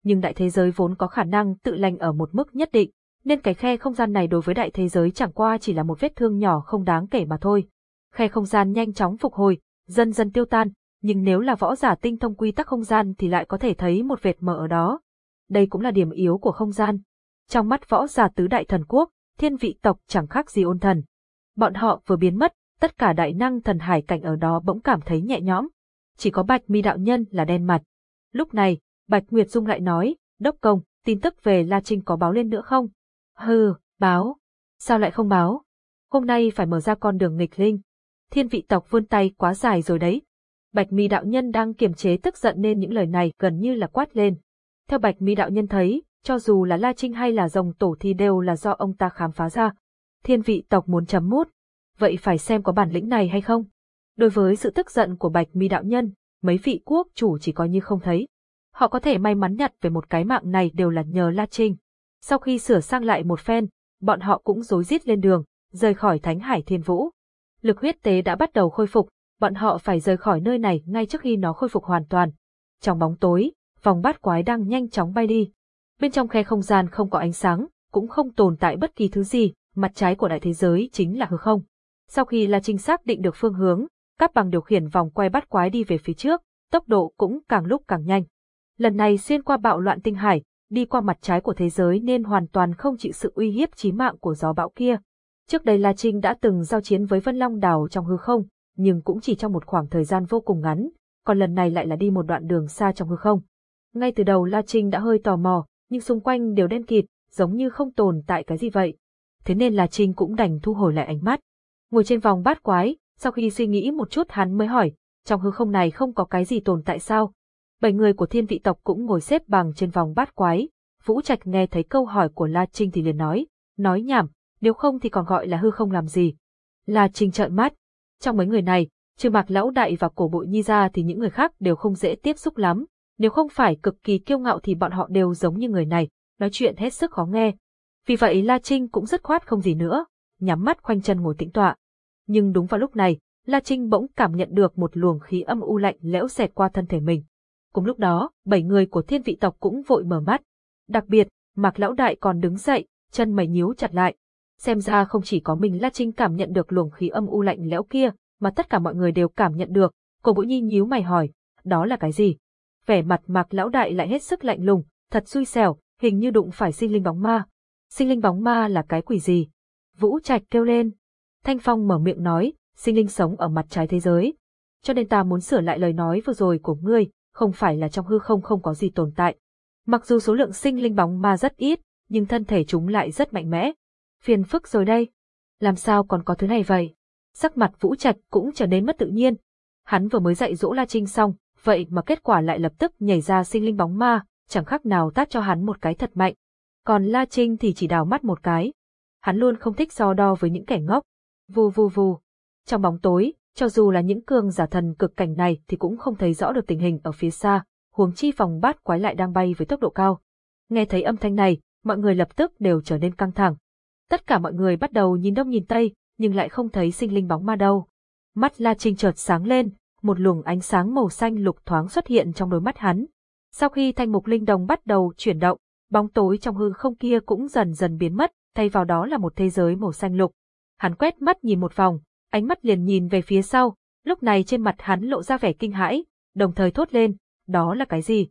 Nhưng đại thế giới vốn có khả năng tự lành ở một mức nhất định, nên cái khe không gian này đối với đại thế giới chẳng qua chỉ là một vết thương nhỏ không đáng kể mà thôi. Khe không gian nhanh chóng phục hồi, dần dần tiêu tan, nhưng nếu là võ giả tinh thông quy tắc không gian thì lại có thể thấy một vệt mờ ở đó. Đây cũng là điểm yếu của không gian. Trong mắt võ giả tứ đại thần quốc, thiên vị tộc chẳng khác gì ôn thần. Bọn họ vừa biến mất, tất cả đại năng thần hải cảnh ở đó bỗng cảm thấy nhẹ nhõm. Chỉ có Bạch Mi đạo nhân là đen mặt. Lúc này, Bạch Nguyệt Dung lại nói, Đốc Công, tin tức về La Trinh có báo lên nữa không? Hừ, báo. Sao lại không báo? Hôm nay phải mở ra con đường nghịch linh. Thiên vị tộc vươn tay quá dài rồi đấy. Bạch Mi đạo nhân đang kiềm chế tức giận nên những lời này gần như là quát lên. Theo Bạch Mi đạo nhân thấy, cho dù là La Trinh hay là rồng tổ thì đều là do ông ta khám phá ra. Thiên vị tộc muốn chấm mút, vậy phải xem có bản lĩnh này hay không. Đối với sự tức giận của Bạch Mi đạo nhân, mấy vị quốc chủ chỉ coi như không thấy. Họ có thể may mắn nhặt về một cái mạng này đều là nhờ La Trinh. Sau khi sửa sang lại một phen, bọn họ cũng rối rít lên đường, rời khỏi Thánh Hải Thiên Vũ. Lực huyết tế đã bắt đầu khôi phục, bọn họ phải rời khỏi nơi này ngay trước khi nó khôi phục hoàn toàn. Trong bóng tối, vòng bát quái đang nhanh chóng bay đi. Bên trong khe không gian không có ánh sáng, cũng không tồn tại bất kỳ thứ gì, mặt trái của đại thế giới chính là hư không. Sau khi La Trinh xác định được phương hướng, các bằng điều khiển vòng quay bắt quái đi về phía trước, tốc độ cũng càng lúc càng nhanh. Lần này xuyên qua bạo loạn tinh hải, đi qua mặt trái của thế giới nên hoàn toàn không chịu sự uy hiếp chí mạng của gió bão kia. Trước đây La Trinh đã từng giao chiến với Vân Long Đảo trong hư không, nhưng cũng chỉ trong một khoảng thời gian vô cùng ngắn, còn lần này lại là đi một đoạn đường xa trong hư không. Ngay từ đầu La Trinh đã hơi tò mò, nhưng xung quanh đều đen kịt, giống như không tồn tại cái gì vậy. Thế nên La Trinh cũng đành thu hồi lại ánh mắt. Ngồi trên vòng bát quái, sau khi suy nghĩ một chút hắn mới hỏi, trong hư không này không có cái gì tồn tại sao? Bảy người của thiên vị tộc cũng ngồi xếp bằng trên vòng bát quái. Vũ Trạch nghe thấy câu hỏi của La Trinh thì liền nói, nói nhảm, nếu không thì còn gọi là hư không làm gì. La Trinh trợn mắt. Trong mấy người này, trừ mạc lão đại và cổ bội nhi ra thì những người khác đều không dễ tiếp xúc lắm. Nếu không phải cực kỳ kiêu ngạo thì bọn họ đều giống như người này, nói chuyện hết sức khó nghe. Vì vậy La Trinh cũng rất khoát không gì nữa, nhắm mắt khoanh chân ngồi tĩnh tọa. Nhưng đúng vào lúc này, La Trinh bỗng cảm nhận được một luồng khí âm u lạnh lẽo xẹt qua thân thể mình. Cùng lúc đó, bảy người của thiên vị tộc cũng vội mở mắt. Đặc biệt, Mạc Lão Đại còn đứng dậy, chân mày nhíu chặt lại. Xem ra không chỉ có mình La Trinh cảm nhận được luồng khí âm u lạnh lẽo kia, mà tất cả mọi người đều cảm nhận được. Cổ Vũ Nhi nhíu mày hỏi, đó là cái gì? Vẻ mặt Mạc Lão Đại lại hết sức lạnh lùng, thật xui xẻo, hình như đụng phải sinh linh bóng ma. Sinh linh bóng ma là cái quỷ gì? Vũ Trạch kêu lên. Thanh Phong mở miệng nói, sinh linh sống ở mặt trái thế giới. Cho nên ta muốn sửa lại lời nói vừa rồi của ngươi, không phải là trong hư không không có gì tồn tại. Mặc dù số lượng sinh linh bóng ma rất ít, nhưng thân thể chúng lại rất mạnh mẽ. Phiền phức rồi đây. Làm sao còn có thứ này vậy? Sắc mặt Vũ Trạch cũng trở nên mất tự nhiên. Hắn vừa mới dạy dỗ La Trinh xong, vậy mà kết quả lại lập tức nhảy ra sinh linh bóng ma, chẳng khác nào tát cho hắn một cái thật mạnh. Còn La Trinh thì chỉ đào mắt một cái. Hắn luôn không thích so đo với những kẻ ngốc. Vù vù vù. Trong bóng tối, cho dù là những cường giả thần cực cảnh này thì cũng không thấy rõ được tình hình ở phía xa, huống chi phòng bát quái lại đang bay với tốc độ cao. Nghe thấy âm thanh này, mọi người lập tức đều trở nên căng thẳng. Tất cả mọi người bắt đầu nhìn đông nhìn tây, nhưng lại không thấy sinh linh bóng ma đâu. Mắt La Trinh chợt sáng lên, một luồng ánh sáng màu xanh lục thoáng xuất hiện trong đôi mắt hắn. Sau khi thanh mục linh đồng bắt đầu chuyển động, bóng tối trong hư không kia cũng dần dần biến mất, thay vào đó là một thế giới màu xanh lục. Hắn quét mắt nhìn một vòng, ánh mắt liền nhìn về phía sau, lúc này trên mặt hắn lộ ra vẻ kinh hãi, đồng thời thốt lên, đó là cái gì?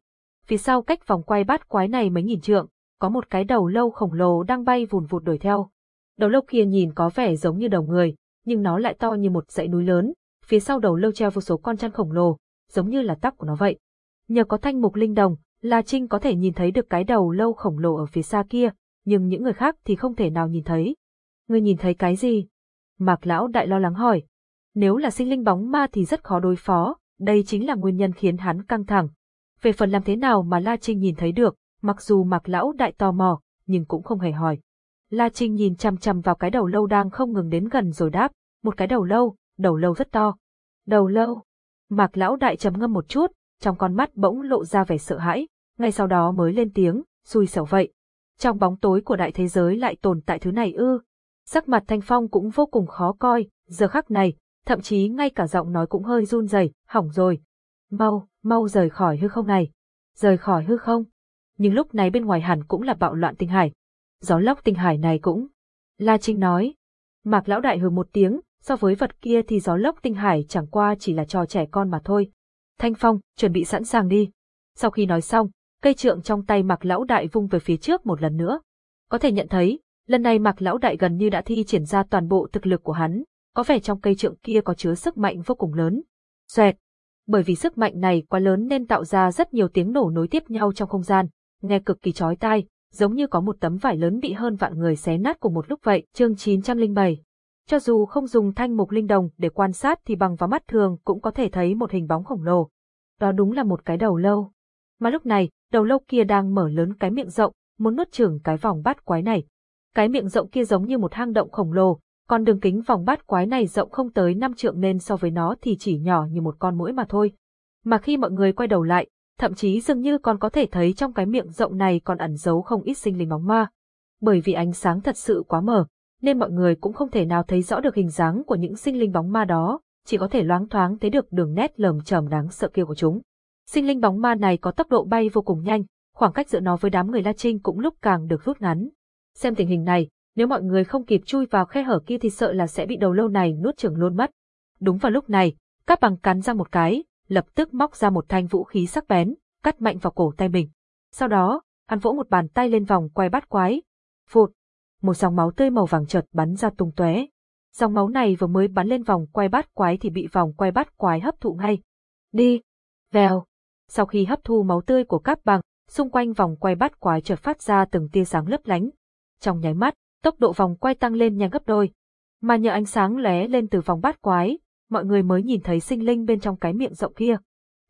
Phía sau cách vòng quay bát quái này mấy nghìn trượng, có một cái đầu lâu khổng lồ đang bay vùn vụt đuổi theo. Đầu lâu kia nhìn có vẻ giống như đầu người, nhưng nó lại to như một dãy núi lớn, phía sau đầu lâu treo vô số con chăn khổng lồ, giống như là tóc của nó vậy. Nhờ có thanh mục linh đồng, La Trinh có thể nhìn thấy được cái đầu lâu khổng lồ ở phía xa kia, nhưng những người khác thì không thể nào nhìn thấy. Ngươi nhìn thấy cái gì? Mạc Lão Đại lo lắng hỏi. Nếu là sinh linh bóng ma thì rất khó đối phó, đây chính là nguyên nhân khiến hắn căng thẳng. Về phần làm thế nào mà La Trinh nhìn thấy được, Mặc dù Mạc Lão Đại tò mò, nhưng cũng không hề hỏi. La Trinh nhìn chằm chằm vào cái đầu lâu đang không ngừng đến gần rồi đáp, một cái đầu lâu, đầu lâu rất to. Đầu lâu. Mạc Lão Đại trầm ngâm một chút, trong con mắt bỗng lộ ra vẻ sợ hãi, ngay sau đó mới lên tiếng, xui xẻo vậy. Trong bóng tối của đại thế giới lại tồn tại thứ này ư. Sắc mặt Thanh Phong cũng vô cùng khó coi, giờ khắc này, thậm chí ngay cả giọng nói cũng hơi run rẩy, hỏng rồi. Mau, mau rời khỏi hư không này. Rời khỏi hư không. Nhưng lúc này bên ngoài hẳn cũng là bạo loạn tinh hải. Gió lốc tinh hải này cũng. La Trinh nói. Mạc lão đại hừ một tiếng, so với vật kia thì gió lốc tinh hải chẳng qua chỉ là trò trẻ con mà thôi. Thanh Phong, chuẩn bị sẵn sàng đi. Sau khi nói xong, cây trượng trong tay Mạc lão đại vung về phía trước một lần nữa. Có thể nhận thấy, lần này Mạc lão đại gần như đã thi triển ra toàn bộ thực lực của hắn, có vẻ trong cây trượng kia có chứa sức mạnh vô cùng lớn. Xoẹt! Bởi vì sức mạnh này quá lớn nên tạo ra rất nhiều tiếng nổ nối tiếp nhau trong không gian, nghe cực kỳ chói tai, giống như có một tấm vải lớn bị hơn vạn người xé nát cùng một lúc vậy. Chương 907 Cho dù không dùng thanh mục linh đồng để quan sát thì bằng vào mắt thường cũng có thể thấy một hình bóng khổng lồ. Đó đúng là một cái đầu lâu. Mà lúc này, đầu lâu kia đang mở lớn cái miệng rộng, muốn nuốt chửng cái vòng bát quái này. Cái miệng rộng kia giống như một hang động khổng lồ, còn đường kính vòng bát quái này rộng không tới 5 trượng nên so với nó thì chỉ nhỏ như một con muỗi mà thôi. Mà khi mọi người quay đầu lại, thậm chí dường như còn có thể thấy trong cái miệng rộng này còn ẩn giấu không ít sinh linh bóng ma. Bởi vì ánh sáng thật sự quá mờ, nên mọi người cũng không thể nào thấy rõ được hình dáng của những sinh linh bóng ma đó, chỉ có thể loáng thoáng thấy được đường nét lởm chởm đáng sợ kia của chúng. Sinh linh bóng ma này có tốc độ bay vô cùng nhanh, khoảng cách giữa nó với đám người La Trinh cũng lúc càng được rút ngắn. Xem tình hình này, nếu mọi người không kịp chui vào khe hở kia thì sợ là sẽ bị đầu lâu này nuốt chửng luôn mất. Đúng vào lúc này, các bằng cắn ra một cái, lập tức móc ra một thanh vũ khí sắc bén, cắt mạnh vào cổ tay mình. Sau đó, hắn vỗ một bàn tay lên vòng quay bát quái. Phụt! Một dòng máu tươi màu vàng chợt bắn ra tung tóe. Dòng máu này vừa mới bắn lên vòng quay bát quái thì bị vòng quay bát quái hấp thụ ngay. Đi! Vèo! Sau khi hấp thu máu tươi của các bằng, xung quanh vòng quay bát quái chợt phát ra từng tia sáng lấp lánh. Trong nháy mắt, tốc độ vòng quay tăng lên nhanh gấp đôi. Mà nhờ ánh sáng lóe lên từ vòng bát quái, mọi người mới nhìn thấy sinh linh bên trong cái miệng rộng kia.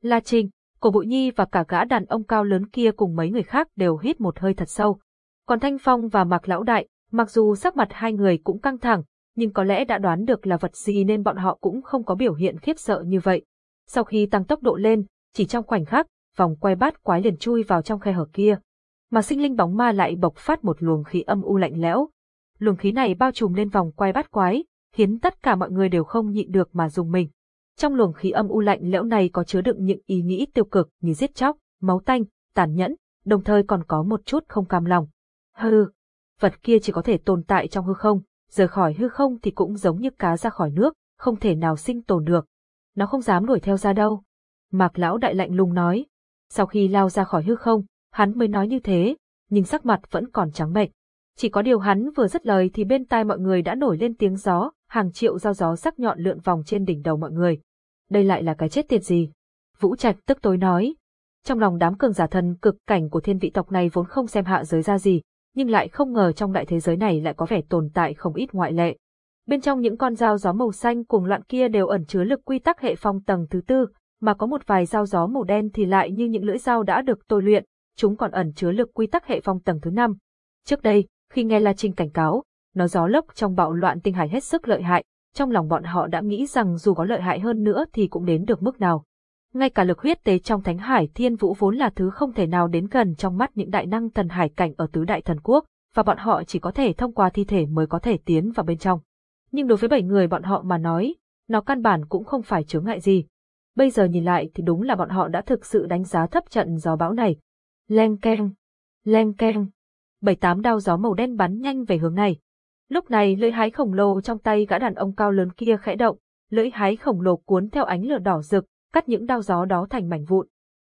La Trình, Cổ Bụi Nhi và cả gã đàn ông cao lớn kia cùng mấy người khác đều hít một hơi thật sâu. Còn Thanh Phong và Mạc Lão Đại, mặc dù sắc mặt hai người cũng căng thẳng, nhưng có lẽ đã đoán được là vật gì nên bọn họ cũng không có biểu hiện khiếp sợ như vậy. Sau khi tăng tốc độ lên, chỉ trong khoảnh khắc, vòng quay bát quái liền chui vào trong khe hở kia. Mà sinh linh bóng ma lại bộc phát một luồng khí âm u lạnh lẽo, luồng khí này bao trùm lên vòng quay bát quái, khiến tất cả mọi người đều không nhịn được mà dùng mình. Trong luồng khí âm u lạnh lẽo này có chứa đựng những ý nghĩ tiêu cực như giết chóc, máu tanh, tàn nhẫn, đồng thời còn có một chút không cam lòng. Hừ, vật kia chỉ có thể tồn tại trong hư không, rời khỏi hư không thì cũng giống như cá ra khỏi nước, không thể nào sinh tồn được. Nó không dám đuổi theo ra đâu. Mạc lão đại lạnh lùng nói. Sau khi lao ra khỏi hư không, hắn mới nói như thế, nhưng sắc mặt vẫn còn trắng bệch. Chỉ có điều hắn vừa dứt lời thì bên tai mọi người đã nổi lên tiếng gió, hàng triệu dao gió sắc nhọn lượn vòng trên đỉnh đầu mọi người. Đây lại là cái chết tiệt gì? Vũ Trạch tức tối nói. Trong lòng đám cường giả thần cực cảnh của thiên vị tộc này vốn không xem hạ giới ra gì, nhưng lại không ngờ trong đại thế giới này lại có vẻ tồn tại không ít ngoại lệ. Bên trong những con dao gió màu xanh cùng loạn kia đều ẩn chứa lực quy tắc hệ phong tầng thứ tư, mà có một vài dao gió màu đen thì lại như những lưỡi dao đã được tôi luyện, chúng còn ẩn chứa lực quy tắc hệ phong tầng thứ năm. Trước đây, khi nghe La Trinh cảnh cáo, nó gió lốc trong bạo loạn tinh hải hết sức lợi hại, trong lòng bọn họ đã nghĩ rằng dù có lợi hại hơn nữa thì cũng đến được mức nào. Ngay cả lực huyết tế trong thánh hải thiên vũ vốn là thứ không thể nào đến gần trong mắt những đại năng thần hải cảnh ở tứ đại thần quốc, và bọn họ chỉ có thể thông qua thi thể mới có thể tiến vào bên trong. Nhưng đối với bảy người bọn họ mà nói, nó căn bản cũng không phải chướng ngại gì. Bây giờ nhìn lại thì đúng là bọn họ đã thực sự đánh giá thấp trận gió bão này. Leng keng, leng keng, bảy tám đao gió màu đen bắn nhanh về hướng này. Lúc này lưỡi hái khổng lồ trong tay gã đàn ông cao lớn kia khẽ động, lưỡi hái khổng lồ cuốn theo ánh lửa đỏ rực, cắt những đao gió đó thành mảnh vụn.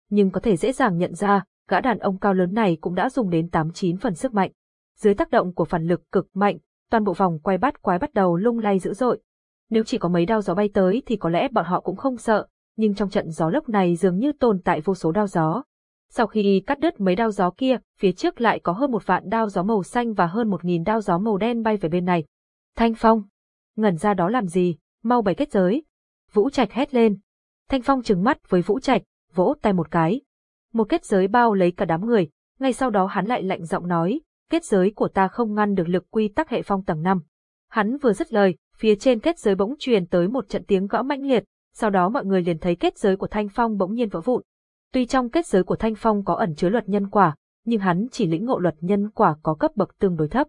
Nhưng có thể dễ dàng nhận ra, gã đàn ông cao lớn này cũng đã dùng đến 89 phần sức mạnh. Dưới tác động của phần lực cực mạnh, toàn bộ vòng quay bát quái bắt đầu lung lay dữ dội. Nếu chỉ có mấy đao gió bay tới thì có lẽ bọn họ cũng không sợ, nhưng trong trận gió lốc này dường như tồn tại vô số đao gió. Sau khi cắt đứt mấy đao gió kia, phía trước lại có hơn một vạn đao gió màu xanh và hơn một nghìn đao gió màu đen bay về bên này. Thanh Phong! Ngẩn ra đó làm gì? Mau bày kết giới! Vũ Trạch hét lên. Thanh Phong trừng mắt với Vũ Trạch, vỗ tay một cái. Một kết giới bao lấy cả đám người, Ngay sau đó hắn lại lạnh giọng nói, kết giới của ta không ngăn được lực quy tắc hệ phong tầng 5. Hắn vừa dứt lời, phía trên kết giới bỗng truyền tới một trận tiếng gõ mãnh liệt, sau đó mọi người liền thấy kết giới của Thanh Phong bỗng nhiên vỡ vụn. Tuy trong kết giới của Thanh Phong có ẩn chứa luật nhân quả, nhưng hắn chỉ lĩnh ngộ luật nhân quả có cấp bậc tương đối thấp.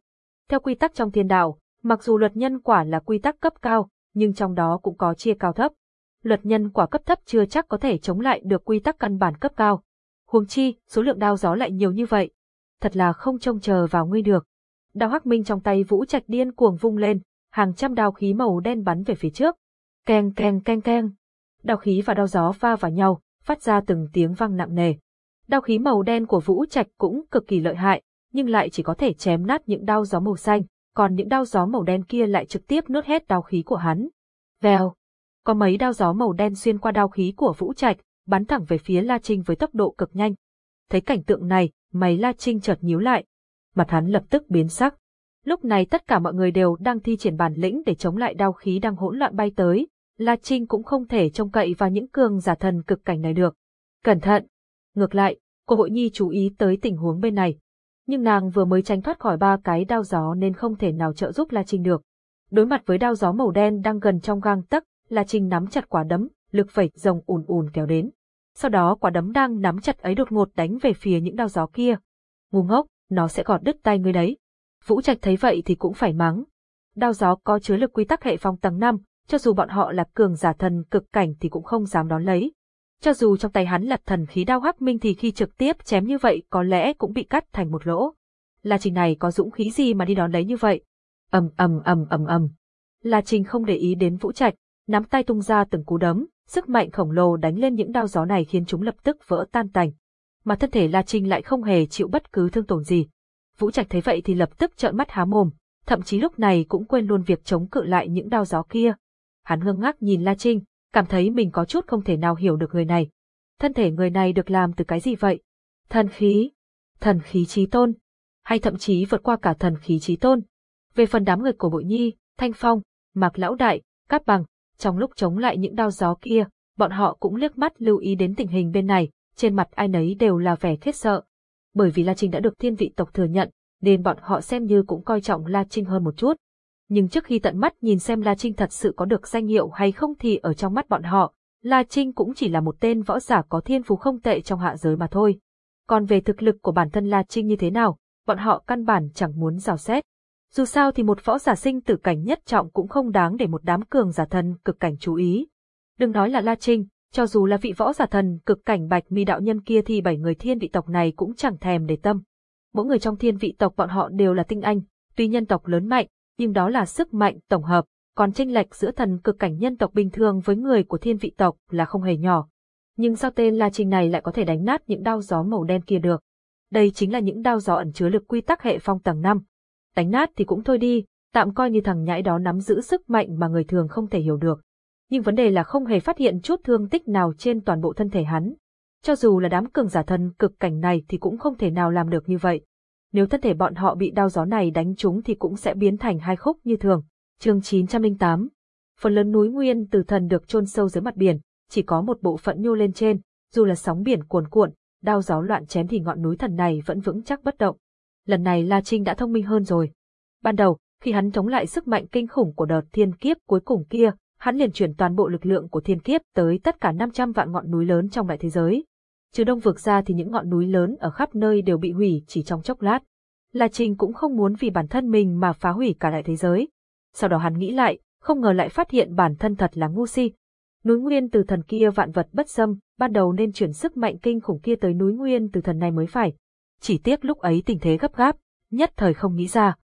Theo quy tắc trong thiên đạo, mặc dù luật nhân quả là quy tắc cấp cao, nhưng trong đó cũng có chia cao thấp. Luật nhân quả cấp thấp chưa chắc có thể chống lại được quy tắc căn bản cấp cao. Huống chi, số lượng đao gió lại nhiều như vậy. Thật là không trông chờ vào ngươi được. Đao hắc minh trong tay vũ trạch điên cuồng vung lên, hàng trăm đao khí màu đen bắn về phía trước. Keng keng keng keng. Đao khí và đao gió va vào nhau, phát ra từng tiếng vang nặng nề. Đao khí màu đen của vũ trạch cũng cực kỳ lợi hại, nhưng lại chỉ có thể chém nát những đao gió màu xanh, còn những đao gió màu đen kia lại trực tiếp nuốt hết đao khí của hắn. Vèo. Có mấy đao gió màu đen xuyên qua đao khí của vũ trạch, bắn thẳng về phía La Trinh với tốc độ cực nhanh. Thấy cảnh tượng này, mày La Trinh chợt nhíu lại. Mặt hắn lập tức biến sắc. Lúc này tất cả mọi người đều đang thi triển bản lĩnh để chống lại đao khí đang hỗn loạn bay tới. La Trinh cũng không thể trông cậy vào những cường giả thần cực cảnh này được. Cẩn thận! Ngược lại, cô hội nhi chú ý tới tình huống bên này. Nhưng nàng vừa mới tránh thoát khỏi ba cái đao gió nên không thể nào trợ giúp La Trinh được. Đối mặt với đao gió màu đen đang gần trong gang tấc, La Trinh nắm chặt quả đấm, lực phẩy rồng ùn ùn kéo đến. Sau đó quả đấm đang nắm chặt ấy đột ngột đánh về phía những đao gió kia. Ngu ngốc, nó sẽ gọt đứt tay ngươi đấy. Vũ Trạch thấy vậy thì cũng phải mắng. Đao gió có chứa lực quy tắc hệ phong tầng 5, cho dù bọn họ là cường giả thần cực cảnh thì cũng không dám đón lấy. Cho dù trong tay hắn là thần khí đao hắc minh thì khi trực tiếp chém như vậy có lẽ cũng bị cắt thành một lỗ. La Trình này có dũng khí gì mà đi đón lấy như vậy? ầm ầm ầm ầm ầm. La Trình không để ý đến Vũ Trạch, nắm tay tung ra từng cú đấm, sức mạnh khổng lồ đánh lên những đao gió này khiến chúng lập tức vỡ tan tành. Mà thân thể La Trình lại không hề chịu bất cứ thương tổn gì. Vũ Trạch thấy vậy thì lập tức trợn mắt há mồm, thậm chí lúc này cũng quên luôn việc chống cự lại những đao gió kia. Hắn ngơ ngác nhìn La Trinh, cảm thấy mình có chút không thể nào hiểu được người này. Thân thể người này được làm từ cái gì vậy? Thần khí? Thần khí trí tôn? Hay thậm chí vượt qua cả thần khí trí tôn? Về phần đám người của Bội Nhi, Thanh Phong, Mạc Lão Đại, Cáp Bằng, trong lúc chống lại những đao gió kia, bọn họ cũng liếc mắt lưu ý đến tình hình bên này, trên mặt ai nấy đều là vẻ thiết sợ. Bởi vì La Trinh đã được thiên vị tộc thừa nhận, nên bọn họ xem như cũng coi trọng La Trinh hơn một chút nhưng trước khi tận mắt nhìn xem La Trinh thật sự có được danh hiệu hay không thì ở trong mắt bọn họ, La Trinh cũng chỉ là một tên võ giả có thiên phú không tệ trong hạ giới mà thôi. Còn về thực lực của bản thân La Trinh như thế nào, bọn họ căn bản chẳng muốn rào xét. Dù sao thì một võ giả sinh tử cảnh nhất trọng cũng không đáng để một đám cường giả thần cực cảnh chú ý. Đừng nói là La Trinh, cho dù là vị võ giả thần cực cảnh bạch mi đạo nhân kia thì bảy người thiên vị tộc này cũng chẳng thèm để tâm. Mỗi người trong thiên vị tộc bọn họ đều là tinh anh, tuy nhân tộc lớn mạnh, nhưng đó là sức mạnh tổng hợp, còn tranh lệch giữa thần cực cảnh nhân tộc bình thường với người của thiên vị tộc là không hề nhỏ. Nhưng sao tên La Trinh này lại có thể đánh nát những đao gió màu đen kia được? Đây chính là những đao gió ẩn chứa lực quy tắc hệ phong tầng 5. Đánh nát thì cũng thôi đi, tạm coi như thằng nhãi đó nắm giữ sức mạnh mà người thường không thể hiểu được. Nhưng vấn đề là không hề phát hiện chút thương tích nào trên toàn bộ thân thể hắn. Cho dù là đám cường giả thần cực cảnh này thì cũng không thể nào làm được như vậy nếu thân thể bọn họ bị đao gió này đánh trúng thì cũng sẽ biến thành hai khúc như thường. Chương 908 Phần lớn núi nguyên từ thần được chôn sâu dưới mặt biển, chỉ có một bộ phận nhô lên trên, dù là sóng biển cuồn cuộn, đao gió loạn chém thì ngọn núi thần này vẫn vững chắc bất động. Lần này La Trinh đã thông minh hơn rồi. Ban đầu, khi hắn chống lại sức mạnh kinh khủng của đợt thiên kiếp cuối cùng kia, hắn liền chuyển toàn bộ lực lượng của thiên kiếp tới tất cả 500 vạn ngọn núi lớn trong đại thế giới, Trừ đông vực ra thì những ngọn núi lớn ở khắp nơi đều bị hủy chỉ trong chốc lát. La Trinh cũng không muốn vì bản thân mình mà phá hủy cả đại thế giới. Sau đó hắn nghĩ lại, không ngờ lại phát hiện bản thân thật là ngu si. Núi nguyên từ thần kia vạn vật bất xâm, ban đầu nên chuyển sức mạnh kinh khủng kia tới núi nguyên từ thần này mới phải. Chỉ tiếc lúc ấy tình thế gấp gáp, nhất thời không nghĩ ra.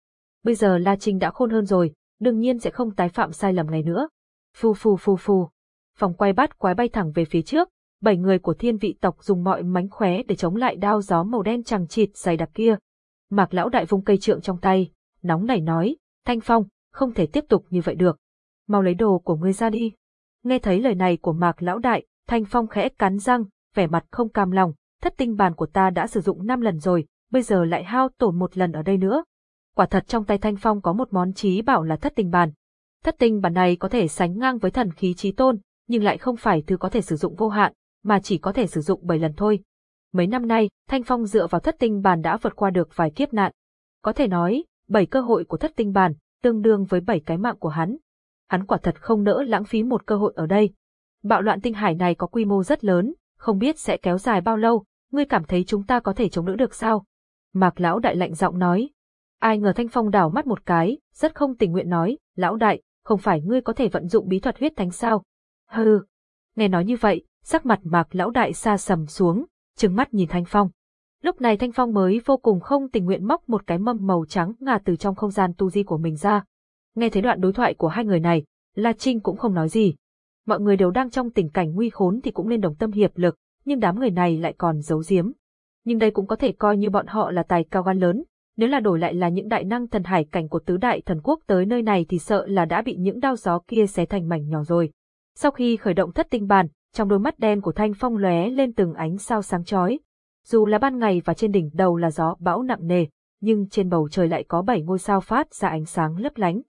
Bây giờ La Trinh đã khôn hơn rồi, đương nhiên sẽ không tái phạm sai lầm này nữa. Phù phù phù phù. Phòng quay bát quái bay thẳng về phía trước, bảy người của thiên vị tộc dùng mọi mánh khóe để chống lại đao gió màu đen chằng chịt dày đặc kia. Mạc lão đại vung cây trượng trong tay, nóng nảy nói, Thanh Phong, không thể tiếp tục như vậy được. Mau lấy đồ của ngươi ra đi. Nghe thấy lời này của Mạc lão đại, Thanh Phong khẽ cắn răng, vẻ mặt không cam lòng, thất tinh bàn của ta đã sử dụng 5 lần rồi, bây giờ lại hao tổn một lần ở đây nữa. Quả thật trong tay Thanh Phong có một món trí bảo là thất tinh bàn. Thất tinh bàn này có thể sánh ngang với thần khí trí tôn, nhưng lại không phải thứ có thể sử dụng vô hạn, mà chỉ có thể sử dụng 7 lần thôi. Mấy năm nay, Thanh Phong dựa vào thất tinh bàn đã vượt qua được vài kiếp nạn. Có thể nói, bảy cơ hội của thất tinh bàn, tương đương với bảy cái mạng của hắn. Hắn quả thật không nỡ lãng phí một cơ hội ở đây. Bạo loạn tinh hải này có quy mô rất lớn, không biết sẽ kéo dài bao lâu, ngươi cảm thấy chúng ta có thể chống đỡ được sao? Mạc lão đại lạnh giọng nói. Ai ngờ Thanh Phong đảo mắt một cái, rất không tình nguyện nói, lão đại, không phải ngươi có thể vận dụng bí thuật huyết thánh sao? Hừ. Nghe nói như vậy, sắc mặt Mạc lão đại xa sầm xuống, trừng mắt nhìn Thanh Phong. Lúc này Thanh Phong mới vô cùng không tình nguyện móc một cái mâm màu trắng ngà từ trong không gian tu di của mình ra. Nghe thấy đoạn đối thoại của hai người này, La Trinh cũng không nói gì. Mọi người đều đang trong tình cảnh nguy khốn thì cũng nên đồng tâm hiệp lực, nhưng đám người này lại còn giấu giếm. Nhưng đây cũng có thể coi như bọn họ là tài cao gan lớn, nếu là đổi lại là những đại năng thần hải cảnh của tứ đại thần quốc tới nơi này thì sợ là đã bị những đao gió kia xé thành mảnh nhỏ rồi. Sau khi khởi động thất tinh bàn, trong đôi mắt đen của Thanh Phong lóe lên từng ánh sao sáng chói. Dù là ban ngày và trên đỉnh đầu là gió bão nặng nề, nhưng trên bầu trời lại có bảy ngôi sao phát ra ánh sáng lấp lánh.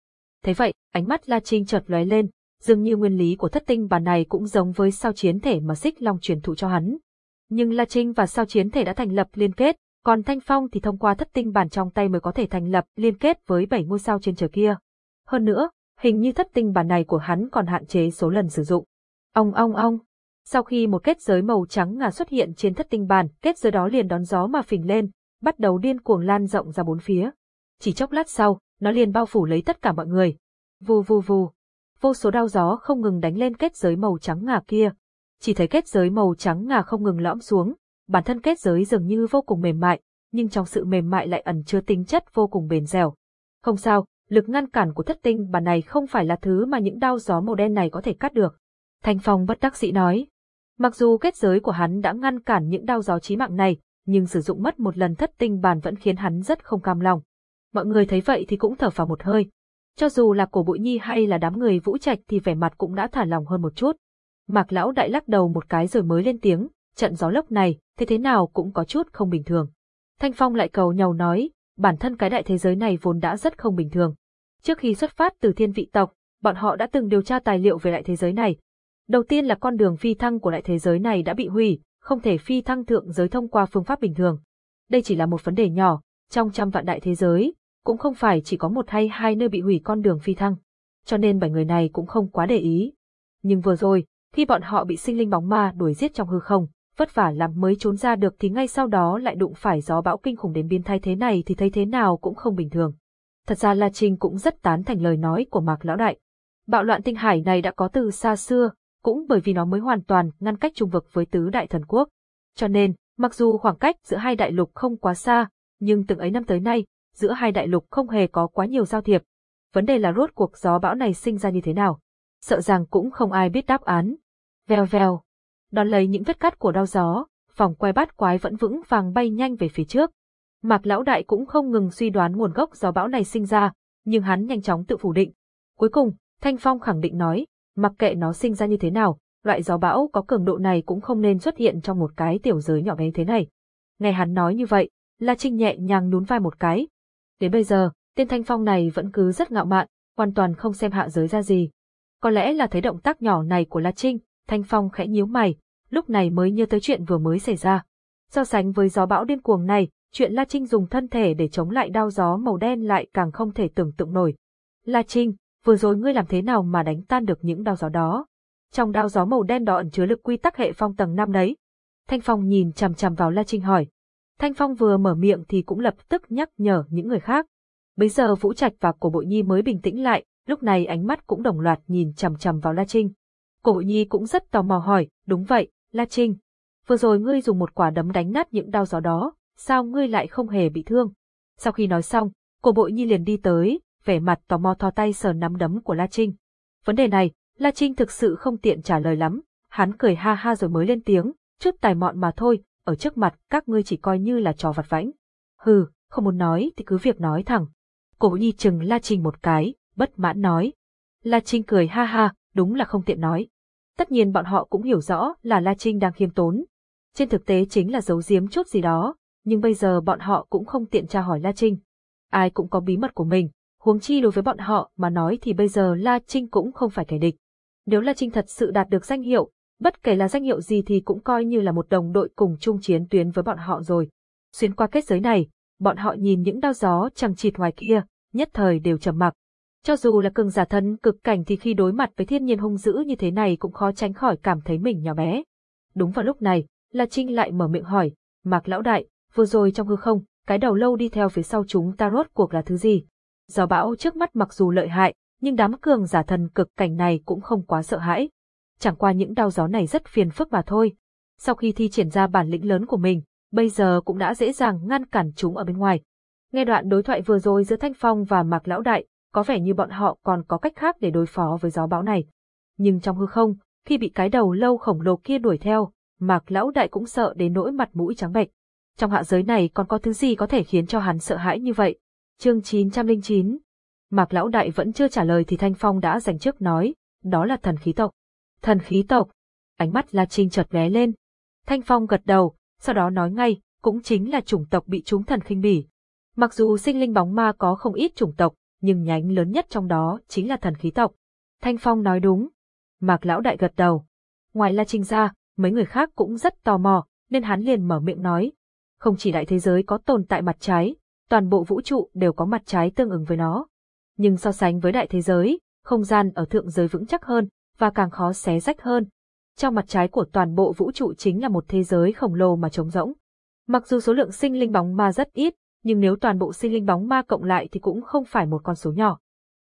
Thế vậy, ánh mắt La Trinh chợt lóe lên, dường như nguyên lý của thất tinh bàn này cũng giống với sao chiến thể mà Xích Long truyền thụ cho hắn. Nhưng La Trinh và sao chiến thể đã thành lập liên kết, còn Thanh Phong thì thông qua thất tinh bàn trong tay mới có thể thành lập liên kết với bảy ngôi sao trên trời kia. Hơn nữa, hình như thất tinh bàn này của hắn còn hạn chế số lần sử dụng. Ong ong ong. Sau khi một kết giới màu trắng ngà xuất hiện trên thất tinh bàn, kết giới đó liền đón gió mà phình lên, bắt đầu điên cuồng lan rộng ra bốn phía. Chỉ chốc lát sau, nó liền bao phủ lấy tất cả mọi người. Vù vù vù. Vô số đao gió không ngừng đánh lên kết giới màu trắng ngà kia. Chỉ thấy kết giới màu trắng ngà không ngừng lõm xuống, bản thân kết giới dường như vô cùng mềm mại, nhưng trong sự mềm mại lại ẩn chứa tính chất vô cùng bền dẻo. Không sao, lực ngăn cản của thất tinh bàn này không phải là thứ mà những đao gió màu đen này có thể cắt được. Thanh Phong bất đắc dĩ nói. Mặc dù kết giới của hắn đã ngăn cản những đao gió chí mạng này, nhưng sử dụng mất một lần thất tinh bàn vẫn khiến hắn rất không cam lòng. Mọi người thấy vậy thì cũng thở phào một hơi. Cho dù là cổ bụi nhi hay là đám người vũ trạch thì vẻ mặt cũng đã thả lòng hơn một chút. Mạc lão đại lắc đầu một cái rồi mới lên tiếng, trận gió lốc này, thế thế nào cũng có chút không bình thường. Thanh Phong lại cầu nhau nói, bản thân cái đại thế giới này vốn đã rất không bình thường. Trước khi xuất phát từ thiên vị tộc, bọn họ đã từng điều tra tài liệu về đại thế giới này. Đầu tiên là con đường phi thăng của đại thế giới này đã bị hủy, không thể phi thăng thượng giới thông qua phương pháp bình thường. Đây chỉ là một vấn đề nhỏ, trong trăm vạn đại thế giới, cũng không phải chỉ có một hay hai nơi bị hủy con đường phi thăng. Cho nên bảy người này cũng không quá để ý. Nhưng vừa rồi, khi bọn họ bị sinh linh bóng ma đuổi giết trong hư không, vất vả lắm mới trốn ra được thì ngay sau đó lại đụng phải gió bão kinh khủng đến biến thái thế này thì thấy thế nào cũng không bình thường. Thật ra La Trinh cũng rất tán thành lời nói của Mạc Lão Đại. Bạo loạn tinh hải này đã có từ xa xưa, cũng bởi vì nó mới hoàn toàn ngăn cách trung vực với tứ đại thần quốc. Cho nên, mặc dù khoảng cách giữa hai đại lục không quá xa, nhưng từng ấy năm tới nay, giữa hai đại lục không hề có quá nhiều giao thiệp. Vấn đề là rốt cuộc gió bão này sinh ra như thế nào? Sợ rằng cũng không ai biết đáp án. Vèo vèo, đón lấy những vết cắt của đau gió, vòng quay bát quái vẫn vững vàng bay nhanh về phía trước. Mạc Lão Đại cũng không ngừng suy đoán nguồn gốc gió bão này sinh ra, nhưng hắn nhanh chóng tự phủ định. Cuối cùng, Thanh Phong khẳng định nói, mặc kệ nó sinh ra như thế nào, loại gió bão có cường độ này cũng không nên xuất hiện trong một cái tiểu giới nhỏ bé thế này. Nghe hắn nói như vậy, La Trinh nhẹ nhàng nhún vai một cái. Đến bây giờ, tên Thanh Phong này vẫn cứ rất ngạo mạn, hoàn toàn không xem hạ giới ra gì. Có lẽ là thấy động tác nhỏ này của La Trinh, Thanh Phong khẽ nhíu mày, lúc này mới nhớ tới chuyện vừa mới xảy ra. So sánh với gió bão điên cuồng này, chuyện La Trinh dùng thân thể để chống lại đao gió màu đen lại càng không thể tưởng tượng nổi. La Trinh, vừa rồi ngươi làm thế nào mà đánh tan được những đao gió đó? Trong đao gió màu đen đó ẩn chứa lực quy tắc hệ phong tầng năm đấy. Thanh Phong nhìn chằm chằm vào La Trinh hỏi. Thanh Phong vừa mở miệng thì cũng lập tức nhắc nhở những người khác. Bây giờ Vũ Trạch và Cổ Bội Nhi mới bình tĩnh lại, lúc này ánh mắt cũng đồng loạt nhìn chằm chằm vào La Trinh. Cổ Bội Nhi cũng rất tò mò hỏi, đúng vậy, La Trinh. Vừa rồi ngươi dùng một quả đấm đánh nát những đao gió đó, sao ngươi lại không hề bị thương? Sau khi nói xong, Cổ Bội Nhi liền đi tới, vẻ mặt tò mò thò tay sờ nắm đấm của La Trinh. Vấn đề này, La Trinh thực sự không tiện trả lời lắm, hắn cười ha ha rồi mới lên tiếng, chút tài mọn mà thôi, ở trước mặt các ngươi chỉ coi như là trò vặt vãnh. Hừ, không muốn nói thì cứ việc nói thẳng. Cổ Nhi chừng La Trinh một cái, bất mãn nói. La Trinh cười ha ha, đúng là không tiện nói. Tất nhiên bọn họ cũng hiểu rõ là La Trinh đang khiêm tốn. Trên thực tế chính là giấu giếm chút gì đó, nhưng bây giờ bọn họ cũng không tiện tra hỏi La Trinh. Ai cũng có bí mật của mình, huống chi đối với bọn họ mà nói thì bây giờ La Trinh cũng không phải kẻ địch. Nếu La Trinh thật sự đạt được danh hiệu, Bất kể là danh hiệu gì thì cũng coi như là một đồng đội cùng chung chiến tuyến với bọn họ rồi. Xuyên qua kết giới này, bọn họ nhìn những đao gió chẳng chịt ngoài kia, nhất thời đều trầm mặc. Cho dù là cường giả thân cực cảnh thì khi đối mặt với thiên nhiên hung dữ như thế này cũng khó tránh khỏi cảm thấy mình nhỏ bé. Đúng vào lúc này, La Trinh lại mở miệng hỏi, Mạc Lão Đại, vừa rồi trong hư không, cái đầu lâu đi theo phía sau chúng ta rốt cuộc là thứ gì? Gió bão trước mắt mặc dù lợi hại, nhưng đám cường giả thần cực cảnh này cũng không quá sợ hãi. Chẳng qua những đau gió này rất phiền phức mà thôi. Sau khi thi triển ra bản lĩnh lớn của mình, bây giờ cũng đã dễ dàng ngăn cản chúng ở bên ngoài. Nghe đoạn đối thoại vừa rồi giữa Thanh Phong và Mạc Lão Đại, có vẻ như bọn họ còn có cách khác để đối phó với gió bão này. Nhưng trong hư không, khi bị cái đầu lâu khổng lồ kia đuổi theo, Mạc Lão Đại cũng sợ đến nỗi mặt mũi trắng bệch. Trong hạ giới này còn có thứ gì có thể khiến cho hắn sợ hãi như vậy? Chương 909 Mạc Lão Đại vẫn chưa trả lời thì Thanh Phong đã giành trước nói, đó là thần khí tộc. Thần khí tộc. Ánh mắt La Trinh chợt lóe lên. Thanh Phong gật đầu, sau đó nói ngay, cũng chính là chủng tộc bị chúng thần khinh bỉ. Mặc dù sinh linh bóng ma có không ít chủng tộc, nhưng nhánh lớn nhất trong đó chính là thần khí tộc. Thanh Phong nói đúng. Mạc Lão Đại gật đầu. Ngoài La Trinh ra, mấy người khác cũng rất tò mò, nên hắn liền mở miệng nói. Không chỉ đại thế giới có tồn tại mặt trái, toàn bộ vũ trụ đều có mặt trái tương ứng với nó. Nhưng so sánh với đại thế giới, không gian ở thượng giới vững chắc hơn, và càng khó xé rách hơn. Trong mặt trái của toàn bộ vũ trụ chính là một thế giới khổng lồ mà trống rỗng. Mặc dù số lượng sinh linh bóng ma rất ít, nhưng nếu toàn bộ sinh linh bóng ma cộng lại thì cũng không phải một con số nhỏ.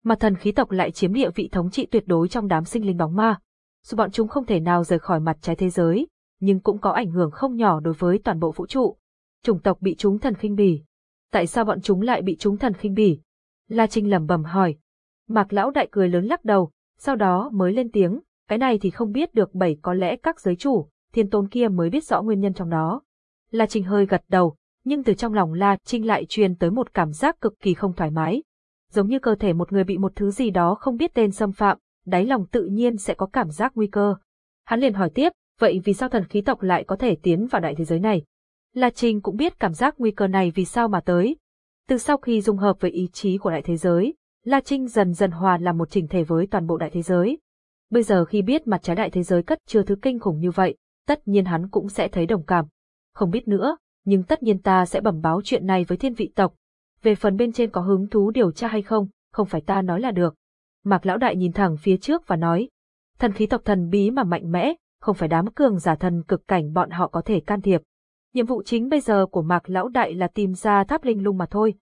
Mà thần khí tộc lại chiếm địa vị thống trị tuyệt đối trong đám sinh linh bóng ma. Dù bọn chúng không thể nào rời khỏi mặt trái thế giới, nhưng cũng có ảnh hưởng không nhỏ đối với toàn bộ vũ trụ. Chủng tộc bị chúng thần khinh bỉ. Tại sao bọn chúng lại bị chúng thần khinh bỉ? La Trinh lẩm bẩm hỏi. Mạc lão đại cười lớn lắc đầu, sau đó mới lên tiếng, cái này thì không biết được bảy có lẽ các giới chủ, thiên tôn kia mới biết rõ nguyên nhân trong đó. La Trinh hơi gật đầu, nhưng từ trong lòng La Trinh lại truyền tới một cảm giác cực kỳ không thoải mái. Giống như cơ thể một người bị một thứ gì đó không biết tên xâm phạm, đáy lòng tự nhiên sẽ có cảm giác nguy cơ. Hắn liền hỏi tiếp, vậy vì sao thần khí tộc lại có thể tiến vào đại thế giới này? La Trinh cũng biết cảm giác nguy cơ này vì sao mà tới. Từ sau khi dung hợp với ý chí của đại thế giới, La Trinh dần dần hòa làm một chỉnh thể với toàn bộ đại thế giới. Bây giờ khi biết mặt trái đại thế giới cất chưa thứ kinh khủng như vậy, tất nhiên hắn cũng sẽ thấy đồng cảm. Không biết nữa, nhưng tất nhiên ta sẽ bẩm báo chuyện này với thiên vị tộc. Về phần bên trên có hứng thú điều tra hay không, không phải ta nói là được. Mạc Lão Đại nhìn thẳng phía trước và nói, thần khí tộc thần bí mà mạnh mẽ, không phải đám cường giả thần cực cảnh bọn họ có thể can thiệp. Nhiệm vụ chính bây giờ của Mạc Lão Đại là tìm ra tháp linh lung mà thôi.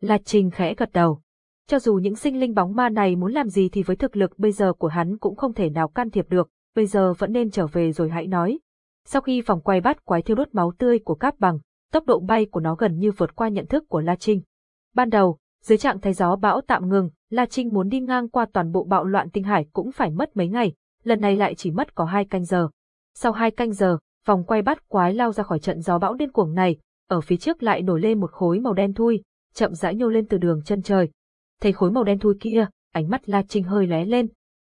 La Trình khẽ gật đầu. Cho dù những sinh linh bóng ma này muốn làm gì thì với thực lực bây giờ của hắn cũng không thể nào can thiệp được, bây giờ vẫn nên trở về rồi hãy nói. Sau khi vòng quay bắt quái thiêu đốt máu tươi của cáp bằng, tốc độ bay của nó gần như vượt qua nhận thức của La Trinh. Ban đầu, dưới trạng thái gió bão tạm ngừng, La Trinh muốn đi ngang qua toàn bộ bạo loạn tinh hải cũng phải mất mấy ngày, lần này lại chỉ mất có hai canh giờ. Sau hai canh giờ, vòng quay bắt quái lao ra khỏi trận gió bão điên cuồng này, ở phía trước lại nổi lên một khối màu đen thui, chậm rãi nhô lên từ đường chân trời. Thấy khối màu đen thui kia, ánh mắt La Trinh hơi lóe lên.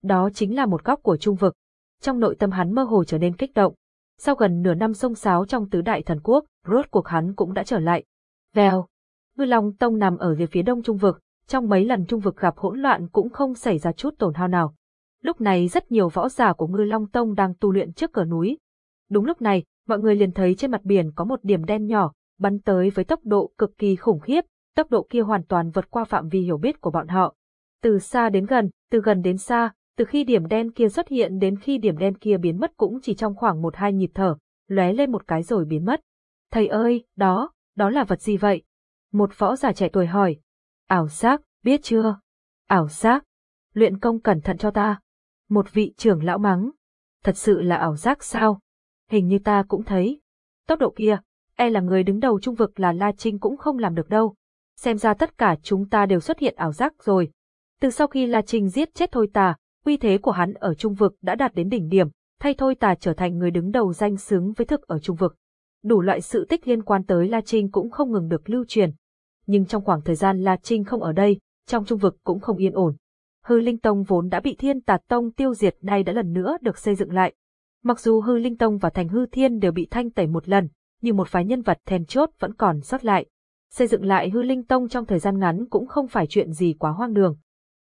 Đó chính là một góc của trung vực. Trong nội tâm hắn mơ hồ trở nên kích động. Sau gần nửa năm sông sáo trong tứ đại thần quốc, rốt cuộc hắn cũng đã trở lại. Vèo. Ngư Long Tông nằm ở phía đông trung vực, trong mấy lần trung vực gặp hỗn loạn cũng không xảy ra chút tổn hao nào. Lúc này rất nhiều võ giả của Ngư Long Tông đang tu luyện trước cửa núi. Đúng lúc này, mọi người liền thấy trên mặt biển có một điểm đen nhỏ, bắn tới với tốc độ cực kỳ khủng khiếp, tốc độ kia hoàn toàn vượt qua phạm vi hiểu biết của bọn họ. Từ xa đến gần, từ gần đến xa, từ khi điểm đen kia xuất hiện đến khi điểm đen kia biến mất cũng chỉ trong khoảng một hai nhịp thở, lóe lên một cái rồi biến mất. Thầy ơi, đó, đó là vật gì vậy? Một võ giả trẻ tuổi hỏi. Ảo giác, biết chưa? Ảo giác. Luyện công cẩn thận cho ta. Một vị trưởng lão mắng. Thật sự là ảo giác sao? Hình như ta cũng thấy. Tốc độ kia, e là người đứng đầu trung vực là La Trinh cũng không làm được đâu. Xem ra tất cả chúng ta đều xuất hiện ảo giác rồi. Từ sau khi La Trinh giết chết Thôi Tà, uy thế của hắn ở trung vực đã đạt đến đỉnh điểm, thay Thôi Tà trở thành người đứng đầu danh xứng với thực ở trung vực. Đủ loại sự tích liên quan tới La Trinh cũng không ngừng được lưu truyền. Nhưng trong khoảng thời gian La Trinh không ở đây, trong trung vực cũng không yên ổn. Hư Linh Tông vốn đã bị Thiên Tạt Tông tiêu diệt nay đã lần nữa được xây dựng lại. Mặc dù Hư Linh Tông và Thành Hư Thiên đều bị thanh tẩy một lần, nhưng một vài nhân vật then chốt vẫn còn sót lại. Xây dựng lại Hư Linh Tông trong thời gian ngắn cũng không phải chuyện gì quá hoang đường.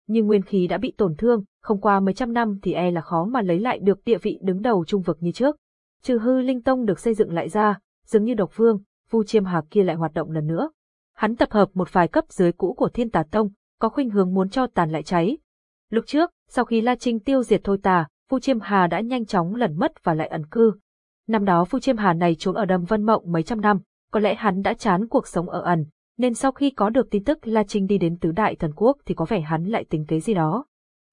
nhưng nguyên khí đã bị tổn thương, không qua mấy trăm năm thì e là khó mà lấy lại được địa vị đứng đầu trung vực như trước. Trừ hư linh tông được xây dựng lại ra, dường như độc vương, Vu Chiêm Hà kia lại hoạt động lần nữa. Hắn tập hợp một vài cấp dưới cũ của Thiên Tà Tông, có khuynh hướng muốn cho tàn lại cháy. Lúc trước, sau khi La Trinh tiêu diệt Thôi Tà, Phu Chiêm Hà đã nhanh chóng lẩn mất và lại ẩn cư. Năm đó Phu Chiêm Hà này trốn ở Đầm Vân Mộng mấy trăm năm, có lẽ hắn đã chán cuộc sống ở ẩn, nên sau khi có được tin tức La Trinh đi đến tứ đại thần quốc thì có vẻ hắn lại tính kế gì đó.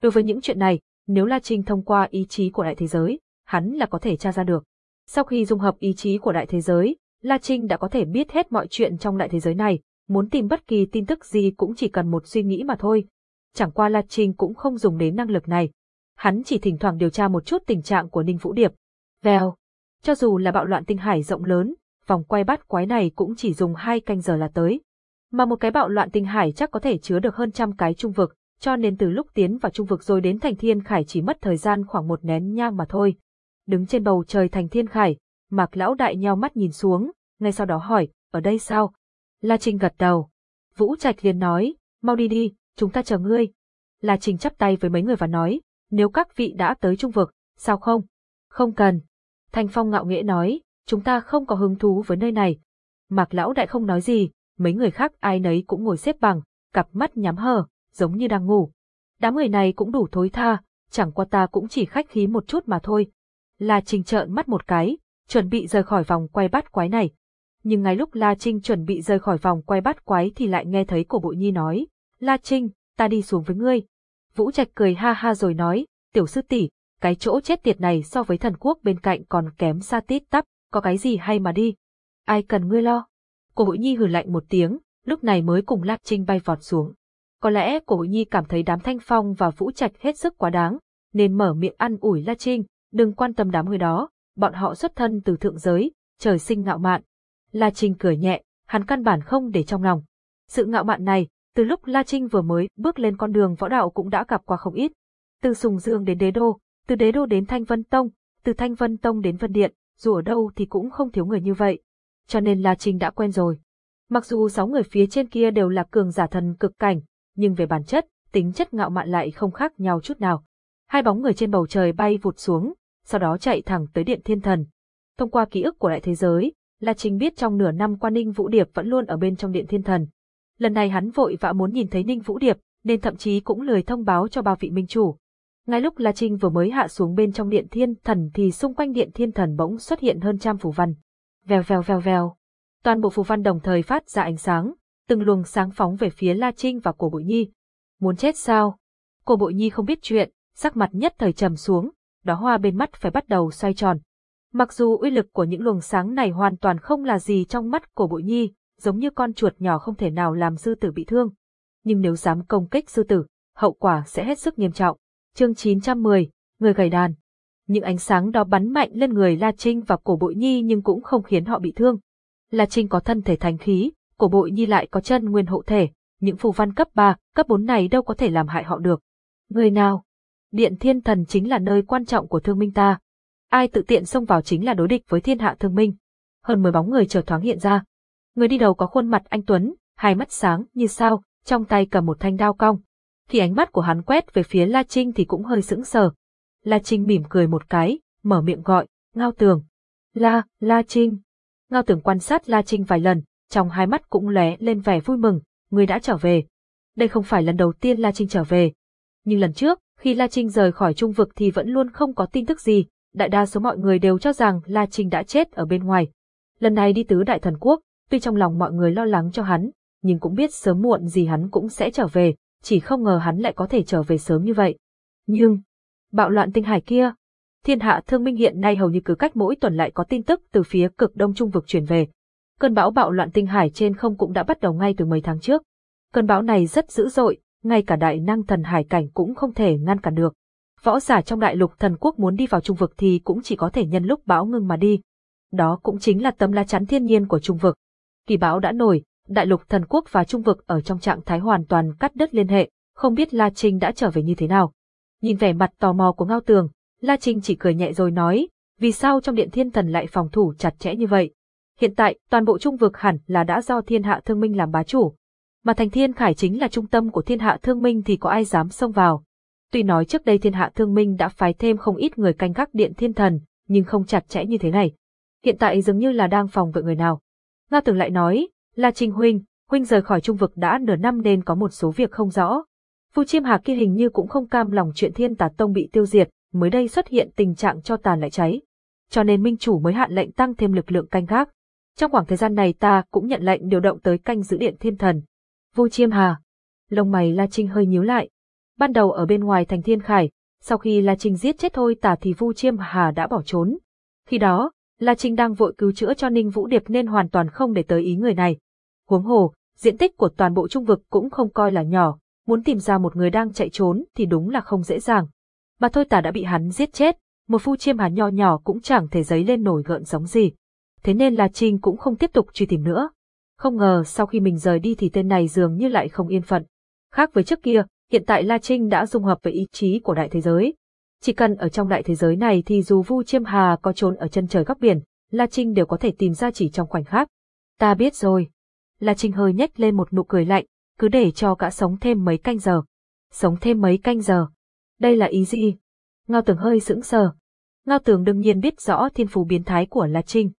Đối với những chuyện này, nếu La Trinh thông qua ý chí của đại thế giới, hắn là có thể tra ra được. Sau khi dung hợp ý chí của đại thế giới, La Trinh đã có thể biết hết mọi chuyện trong đại thế giới này, muốn tìm bất kỳ tin tức gì cũng chỉ cần một suy nghĩ mà thôi. Chẳng qua La Trinh cũng không dùng đến năng lực này. Hắn chỉ thỉnh thoảng điều tra một chút tình trạng của Ninh Vũ Điệp. Vèo. Cho dù là bạo loạn tinh hải rộng lớn, vòng quay bát quái này cũng chỉ dùng hai canh giờ là tới. Mà một cái bạo loạn tinh hải chắc có thể chứa được hơn trăm cái trung vực, cho nên từ lúc tiến vào trung vực rồi đến thành thiên khải chỉ mất thời gian khoảng một nén nhang mà thôi. Đứng trên bầu trời thành thiên khải, mạc lão đại nheo mắt nhìn xuống, ngay sau đó hỏi, ở đây sao? La Trinh gật đầu. Vũ Trạch liền nói, mau đi đi, chúng ta chờ ngươi. La Trinh chắp tay với mấy người và nói, nếu các vị đã tới trung vực, sao không? Không cần. Thanh Phong ngạo nghễ nói, chúng ta không có hứng thú với nơi này. Mạc lão đại không nói gì, mấy người khác ai nấy cũng ngồi xếp bằng, cặp mắt nhắm hờ, giống như đang ngủ. Đám người này cũng đủ thối tha, chẳng qua ta cũng chỉ khách khí một chút mà thôi. La Trinh trợn mắt một cái, chuẩn bị rời khỏi vòng quay bắt quái này. Nhưng ngay lúc La Trinh chuẩn bị rời khỏi vòng quay bắt quái thì lại nghe thấy cổ bội nhi nói, La Trinh, ta đi xuống với ngươi. Vũ Trạch cười ha ha rồi nói, tiểu sư tỷ, cái chỗ chết tiệt này so với thần quốc bên cạnh còn kém xa tít tắp, có cái gì hay mà đi. Ai cần ngươi lo. Cổ Hữu nhi hừ lạnh một tiếng, lúc này mới cùng La Trinh bay vọt xuống. Có lẽ cổ Hữu nhi cảm thấy đám thanh phong và Vũ Trạch hết sức quá đáng, nên mở miệng ăn ủi La Trinh, đừng quan tâm đám người đó, bọn họ xuất thân từ thượng giới, trời sinh ngạo mạn. La Trinh cười nhẹ, hắn căn bản không để trong lòng. Sự ngạo mạn này, từ lúc La Trinh vừa mới bước lên con đường võ đạo cũng đã gặp qua không ít. Từ Sùng Dương đến Đế Đô, từ Đế Đô đến Thanh Vân Tông, từ Thanh Vân Tông đến Vân Điện, dù ở đâu thì cũng không thiếu người như vậy. Cho nên La Trinh đã quen rồi. Mặc dù sáu người phía trên kia đều là cường giả thần cực cảnh, nhưng về bản chất, tính chất ngạo mạn lại không khác nhau chút nào. Hai bóng người trên bầu trời bay vụt xuống, sau đó chạy thẳng tới Điện Thiên Thần. Thông qua ký ức của đại thế giới, La Trinh biết trong nửa năm qua Ninh Vũ Điệp vẫn luôn ở bên trong Điện Thiên Thần. Lần này hắn vội vã muốn nhìn thấy Ninh Vũ Điệp, nên thậm chí cũng lười thông báo cho ba vị minh chủ. Ngay lúc La Trinh vừa mới hạ xuống bên trong Điện Thiên Thần thì xung quanh Điện Thiên Thần bỗng xuất hiện hơn trăm phù văn. Vèo vèo vèo vèo. Toàn bộ phù văn đồng thời phát ra ánh sáng, từng luồng sáng phóng về phía La Trinh và Cổ Bội Nhi. Muốn chết sao? Cổ Bội Nhi không biết chuyện, sắc mặt nhất thời trầm xuống, đó hoa bên mắt phải bắt đầu xoay tròn. Mặc dù uy lực của những luồng sáng này hoàn toàn không là gì trong mắt Cổ Bội Nhi, giống như con chuột nhỏ không thể nào làm sư tử bị thương. Nhưng nếu dám công kích sư tử, hậu quả sẽ hết sức nghiêm trọng. Chương 910, người gầy đàn. Những ánh sáng đó bắn mạnh lên người La Trinh và Cổ Bội Nhi nhưng cũng không khiến họ bị thương. La Trinh có thân thể thành khí, Cổ Bội Nhi lại có chân nguyên hộ thể, những phù văn cấp 3, cấp 4 này đâu có thể làm hại họ được. Người nào? Điện Thiên Thần chính là nơi quan trọng của thương minh ta. Ai tự tiện xông vào chính là đối địch với thiên hạ thương minh. Hơn mười bóng người chợt thoáng hiện ra. Người đi đầu có khuôn mặt anh Tuấn, hai mắt sáng như sao, trong tay cầm một thanh đao cong. Khi ánh mắt của hắn quét về phía La Trinh thì cũng hơi sững sờ. La Trinh mỉm cười một cái, mở miệng gọi, Ngao Tường. La, La Trinh. Ngao Tường quan sát La Trinh vài lần, trong hai mắt cũng lóe lên vẻ vui mừng, người đã trở về. Đây không phải lần đầu tiên La Trinh trở về. Nhưng lần trước, khi La Trinh rời khỏi trung vực thì vẫn luôn không có tin tức gì, đại đa số mọi người đều cho rằng La Trinh đã chết ở bên ngoài. Lần này đi tứ đại thần quốc, tuy trong lòng mọi người lo lắng cho hắn, nhưng cũng biết sớm muộn gì hắn cũng sẽ trở về, chỉ không ngờ hắn lại có thể trở về sớm như vậy. Nhưng, bạo loạn tinh hải kia, thiên hạ thương minh hiện nay hầu như cứ cách mỗi tuần lại có tin tức từ phía cực đông trung vực truyền về. Cơn bão bạo loạn tinh hải trên không cũng đã bắt đầu ngay từ mấy tháng trước. Cơn bão này rất dữ dội, ngay cả đại năng thần hải cảnh cũng không thể ngăn cản được. Võ giả trong đại lục thần quốc muốn đi vào trung vực thì cũng chỉ có thể nhân lúc bão ngưng mà đi. Đó cũng chính là tấm lá chắn thiên nhiên của trung vực. Kỳ bão đã nổi, đại lục thần quốc và trung vực ở trong trạng thái hoàn toàn cắt đứt liên hệ, không biết La Trinh đã trở về như thế nào. Nhìn vẻ mặt tò mò của Ngao Tường, La Trinh chỉ cười nhẹ rồi nói, vì sao trong điện thiên thần lại phòng thủ chặt chẽ như vậy? Hiện tại, toàn bộ trung vực hẳn là đã do thiên hạ thương minh làm bá chủ. Mà thành thiên khải chính là trung tâm của thiên hạ thương minh thì có ai dám xông vào. Tuy nói trước đây thiên hạ thương minh đã phái thêm không ít người canh gác điện thiên thần, nhưng không chặt chẽ như thế này. Hiện tại dường như là đang phòng vệ người nào. Ngao Tường lại nói, là Trình Huynh, Huynh rời khỏi trung vực đã nửa năm nên có một số việc không rõ. Phu Chiêm Hà kia hình như cũng không cam lòng chuyện thiên tà tông bị tiêu diệt, mới đây xuất hiện tình trạng cho tàn lại cháy. Cho nên Minh Chủ mới hạn lệnh tăng thêm lực lượng canh gác. Trong khoảng thời gian này ta cũng nhận lệnh điều động tới canh giữ điện thiên thần. Vu Chiêm Hà. Lông mày La Trinh hơi nhíu lại. Ban đầu ở bên ngoài thành thiên khải, sau khi La Trinh giết chết thôi tà thì Vu Chiêm Hà đã bỏ trốn. Khi đó, La Trinh đang vội cứu chữa cho Ninh Vũ Điệp nên hoàn toàn không để tới ý người này. Huống hồ, diện tích của toàn bộ trung vực cũng không coi là nhỏ, muốn tìm ra một người đang chạy trốn thì đúng là không dễ dàng. Mà thôi Tả đã bị hắn giết chết, một phu chiêm hà nho nhỏ cũng chẳng thể giấy lên nổi gợn sóng gì. Thế nên La Trinh cũng không tiếp tục truy tìm nữa. Không ngờ sau khi mình rời đi thì tên này dường như lại không yên phận. Khác với trước kia, hiện tại La Trinh đã dung hợp với ý chí của đại thế giới. Chỉ cần ở trong đại thế giới này thì dù Vu Chiêm Hà có trốn ở chân trời góc biển, La Trinh đều có thể tìm ra chỉ trong khoảnh khắc. Ta biết rồi. La Trinh hơi nhếch lên một nụ cười lạnh, cứ để cho cả sống thêm mấy canh giờ. Sống thêm mấy canh giờ. Đây là ý gì? Ngao Tường hơi sững sờ. Ngao Tường đương nhiên biết rõ thiên phú biến thái của La Trinh.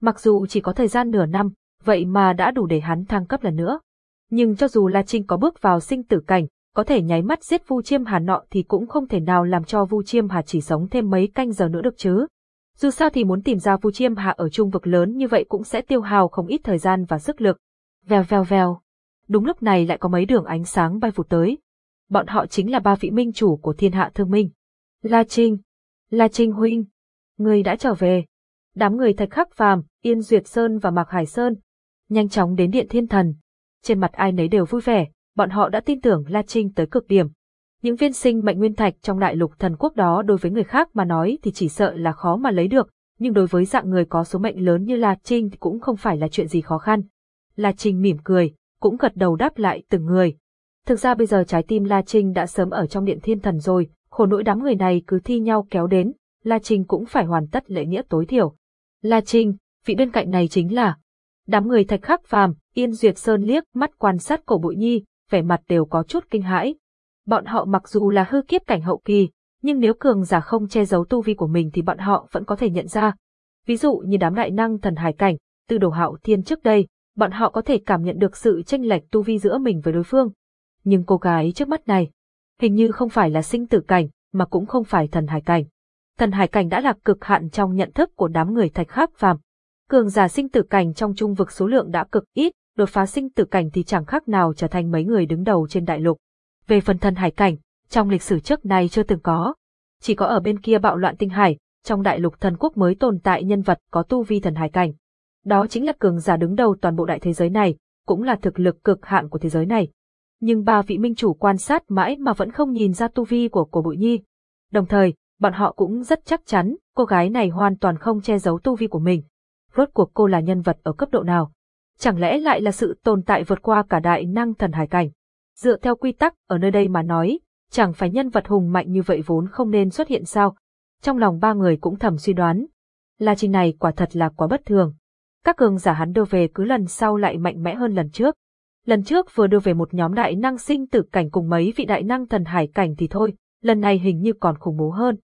Mặc dù chỉ có thời gian nửa năm, vậy mà đã đủ để hắn thăng cấp lần nữa. Nhưng cho dù La Trinh có bước vào sinh tử cảnh, có thể nháy mắt giết Vu Chiêm Hà nọ thì cũng không thể nào làm cho Vu Chiêm Hà chỉ sống thêm mấy canh giờ nữa được chứ. Dù sao thì muốn tìm ra Vu Chiêm Hà ở trung vực lớn như vậy cũng sẽ tiêu hao không ít thời gian và sức lực. Vèo vèo vèo. Đúng lúc này lại có mấy đường ánh sáng bay vụt tới. Bọn họ chính là ba vị minh chủ của thiên hạ thương minh. La Trinh, La Trinh huynh, người đã trở về. Đám người Thạch Khắc Phàm, Yên Duyệt Sơn và Mạc Hải Sơn nhanh chóng đến điện thiên thần. Trên mặt ai nấy đều vui vẻ, bọn họ đã tin tưởng La Trinh tới cực điểm. Những viên sinh mệnh nguyên thạch trong đại lục thần quốc đó đối với người khác mà nói thì chỉ sợ là khó mà lấy được, nhưng đối với dạng người có số mệnh lớn như La Trinh thì cũng không phải là chuyện gì khó khăn. La Trinh mỉm cười, cũng gật đầu đáp lại từng người. Thực ra bây giờ trái tim La Trinh đã sớm ở trong điện thiên thần rồi, khổ nỗi đám người này cứ thi nhau kéo đến, La Trinh cũng phải hoàn tất lễ nghĩa tối thiểu. La Trinh, vị bên cạnh này chính là đám người thạch khắc phàm, Yên Duyệt Sơn liếc mắt quan sát cổ bụi nhi, vẻ mặt đều có chút kinh hãi. Bọn họ mặc dù là hư kiếp cảnh hậu kỳ, nhưng nếu cường giả không che giấu tu vi của mình thì bọn họ vẫn có thể nhận ra. Ví dụ như đám đại năng thần hải cảnh, từ đồ hạo thiên trước đây, bọn họ có thể cảm nhận được sự tranh lệch tu vi giữa mình với đối phương. Nhưng cô gái trước mắt này, hình như không phải là sinh tử cảnh, mà cũng không phải thần hải cảnh. Thần hải cảnh đã là cực hạn trong nhận thức của đám người thạch khắc phàm. Cường giả sinh tử cảnh trong trung vực số lượng đã cực ít, đột phá sinh tử cảnh thì chẳng khác nào trở thành mấy người đứng đầu trên đại lục. Về phần thần hải cảnh, trong lịch sử trước này chưa từng có. Chỉ có ở bên kia bạo loạn tinh hải, trong đại lục thần quốc mới tồn tại nhân vật có tu vi thần hải cảnh. Đó chính là cường giả đứng đầu toàn bộ đại thế giới này, cũng là thực lực cực hạn của thế giới này. Nhưng ba vị minh chủ quan sát mãi mà vẫn không nhìn ra tu vi của cổ bụi nhi. Đồng thời, bọn họ cũng rất chắc chắn, cô gái này hoàn toàn không che giấu tu vi của mình. Rốt cuộc cô là nhân vật ở cấp độ nào? Chẳng lẽ lại là sự tồn tại vượt qua cả đại năng thần hải cảnh? Dựa theo quy tắc ở nơi đây mà nói, chẳng phải nhân vật hùng mạnh như vậy vốn không nên xuất hiện sao? Trong lòng ba người cũng thầm suy đoán. La Trinh này quả thật là quá bất thường. Các cường giả hắn đưa về cứ lần sau lại mạnh mẽ hơn lần trước. Lần trước vừa đưa về một nhóm đại năng sinh tử cảnh cùng mấy vị đại năng thần hải cảnh thì thôi, lần này hình như còn khủng bố hơn.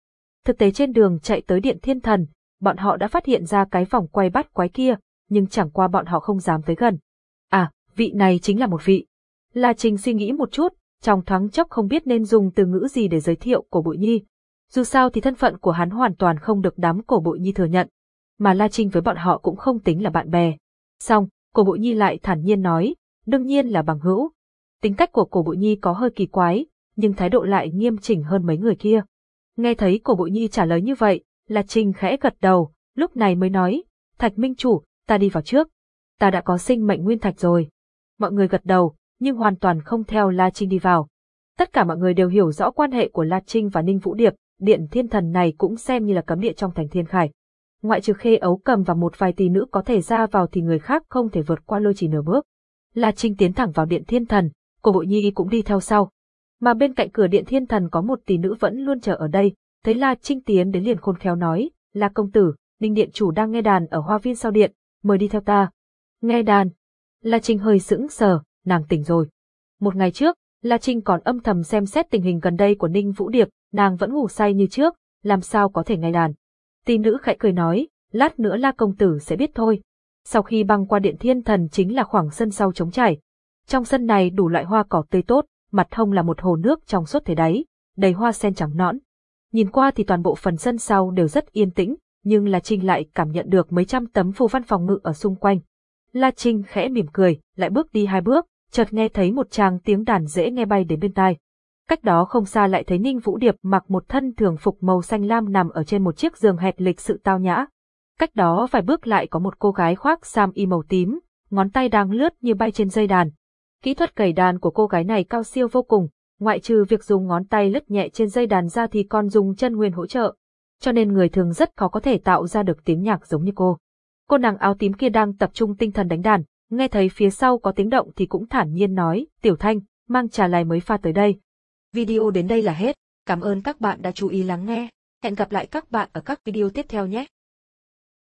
Thực tế trên đường chạy tới điện thiên thần, bọn họ đã phát hiện ra cái vòng quay bắt quái kia, nhưng chẳng qua bọn họ không dám tới gần. À, vị này chính là một vị. La Trình suy nghĩ một chút, trong thoáng chốc không biết nên dùng từ ngữ gì để giới thiệu cổ bội nhi. Dù sao thì thân phận của hắn hoàn toàn không được đám cổ bội nhi thừa nhận, mà La Trinh với bọn họ cũng không tính là bạn bè. Xong, cổ bội nhi lại thản nhiên nói, đương nhiên là bằng hữu. Tính cách của cổ bội nhi có hơi kỳ quái, nhưng thái độ lại nghiêm chỉnh hơn mấy người kia. Nghe thấy cổ bội nhi trả lời như vậy, La Trinh khẽ gật đầu, lúc này mới nói, Thạch Minh Chủ, ta đi vào trước. Ta đã có sinh mệnh nguyên thạch rồi. Mọi người gật đầu, nhưng hoàn toàn không theo La Trinh đi vào. Tất cả mọi người đều hiểu rõ quan hệ của La Trinh và Ninh Vũ Điệp, điện thiên thần này cũng xem như là cấm địa trong thành thiên khải. Ngoại trừ khê ấu cầm và một vài tỷ nữ có thể ra vào thì người khác không thể vượt qua lôi chỉ nửa bước. La Trinh tiến thẳng vào điện thiên thần, cổ bội nhi cũng đi theo sau. Mà bên cạnh cửa điện thiên thần có một tỷ nữ vẫn luôn chờ ở đây, thấy La Trinh tiến đến liền khôn khéo nói, La công tử, Ninh điện chủ đang nghe đàn ở hoa viên sau điện, mời đi theo ta. Nghe đàn. La Trinh hơi sững sờ, nàng tỉnh rồi. Một ngày trước, La Trinh còn âm thầm xem xét tình hình gần đây của Ninh Vũ Điệp, nàng vẫn ngủ say như trước, làm sao có thể nghe đàn. Tỷ nữ khẽ cười nói, lát nữa La Công Tử sẽ biết thôi. Sau khi băng qua điện thiên thần chính là khoảng sân sau trống trải. Trong sân này đủ loại hoa cỏ tươi tốt, mặt hông là một hồ nước trong suốt thế đáy, đầy hoa sen trắng nõn. Nhìn qua thì toàn bộ phần sân sau đều rất yên tĩnh, nhưng La Trinh lại cảm nhận được mấy trăm tấm phù văn phòng ngự ở xung quanh. La Trinh khẽ mỉm cười, lại bước đi hai bước, chợt nghe thấy một tràng tiếng đàn dễ nghe bay đến bên tai. Cách đó không xa lại thấy Ninh Vũ Điệp mặc một thân thường phục màu xanh lam nằm ở trên một chiếc giường hẹp lịch sự tao nhã. Cách đó vài bước lại có một cô gái khoác sam y màu tím, ngón tay đang lướt như bay trên dây đàn. Kỹ thuật cầy đàn của cô gái này cao siêu vô cùng, ngoại trừ việc dùng ngón tay lướt nhẹ trên dây đàn ra thì còn dùng chân nguyên hỗ trợ, cho nên người thường rất khó có thể tạo ra được tiếng nhạc giống như cô. Cô nàng áo tím kia đang tập trung tinh thần đánh đàn, nghe thấy phía sau có tiếng động thì cũng thản nhiên nói, Tiểu Thanh, mang trà lại mới pha tới đây. Video đến đây là hết, cảm ơn các bạn đã chú ý lắng nghe, hẹn gặp lại các bạn ở các video tiếp theo nhé.